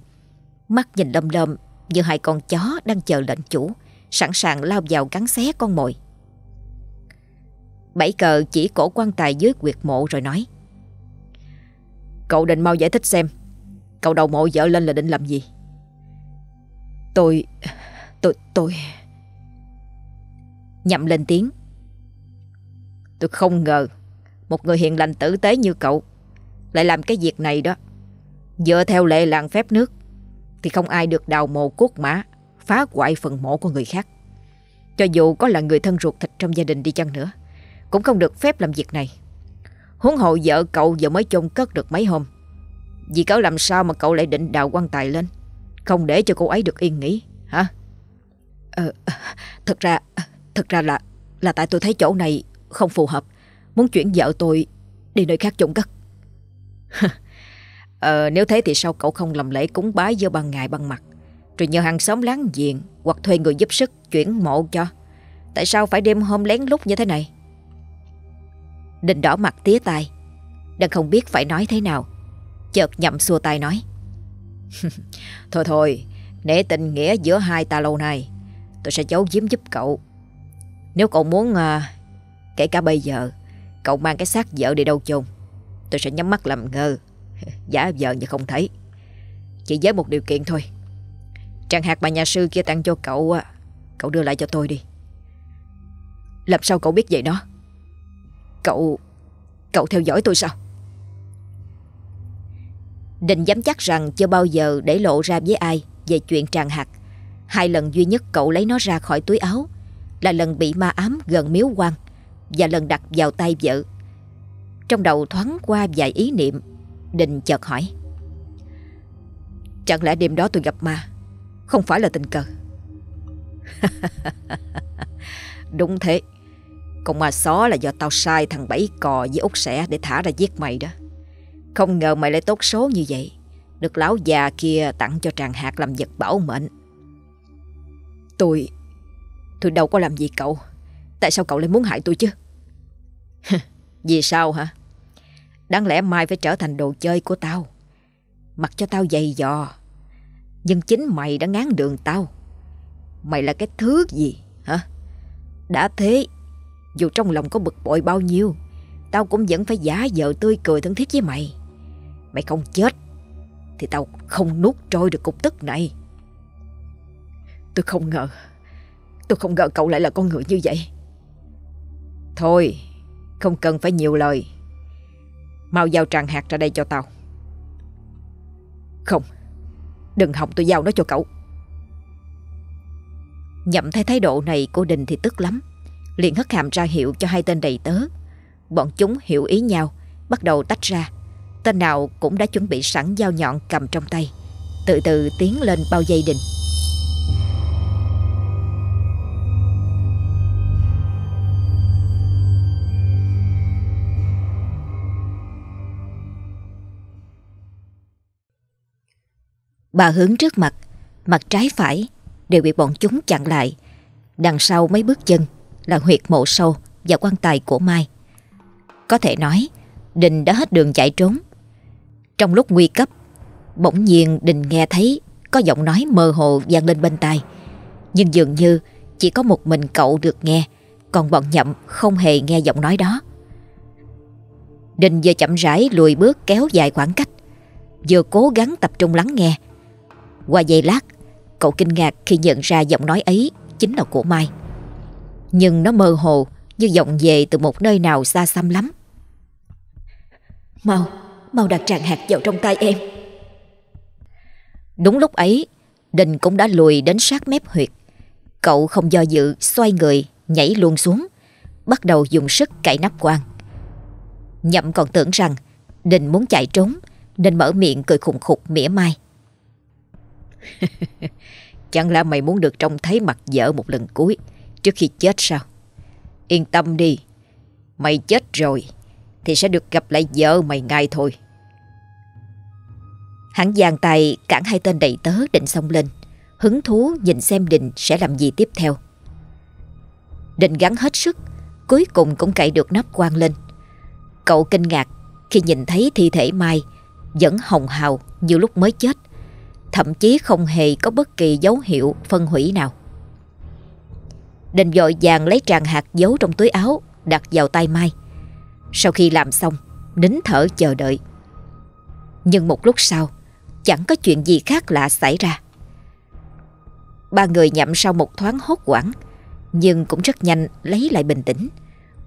Mắt nhìn lâm lâm Như hai con chó đang chờ lệnh chủ sẵn sàng lao vào cắn xé con mồi. Bảy cờ chỉ cổ quan tài dưới quyệt mộ rồi nói. Cậu định mau giải thích xem, cậu đầu mộ dở lên là định làm gì? Tôi... tôi... tôi... Nhậm lên tiếng. Tôi không ngờ một người hiền lành tử tế như cậu lại làm cái việc này đó. Dựa theo lệ làng phép nước thì không ai được đào mộ cốt mã phá hoại phần mộ của người khác. Cho dù có là người thân ruột thịt trong gia đình đi chăng nữa, cũng không được phép làm việc này. Huống hộ vợ cậu vừa mới chôn cất được mấy hôm. Vì cậu làm sao mà cậu lại định đào quan tài lên, không để cho cô ấy được yên nghỉ, hả? Ờ, thật ra, thật ra là, là tại tôi thấy chỗ này không phù hợp, muốn chuyển vợ tôi đi nơi khác chôn cất. ờ, nếu thế thì sao cậu không làm lễ cúng bái giữa ban ngày ban mặt? Rồi nhờ hàng xóm láng giềng Hoặc thuê người giúp sức chuyển mộ cho. Tại sao phải đêm hôm lén lút như thế này? Đình đỏ mặt tía tai. Đang không biết phải nói thế nào. Chợt nhậm xua tay nói. Thôi thôi nể tình nghĩa giữa hai ta lâu nay. Tôi sẽ giấu giếm giúp cậu. Nếu cậu muốn à, Kể cả bây giờ Cậu mang cái xác vợ đi đâu chôn Tôi sẽ nhắm mắt làm ngơ. Giả vợ như không thấy. Chỉ với một điều kiện thôi. Trang hạt bà nhà sư kia tặng cho cậu à, Cậu đưa lại cho tôi đi. Làm sao cậu biết vậy đó Cậu Cậu theo dõi tôi sao? Định dám chắc rằng chưa bao giờ để lộ ra với ai Về chuyện tràng hạt Hai lần duy nhất cậu lấy nó ra khỏi túi áo. Là lần bị ma ám gần miếu quan Và lần đặt vào tay vợ. Trong đầu thoáng qua vài ý niệm, đình chợt hỏi, Chẳng lẽ đêm đó tôi gặp ma? Không phải là tình cờ. Đúng thế. Con ma xó là do tao sai thằng Bảy Cò với út sẻ để thả ra giết mày đó. Không ngờ mày lại tốt số như vậy. Được lão già kia tặng cho tràng hạt làm vật bảo mệnh. Tôi Tôi đâu có làm gì cậu. Tại sao cậu lại muốn hại tôi chứ? Vì sao hả? Đáng lẽ mai phải trở thành đồ chơi của tao. Mặc cho tao dày dò Nhưng chính mày đã ngán đường tao. Mày là cái thứ gì, hả? Đã thế, Dù trong lòng có bực bội bao nhiêu, Tao cũng vẫn phải giả vờ tươi cười thân thiết với mày. Mày không chết, Thì tao không nuốt trôi được cục tức này. Tôi không ngờ Tôi không ngờ cậu lại là con người như vậy. Thôi, Không cần phải nhiều lời. Mau giao tràng hạt ra đây cho tao. Không, Đừng hòng tôi giao nó cho cậu. Nhậm thấy thái độ này cô Đình thì tức lắm. Liền hất hàm ra hiệu cho hai tên đầy tớ. Bọn chúng hiểu ý nhau, Bắt đầu tách ra. Tên nào cũng đã chuẩn bị sẵn dao nhọn cầm trong tay. Từ từ tiến lên bao dây Đình. Bà hướng trước mặt, mặt trái phải đều bị bọn chúng chặn lại. Đằng sau mấy bước chân là huyệt mộ sâu và quan tài của Mai. Có thể nói, Đình đã hết đường chạy trốn. Trong lúc nguy cấp, bỗng nhiên Đình nghe thấy có giọng nói mơ hồ vang lên bên tai. Nhưng dường như chỉ có một mình cậu được nghe, còn bọn nhậm không hề nghe giọng nói đó. Đình vừa chậm rãi lùi bước kéo dài khoảng cách, vừa cố gắng tập trung lắng nghe. Qua giây lát, cậu kinh ngạc khi nhận ra giọng nói ấy chính là của Mai. Nhưng nó mơ hồ như vọng về từ một nơi nào xa xăm lắm. Mau, mau đặt tràng hạt vào trong tay em. Đúng lúc ấy, Đình cũng đã lùi đến sát mép huyệt. Cậu không do dự, xoay người, nhảy luôn xuống, bắt đầu dùng sức cạy nắp quan. Nhậm còn tưởng rằng Đình muốn chạy trốn, nên mở miệng cười khùng khục mỉa mai. Chẳng lẽ mày muốn được trông thấy mặt vợ một lần cuối trước khi chết sao? Yên tâm đi, mày chết rồi thì sẽ được gặp lại vợ mày ngay thôi. Hắn giang tay cản hai tên đầy tớ định xông lên, hứng thú nhìn xem Định sẽ làm gì tiếp theo. Định gắn hết sức, cuối cùng cũng cậy được nắp quan lên. Cậu kinh ngạc khi nhìn thấy thi thể Mai vẫn hồng hào như lúc mới chết, thậm chí không hề có bất kỳ dấu hiệu phân hủy nào. Đình dội vàng lấy tràng hạt giấu trong túi áo đặt vào tay Mai. Sau khi làm xong, nín thở chờ đợi. Nhưng một lúc sau, chẳng có chuyện gì khác lạ xảy ra. Ba người nhậm sau một thoáng hốt quảng, nhưng cũng rất nhanh lấy lại bình tĩnh.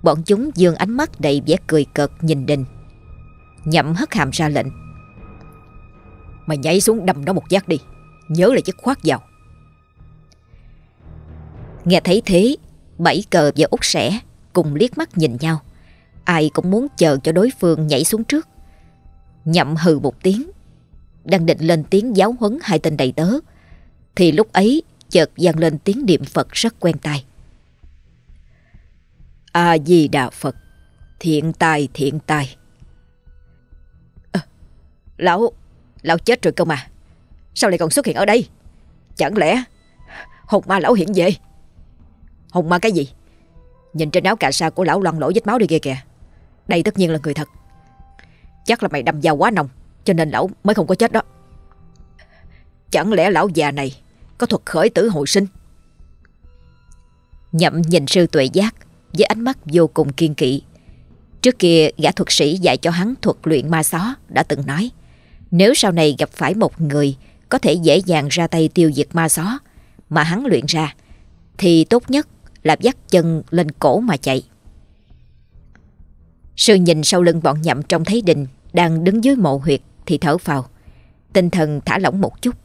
Bọn chúng dương ánh mắt đầy vẻ cười cợt nhìn Đình. Nhậm hất hàm ra lệnh. Mày nhảy xuống đâm nó một giác đi, nhớ là chất khoát vào. Nghe thấy thế, Bảy cờ và út sẻ cùng liếc mắt nhìn nhau. Ai cũng muốn chờ cho đối phương nhảy xuống trước. Nhậm hừ một tiếng, đang định lên tiếng giáo huấn hai tên đầy tớ, thì lúc ấy chợt vang lên tiếng niệm Phật rất quen tai. A Di Đà Phật, thiện tài thiện tài. À, lão, lão chết rồi cơ mà. Sao lại còn xuất hiện ở đây? Chẳng lẽ hồn ma lão hiện về? Hồn ma cái gì? Nhìn trên áo cà sa của lão loang lỗ vết máu đi kia kìa. Đây tất nhiên là người thật. Chắc là mày đâm dao quá nồng, cho nên lão mới không có chết đó. Chẳng lẽ lão già này có thuật khởi tử hồi sinh? Nhậm nhìn sư tuệ giác với ánh mắt vô cùng kiên kỵ. Trước kia gã thuật sĩ dạy cho hắn thuật luyện ma xó đã từng nói nếu sau này gặp phải một người có thể dễ dàng ra tay tiêu diệt ma xó mà hắn luyện ra thì tốt nhất là dắt chân lên cổ mà chạy. Sư nhìn sau lưng bọn nhậm trông thấy đình đang đứng dưới mộ huyệt thì thở phào. Tinh thần thả lỏng một chút.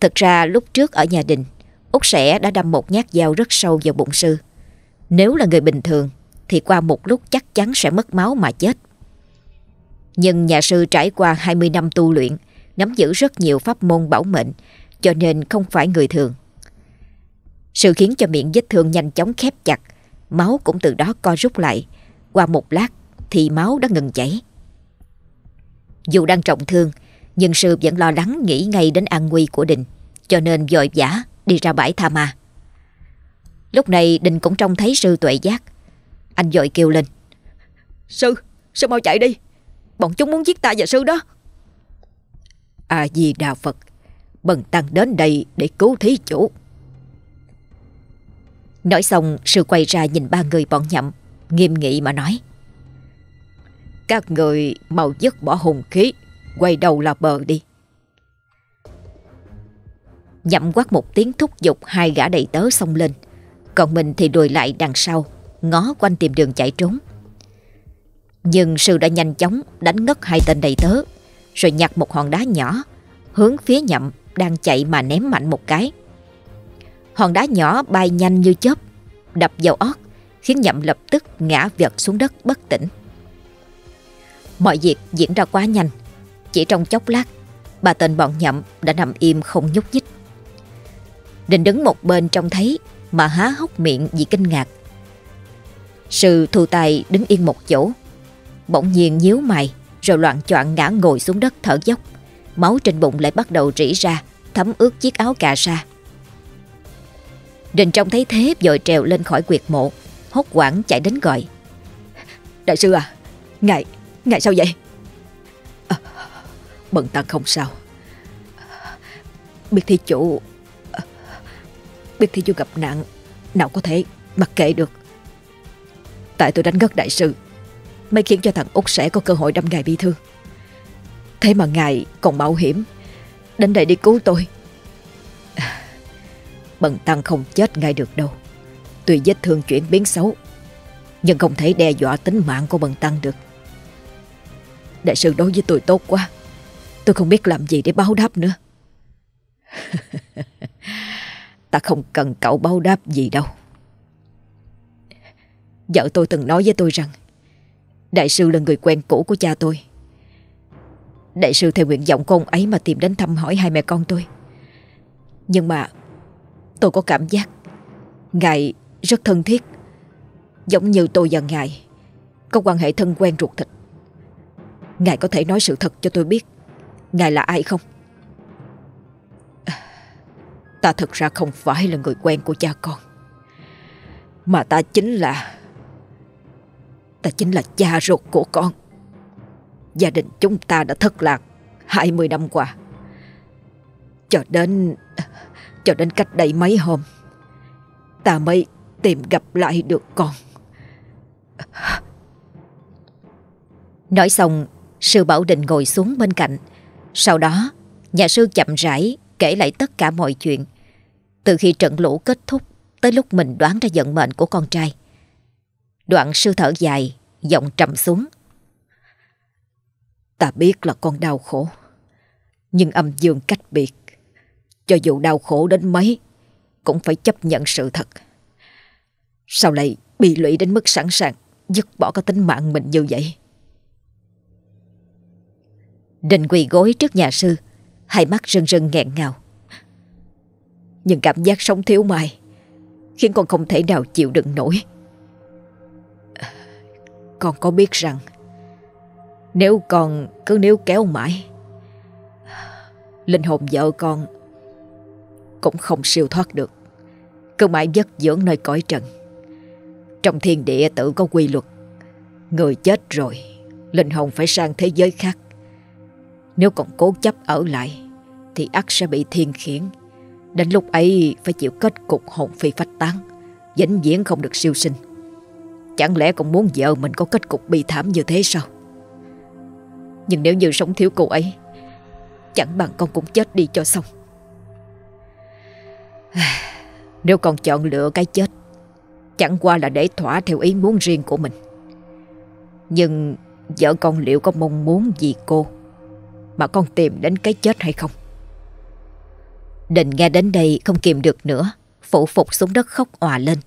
Thực ra lúc trước ở nhà đình, Út Sẻ đã đâm một nhát dao rất sâu vào bụng sư. Nếu là người bình thường thì qua một lúc chắc chắn sẽ mất máu mà chết. Nhưng nhà sư trải qua 20 năm tu luyện, nắm giữ rất nhiều pháp môn bảo mệnh, cho nên không phải người thường. Sự khiến cho miệng vết thương nhanh chóng khép chặt, máu cũng từ đó co rút lại. Qua một lát thì máu đã ngừng chảy. Dù đang trọng thương, nhưng sư vẫn lo lắng nghĩ ngay đến an nguy của Đình, cho nên vội vã đi ra bãi tha ma. Lúc này Đình cũng trông thấy sư tuệ giác. Anh vội kêu lên. Sư, sư mau chạy đi. Bọn chúng muốn giết ta và sư đó. A-di-đà Phật, bần tăng đến đây để cứu thí chủ. Nói xong sư quay ra nhìn ba người bọn nhậm Nghiêm nghị mà nói Các người mau dứt bỏ hùng khí Quay đầu là bờ đi Nhậm quát một tiếng thúc giục Hai gã đầy tớ xông lên Còn mình thì đùi lại đằng sau Ngó quanh tìm đường chạy trốn nhưng sư đã nhanh chóng Đánh ngất hai tên đầy tớ Rồi nhặt một hòn đá nhỏ Hướng phía nhậm đang chạy mà ném mạnh một cái Hòn đá nhỏ bay nhanh như chớp, đập vào ót, khiến nhậm lập tức ngã vật xuống đất bất tỉnh. Mọi việc diễn ra quá nhanh, chỉ trong chốc lát, bà tên bọn nhậm đã nằm im không nhúc nhích. Định đứng một bên trông thấy mà há hốc miệng vì kinh ngạc. Sư thu tài đứng yên một chỗ, bỗng nhiên nhíu mày rồi loạn choạng ngã ngồi xuống đất thở dốc. Máu trên bụng lại bắt đầu rỉ ra, thấm ướt chiếc áo cà sa. Đình trong thấy thế vội trèo lên khỏi quyệt mộ Hốt quảng chạy đến gọi Đại sư à Ngài, ngài sao vậy à, Bận tăng không sao Biết thi chủ Biết thi chủ gặp nạn Nào có thể mặc kệ được Tại tôi đánh ngất đại sư Mới khiến cho thằng Út sẽ có cơ hội đâm ngài bị thương. Thế mà ngài còn mạo hiểm, Đến đây đi cứu tôi. Bần tăng không chết ngay được đâu. Tuy vết thương chuyển biến xấu, Nhưng không thể đe dọa tính mạng của bần tăng được. Đại sư đối với tôi tốt quá, Tôi không biết làm gì để báo đáp nữa. Ta không cần cậu báo đáp gì đâu. Vợ tôi từng nói với tôi rằng Đại sư là người quen cũ của cha tôi. Đại sư theo nguyện vọng của ông ấy mà tìm đến thăm hỏi hai mẹ con tôi. Nhưng mà Tôi có cảm giác Ngài rất thân thiết, Giống như tôi và Ngài Có quan hệ thân quen ruột thịt. Ngài có thể nói sự thật cho tôi biết Ngài là ai không? Ta thật ra không phải là người quen của cha con, Mà ta chính là Ta chính là cha ruột của con. Gia đình chúng ta đã thất lạc 20 năm qua. Cho đến cho đến cách đây mấy hôm, Ta mới tìm gặp lại được con. Nói xong, Sư Bảo Định ngồi xuống bên cạnh. Sau đó, Nhà sư chậm rãi kể lại tất cả mọi chuyện. Từ khi trận lũ kết thúc, Tới lúc mình đoán ra vận mệnh của con trai Đoạn sư thở dài, Giọng trầm xuống. Ta biết là con đau khổ, Nhưng âm dương cách biệt, cho dù đau khổ đến mấy, Cũng phải chấp nhận sự thật. Sao lại bị lụy đến mức sẵn sàng Dứt bỏ cái tính mạng mình như vậy? Đình quỳ gối trước nhà sư, Hai mắt rưng rưng nghẹn ngào. Nhưng cảm giác sống thiếu mai Khiến con không thể nào chịu đựng nổi. Con có biết rằng Nếu con cứ níu kéo mãi Linh hồn vợ con cũng không siêu thoát được. Cứ mãi vất dưỡng nơi cõi trần. Trong thiên địa tự có quy luật. Người chết rồi, linh hồn phải sang thế giới khác. Nếu còn cố chấp ở lại, thì ắt sẽ bị thiên khiển. Đến lúc ấy phải chịu kết cục hồn phi phách tán, vĩnh viễn không được siêu sinh. Chẳng lẽ còn muốn vợ mình có kết cục bi thảm như thế sao? Nhưng nếu như sống thiếu cô ấy, chẳng bằng con cũng chết đi cho xong. Nếu con chọn lựa cái chết Chẳng qua là để thỏa theo ý muốn riêng của mình Nhưng vợ con liệu có mong muốn gì cô Mà con tìm đến cái chết hay không Định nghe đến đây không kìm được nữa Phụ phục xuống đất khóc òa lên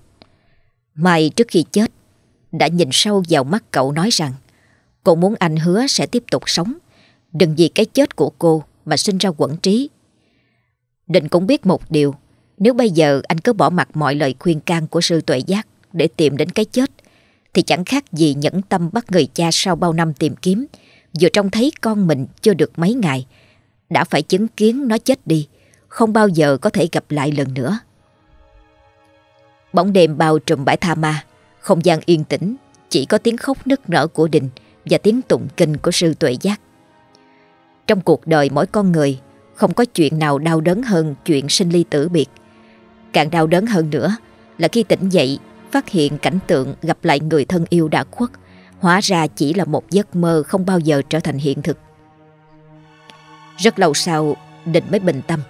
Mai trước khi chết đã nhìn sâu vào mắt cậu nói rằng Cô muốn anh hứa sẽ tiếp tục sống Đừng vì cái chết của cô Mà sinh ra quẩn trí Định cũng biết một điều nếu bây giờ anh cứ bỏ mặt mọi lời khuyên can của sư tuệ giác để tìm đến cái chết, thì chẳng khác gì nhẫn tâm bắt người cha sau bao năm tìm kiếm vừa trông thấy con mình chưa được mấy ngày, đã phải chứng kiến nó chết đi, không bao giờ có thể gặp lại lần nữa. Bóng đêm bao trùm bãi tha ma, không gian yên tĩnh, chỉ có tiếng khóc nức nở của đình và tiếng tụng kinh của sư tuệ giác. Trong cuộc đời mỗi con người, không có chuyện nào đau đớn hơn chuyện sinh ly tử biệt. Càng đau đớn hơn nữa là khi tỉnh dậy, phát hiện cảnh tượng gặp lại người thân yêu đã khuất, hóa ra chỉ là một giấc mơ không bao giờ trở thành hiện thực. Rất lâu sau, Định mới bình tâm.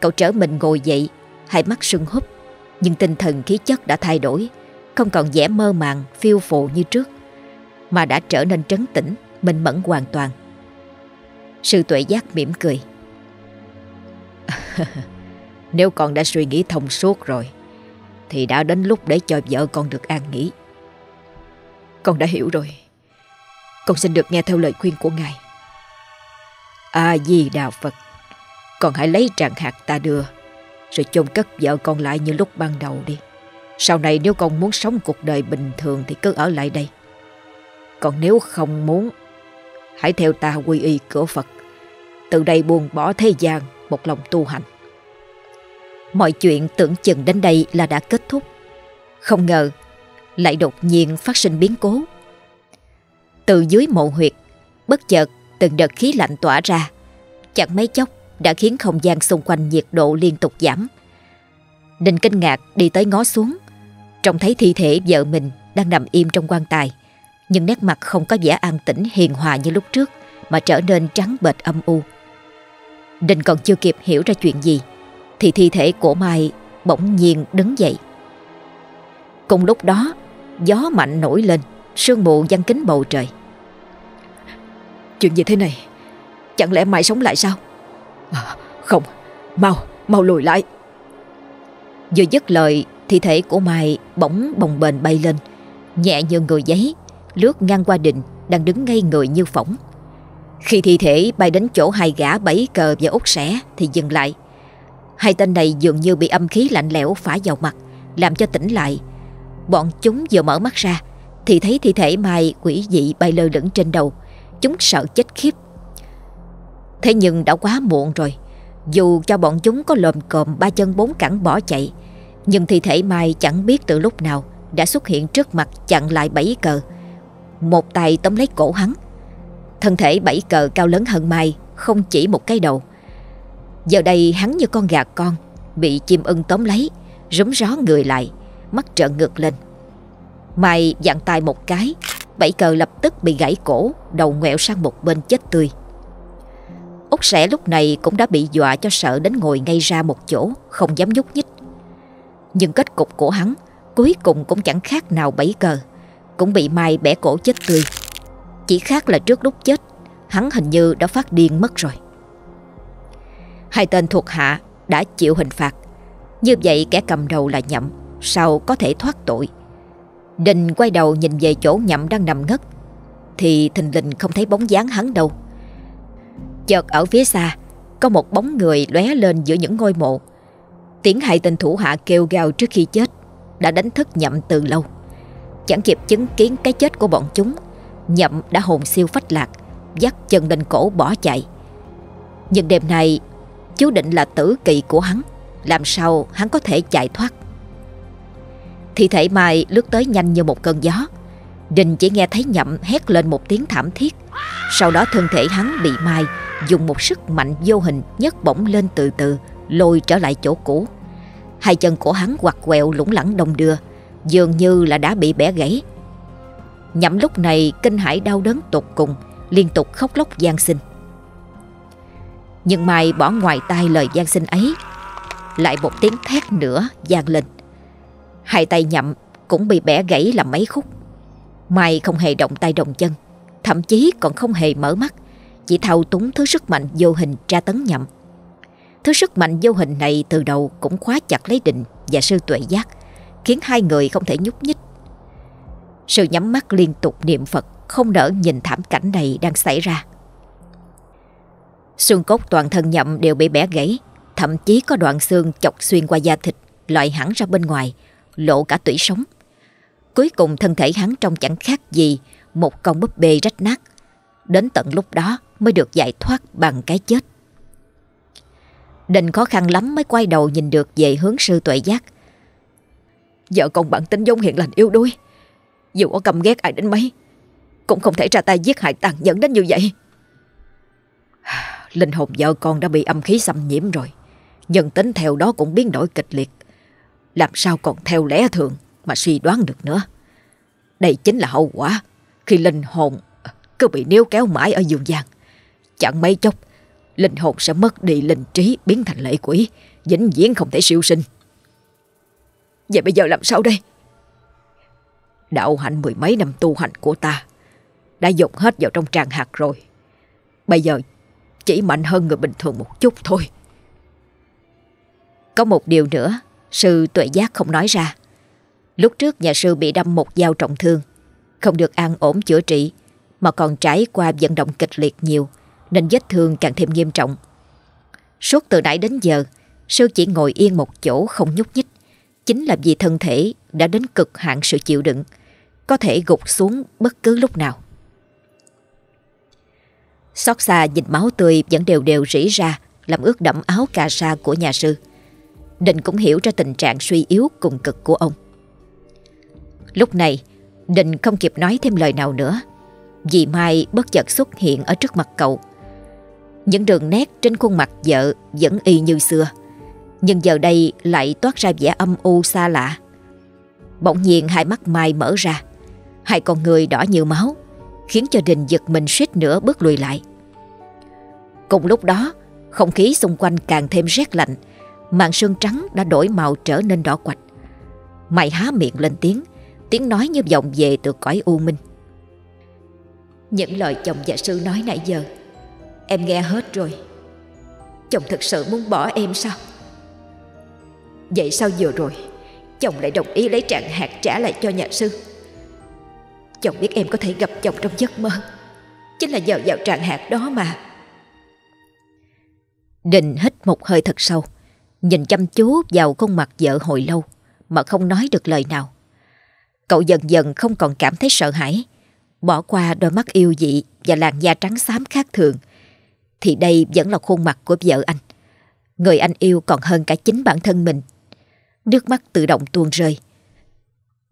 Cậu trở mình ngồi dậy, hai mắt sưng húp, nhưng tinh thần khí chất đã thay đổi, không còn vẻ mơ màng, phiêu phù như trước, mà đã trở nên trấn tĩnh, minh mẫn hoàn toàn. Sư tuệ giác mỉm cười. Nếu con đã suy nghĩ thông suốt rồi, thì đã đến lúc để cho vợ con được an nghỉ. Con đã hiểu rồi. Con xin được nghe theo lời khuyên của ngài. A-di-đà Phật Con hãy lấy tràng hạt ta đưa Rồi chôn cất vợ con lại như lúc ban đầu đi sau này nếu con muốn sống cuộc đời bình thường Thì cứ ở lại đây. Còn nếu không muốn Hãy theo ta quy y cửa Phật. Từ đây buông bỏ thế gian Một lòng tu hành. Mọi chuyện tưởng chừng đến đây là đã kết thúc. Không ngờ Lại đột nhiên phát sinh biến cố. Từ dưới mộ huyệt Bất chợt từng đợt khí lạnh tỏa ra. Chẳng mấy chốc đã khiến không gian xung quanh nhiệt độ liên tục giảm. Đình kinh ngạc đi tới ngó xuống, trông thấy thi thể vợ mình đang nằm im trong quan tài, nhưng nét mặt không có vẻ an tĩnh hiền hòa như lúc trước mà trở nên trắng bệch âm u. Đình còn chưa kịp hiểu ra chuyện gì thì thi thể của Mai bỗng nhiên đứng dậy. Cùng lúc đó, gió mạnh nổi lên, sương mù giăng kính bầu trời. Chuyện gì thế này Chẳng lẽ Mai sống lại sao à, Không Mau Mau lùi lại Vừa dứt lời Thi thể của Mai bỗng bồng bềnh bay lên, Nhẹ như người giấy, Lướt ngang qua đình, Đang đứng ngay người như phỏng. Khi thi thể bay đến chỗ hai gã bẫy cờ và út sẻ Thì dừng lại. Hai tên này dường như bị âm khí lạnh lẽo phá vào mặt, Làm cho tỉnh lại. Bọn chúng vừa mở mắt ra Thì thấy thi thể Mai quỷ dị bay lơ lửng trên đầu. Chúng sợ chết khiếp. Thế nhưng đã quá muộn rồi, Dù cho bọn chúng có lồm cồm ba chân bốn cẳng bỏ chạy nhưng thi thể Mai chẳng biết từ lúc nào Đã xuất hiện trước mặt chặn lại bảy cờ. Một tay tóm lấy cổ hắn. Thân thể bảy cờ cao lớn hơn Mai Không chỉ một cái đầu. Giờ đây hắn như con gà con, Bị chim ưng tóm lấy, Rúm ró người lại, Mắt trợn ngược lên. Mai dặn tay một cái, Bảy cờ lập tức bị gãy cổ, Đầu ngoẹo sang một bên chết tươi. Út sẻ lúc này cũng đã bị dọa cho sợ đến ngồi ngay ra một chỗ, Không dám nhúc nhích. Nhưng kết cục của hắn Cuối cùng cũng chẳng khác nào bẫy cờ Cũng bị Mai bẻ cổ chết tươi. Chỉ khác là trước lúc chết, Hắn hình như đã phát điên mất rồi. Hai tên thuộc hạ đã chịu hình phạt. Như vậy kẻ cầm đầu là nhậm, Sao có thể thoát tội? Đình quay đầu nhìn về chỗ nhậm đang nằm ngất, Thì thình lình không thấy bóng dáng hắn đâu. Chợt ở phía xa, Có một bóng người lóe lên giữa những ngôi mộ. Tiếng hai tên thủ hạ kêu gào trước khi chết, Đã đánh thức nhậm từ lâu. Chẳng kịp chứng kiến cái chết của bọn chúng, Nhậm đã hồn siêu phách lạc, Dắt chân lên cổ bỏ chạy. Nhưng đêm nay, Chú định là tử kỳ của hắn, Làm sao hắn có thể chạy thoát? Thi thể Mai lướt tới nhanh như một cơn gió. Đình chỉ nghe thấy nhậm hét lên một tiếng thảm thiết. Sau đó thân thể hắn bị Mai Dùng một sức mạnh vô hình nhấc bổng lên từ từ Lôi trở lại chỗ cũ. Hai chân của hắn quặt quẹo lủng lẳng đồng đưa, Dường như là đã bị bẻ gãy. Nhậm lúc này kinh hãi đau đớn tột cùng, Liên tục khóc lóc gian sinh. Nhưng Mai bỏ ngoài tai lời gian sinh ấy, Lại một tiếng thét nữa gian lên. Hai tay nhậm cũng bị bẻ gãy làm mấy khúc. Mai không hề động tay động chân, Thậm chí còn không hề mở mắt, Chỉ thao túng thứ sức mạnh vô hình tra tấn nhậm. Thứ sức mạnh vô hình này từ đầu cũng khóa chặt lấy định và sư tuệ giác, Khiến hai người không thể nhúc nhích Sư nhắm mắt liên tục niệm Phật Không nỡ nhìn thảm cảnh này đang xảy ra Xương cốt toàn thân nhậm đều bị bẻ gãy, Thậm chí có đoạn xương chọc xuyên qua da thịt Loại hẳn ra bên ngoài, lộ cả tủy sống. Cuối cùng thân thể hắn trông chẳng khác gì một con búp bê rách nát. Đến tận lúc đó mới được giải thoát bằng cái chết. Đình khó khăn lắm mới quay đầu nhìn được về hướng sư tuệ giác. Vợ con bản tính giống hiện lành yếu đuối. Dù có căm ghét ai đến mấy, cũng không thể ra tay giết hại tàn nhẫn đến như vậy. Linh hồn vợ con đã bị âm khí xâm nhiễm rồi. Nhân tính theo đó cũng biến đổi kịch liệt. Làm sao còn theo lẽ thường mà suy đoán được nữa. Đây chính là hậu quả khi linh hồn cứ bị níu kéo mãi ở dương gian. Chẳng mấy chốc, linh hồn sẽ mất đi linh trí biến thành lệ quỷ, vĩnh viễn không thể siêu sinh. Vậy bây giờ làm sao đây? Đạo hạnh mười mấy năm tu hành của ta đã dồn hết vào trong tràng hạt rồi. Bây giờ chỉ mạnh hơn người bình thường một chút thôi. Có một điều nữa, sư tuệ giác không nói ra. Lúc trước nhà sư bị đâm một dao trọng thương, không được an ổn chữa trị, mà còn trải qua vận động kịch liệt nhiều, nên vết thương càng thêm nghiêm trọng. Suốt từ nãy đến giờ, sư chỉ ngồi yên một chỗ không nhúc nhích, chính là vì thân thể đã đến cực hạn sự chịu đựng, có thể gục xuống bất cứ lúc nào. Xót xa nhìn máu tươi vẫn đều đều rỉ ra, làm ướt đẫm áo cà sa của nhà sư. Định cũng hiểu ra tình trạng suy yếu cùng cực của ông. Lúc này, Định không kịp nói thêm lời nào nữa. Dì Mai bất chợt xuất hiện ở trước mặt cậu. Những đường nét trên khuôn mặt vợ vẫn y như xưa. Nhưng giờ đây lại toát ra vẻ âm u xa lạ. Bỗng nhiên hai mắt Mai mở ra. Hai con người đỏ như máu, khiến cho Đình giật mình suýt nữa bước lùi lại. Cùng lúc đó, không khí xung quanh càng thêm rét lạnh, màn sương trắng đã đổi màu trở nên đỏ quạch. Mày há miệng lên tiếng, tiếng nói như vọng về từ cõi u minh. Những lời chồng và sư nói nãy giờ, em nghe hết rồi. Chồng thực sự muốn bỏ em sao? Vậy sao vừa rồi, chồng lại đồng ý lấy trạng hạt trả lại cho nhà sư? Chồng biết em có thể gặp chồng trong giấc mơ Chính là nhờ vào trạng hạt đó mà Đình hít một hơi thật sâu Nhìn chăm chú vào khuôn mặt vợ hồi lâu Mà không nói được lời nào Cậu dần dần không còn cảm thấy sợ hãi Bỏ qua đôi mắt yêu dị Và làn da trắng xám khác thường thì đây vẫn là khuôn mặt của vợ anh Người anh yêu còn hơn cả chính bản thân mình Nước mắt tự động tuôn rơi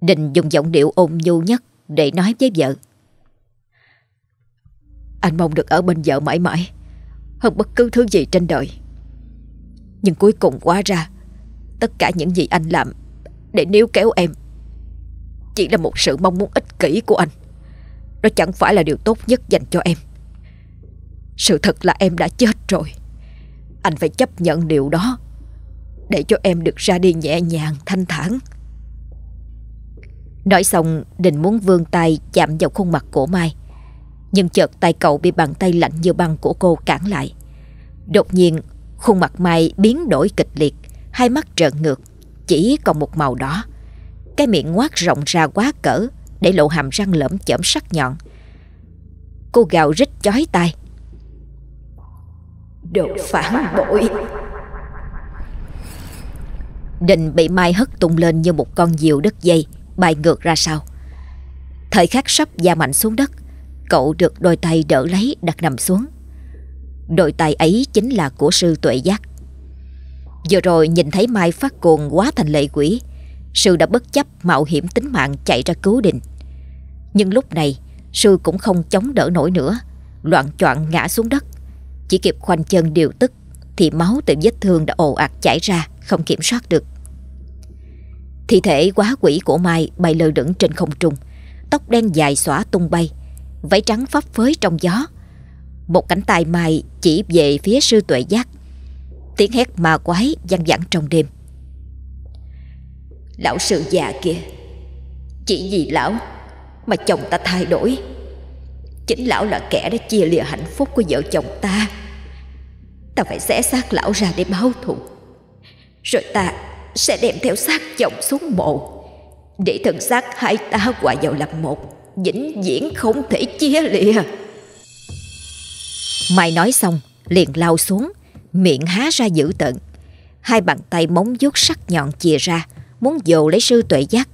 Đình dùng giọng điệu ôn nhu nhất để nói với vợ. Anh mong được ở bên vợ mãi mãi, hơn bất cứ thứ gì trên đời. Nhưng cuối cùng quá ra, tất cả những gì anh làm để níu kéo em chỉ là một sự mong muốn ích kỷ của anh. Đó chẳng phải là điều tốt nhất dành cho em. Sự thật là em đã chết rồi. Anh phải chấp nhận điều đó để cho em được ra đi nhẹ nhàng, thanh thản. Nói xong Đình muốn vươn tay chạm vào khuôn mặt của Mai Nhưng chợt tay cậu bị bàn tay lạnh như băng của cô cản lại Đột nhiên khuôn mặt Mai biến đổi kịch liệt Hai mắt trợn ngược Chỉ còn một màu đỏ Cái miệng ngoác rộng ra quá cỡ Để lộ hàm răng lởm chởm sắc nhọn Cô gào rít chói tai Đồ phản bội Đình bị Mai hất tung lên như một con diều đứt dây bay ngược ra sau. Thời khắc sắp da mạnh xuống đất, cậu được đôi tay đỡ lấy đặt nằm xuống. Đôi tay ấy chính là của sư tuệ giác. Vừa rồi nhìn thấy Mai phát cuồng quá thành lệ quỷ, sư đã bất chấp mạo hiểm tính mạng chạy ra cứu đình. Nhưng lúc này, sư cũng không chống đỡ nổi nữa, loạn choạng ngã xuống đất. Chỉ kịp khoanh chân điều tức, thì máu từ vết thương đã ồ ạt chảy ra, không kiểm soát được. Thi thể quá quỷ của Mai bay lơ lửng trên không trung Tóc đen dài xõa tung bay Váy trắng phấp phới trong gió. Một cánh tay Mai chỉ về phía sư tuệ giác. Tiếng hét ma quái văng vẳng trong đêm. Lão sư già kia Chỉ vì lão Mà chồng ta thay đổi. Chính lão là kẻ đã chia lìa hạnh phúc của vợ chồng ta. Ta phải xé xác lão ra để báo thù. Rồi ta sẽ đem theo xác chồng xuống mộ, để thân xác hai ta hòa vào làm một, vĩnh viễn không thể chia lìa. Mai nói xong, liền lao xuống, miệng há ra dữ tợn. Hai bàn tay móng vuốt sắc nhọn chìa ra, muốn dồ lấy sư tuệ giác.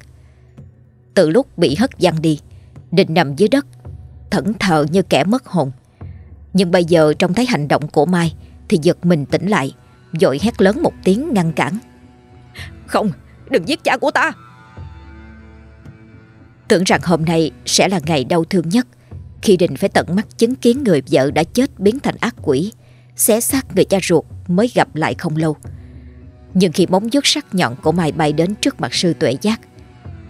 Từ lúc bị hất văng đi, định nằm dưới đất thẫn thờ như kẻ mất hồn. Nhưng bây giờ trông thấy hành động của Mai thì giật mình tỉnh lại, dội hét lớn một tiếng ngăn cản. Không, đừng giết cha của ta. Tưởng rằng hôm nay sẽ là ngày đau thương nhất khi Đình phải tận mắt chứng kiến người vợ đã chết biến thành ác quỷ, xé xác người cha ruột mới gặp lại không lâu. Nhưng khi móng vuốt sắc nhọn của Mai bay đến trước mặt sư tuệ giác,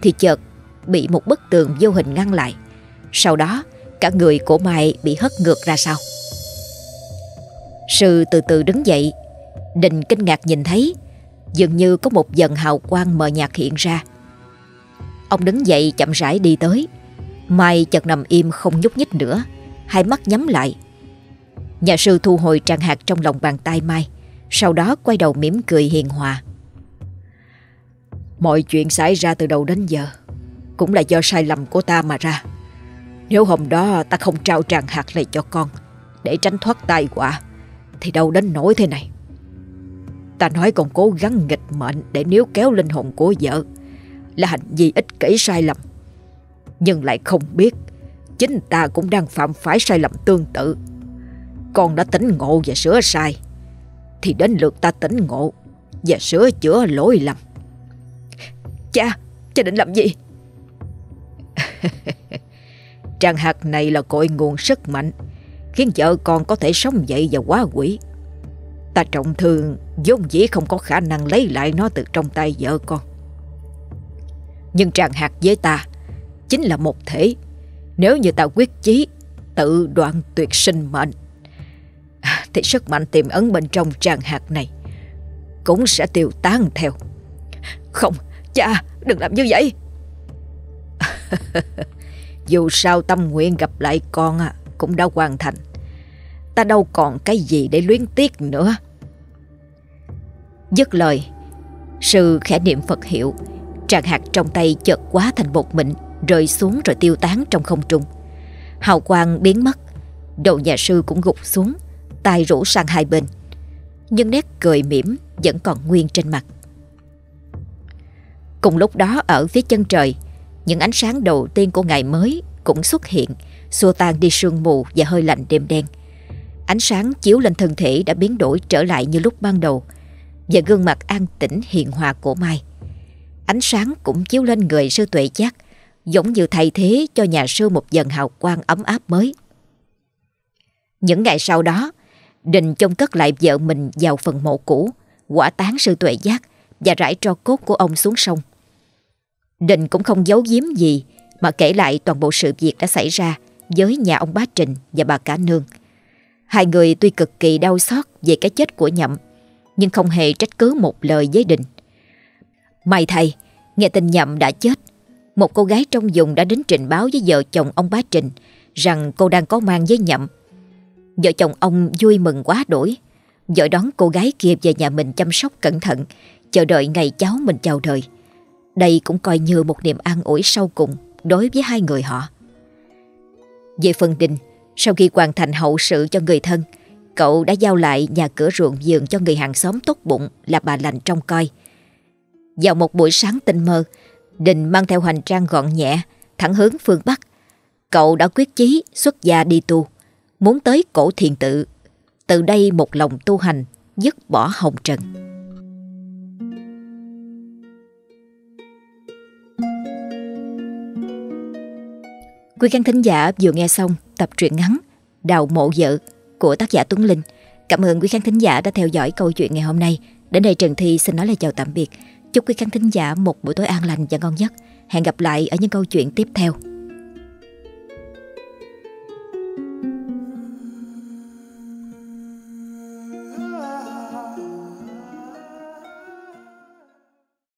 thì chợt bị một bức tường vô hình ngăn lại. Sau đó, cả người của Mai bị hất ngược ra sau. Sư từ từ đứng dậy, Đình kinh ngạc nhìn thấy dường như có một dần hào quang mờ nhạt hiện ra. Ông đứng dậy chậm rãi đi tới, Mai chợt nằm im không nhúc nhích nữa, hai mắt nhắm lại. Nhà sư thu hồi tràng hạt trong lòng bàn tay Mai, sau đó quay đầu mỉm cười hiền hòa. Mọi chuyện xảy ra từ đầu đến giờ cũng là do sai lầm của ta mà ra. Nếu hôm đó ta không trao tràng hạt này cho con để tránh thoát tai họa thì đâu đến nỗi thế này. Ta nói còn cố gắng nghịch mệnh để níu kéo linh hồn của vợ là hành vi ích kỷ sai lầm. Nhưng lại không biết chính ta cũng đang phạm phải sai lầm tương tự. Con đã tỉnh ngộ và sửa sai thì đến lượt ta tỉnh ngộ và sửa chữa lỗi lầm. Cha, cha định làm gì? Tràng hạt này là cội nguồn sức mạnh khiến vợ con có thể sống dậy và quá quỷ. Ta trọng thương vốn dĩ không có khả năng lấy lại nó từ trong tay vợ con. Nhưng tràng hạt với ta chính là một thể. Nếu như ta quyết chí tự đoạn tuyệt sinh mệnh thì sức mạnh tiềm ấn bên trong tràng hạt này cũng sẽ tiêu tán theo. Không, cha, đừng làm như vậy. Dù sao tâm nguyện gặp lại con à, cũng đã hoàn thành. Ta đâu còn cái gì để luyến tiếc nữa. Dứt lời, sư khẽ niệm Phật hiệu, tràng hạt trong tay chợt quá thành bột mịn, rơi xuống rồi tiêu tán trong không trung. Hào quang biến mất, đầu nhà sư cũng gục xuống, tay rũ sang hai bên. Nhưng nét cười mỉm vẫn còn nguyên trên mặt. Cùng lúc đó ở phía chân trời, những ánh sáng đầu tiên của ngày mới cũng xuất hiện, xua tan đi sương mù và hơi lạnh đêm đen. Ánh sáng chiếu lên thân thể đã biến đổi trở lại như lúc ban đầu và gương mặt an tĩnh hiền hòa của Mai. Ánh sáng cũng chiếu lên người sư tuệ giác, giống như thay thế cho nhà sư một dần hào quang ấm áp mới. Những ngày sau đó, Đình chôn cất lại vợ mình vào phần mộ cũ, quả tán sư tuệ giác và rải tro cốt của ông xuống sông. Đình cũng không giấu giếm gì mà kể lại toàn bộ sự việc đã xảy ra với nhà ông bá Trình và bà cả nương. Hai người tuy cực kỳ đau xót về cái chết của nhậm, nhưng không hề trách cứ một lời với Đình. May thay, nghe tin nhậm đã chết, một cô gái trong vùng đã đến trình báo với vợ chồng ông bá Trình rằng cô đang có mang với nhậm. Vợ chồng ông vui mừng quá đổi, vợ đón cô gái kia về nhà mình chăm sóc cẩn thận, chờ đợi ngày cháu mình chào đời. Đây cũng coi như một niềm an ủi sâu cùng đối với hai người họ. Về phần Đình, sau khi hoàn thành hậu sự cho người thân, cậu đã giao lại nhà cửa ruộng vườn cho người hàng xóm tốt bụng là bà lành trông coi. Vào một buổi sáng tinh mơ, Đình mang theo hành trang gọn nhẹ, thẳng hướng phương Bắc. Cậu đã quyết chí xuất gia đi tu, muốn tới cổ thiền tự. Từ đây một lòng tu hành, dứt bỏ hồng trần. Quý khán thính giả vừa nghe xong tập truyện ngắn Đào mộ vợ của tác giả Tuấn Linh. Cảm ơn quý khán thính giả đã theo dõi câu chuyện ngày hôm nay. Đến đây Trần Thi xin nói lời chào tạm biệt. Chúc quý khán thính giả một buổi tối an lành và ngon giấc. Hẹn gặp lại ở những câu chuyện tiếp theo.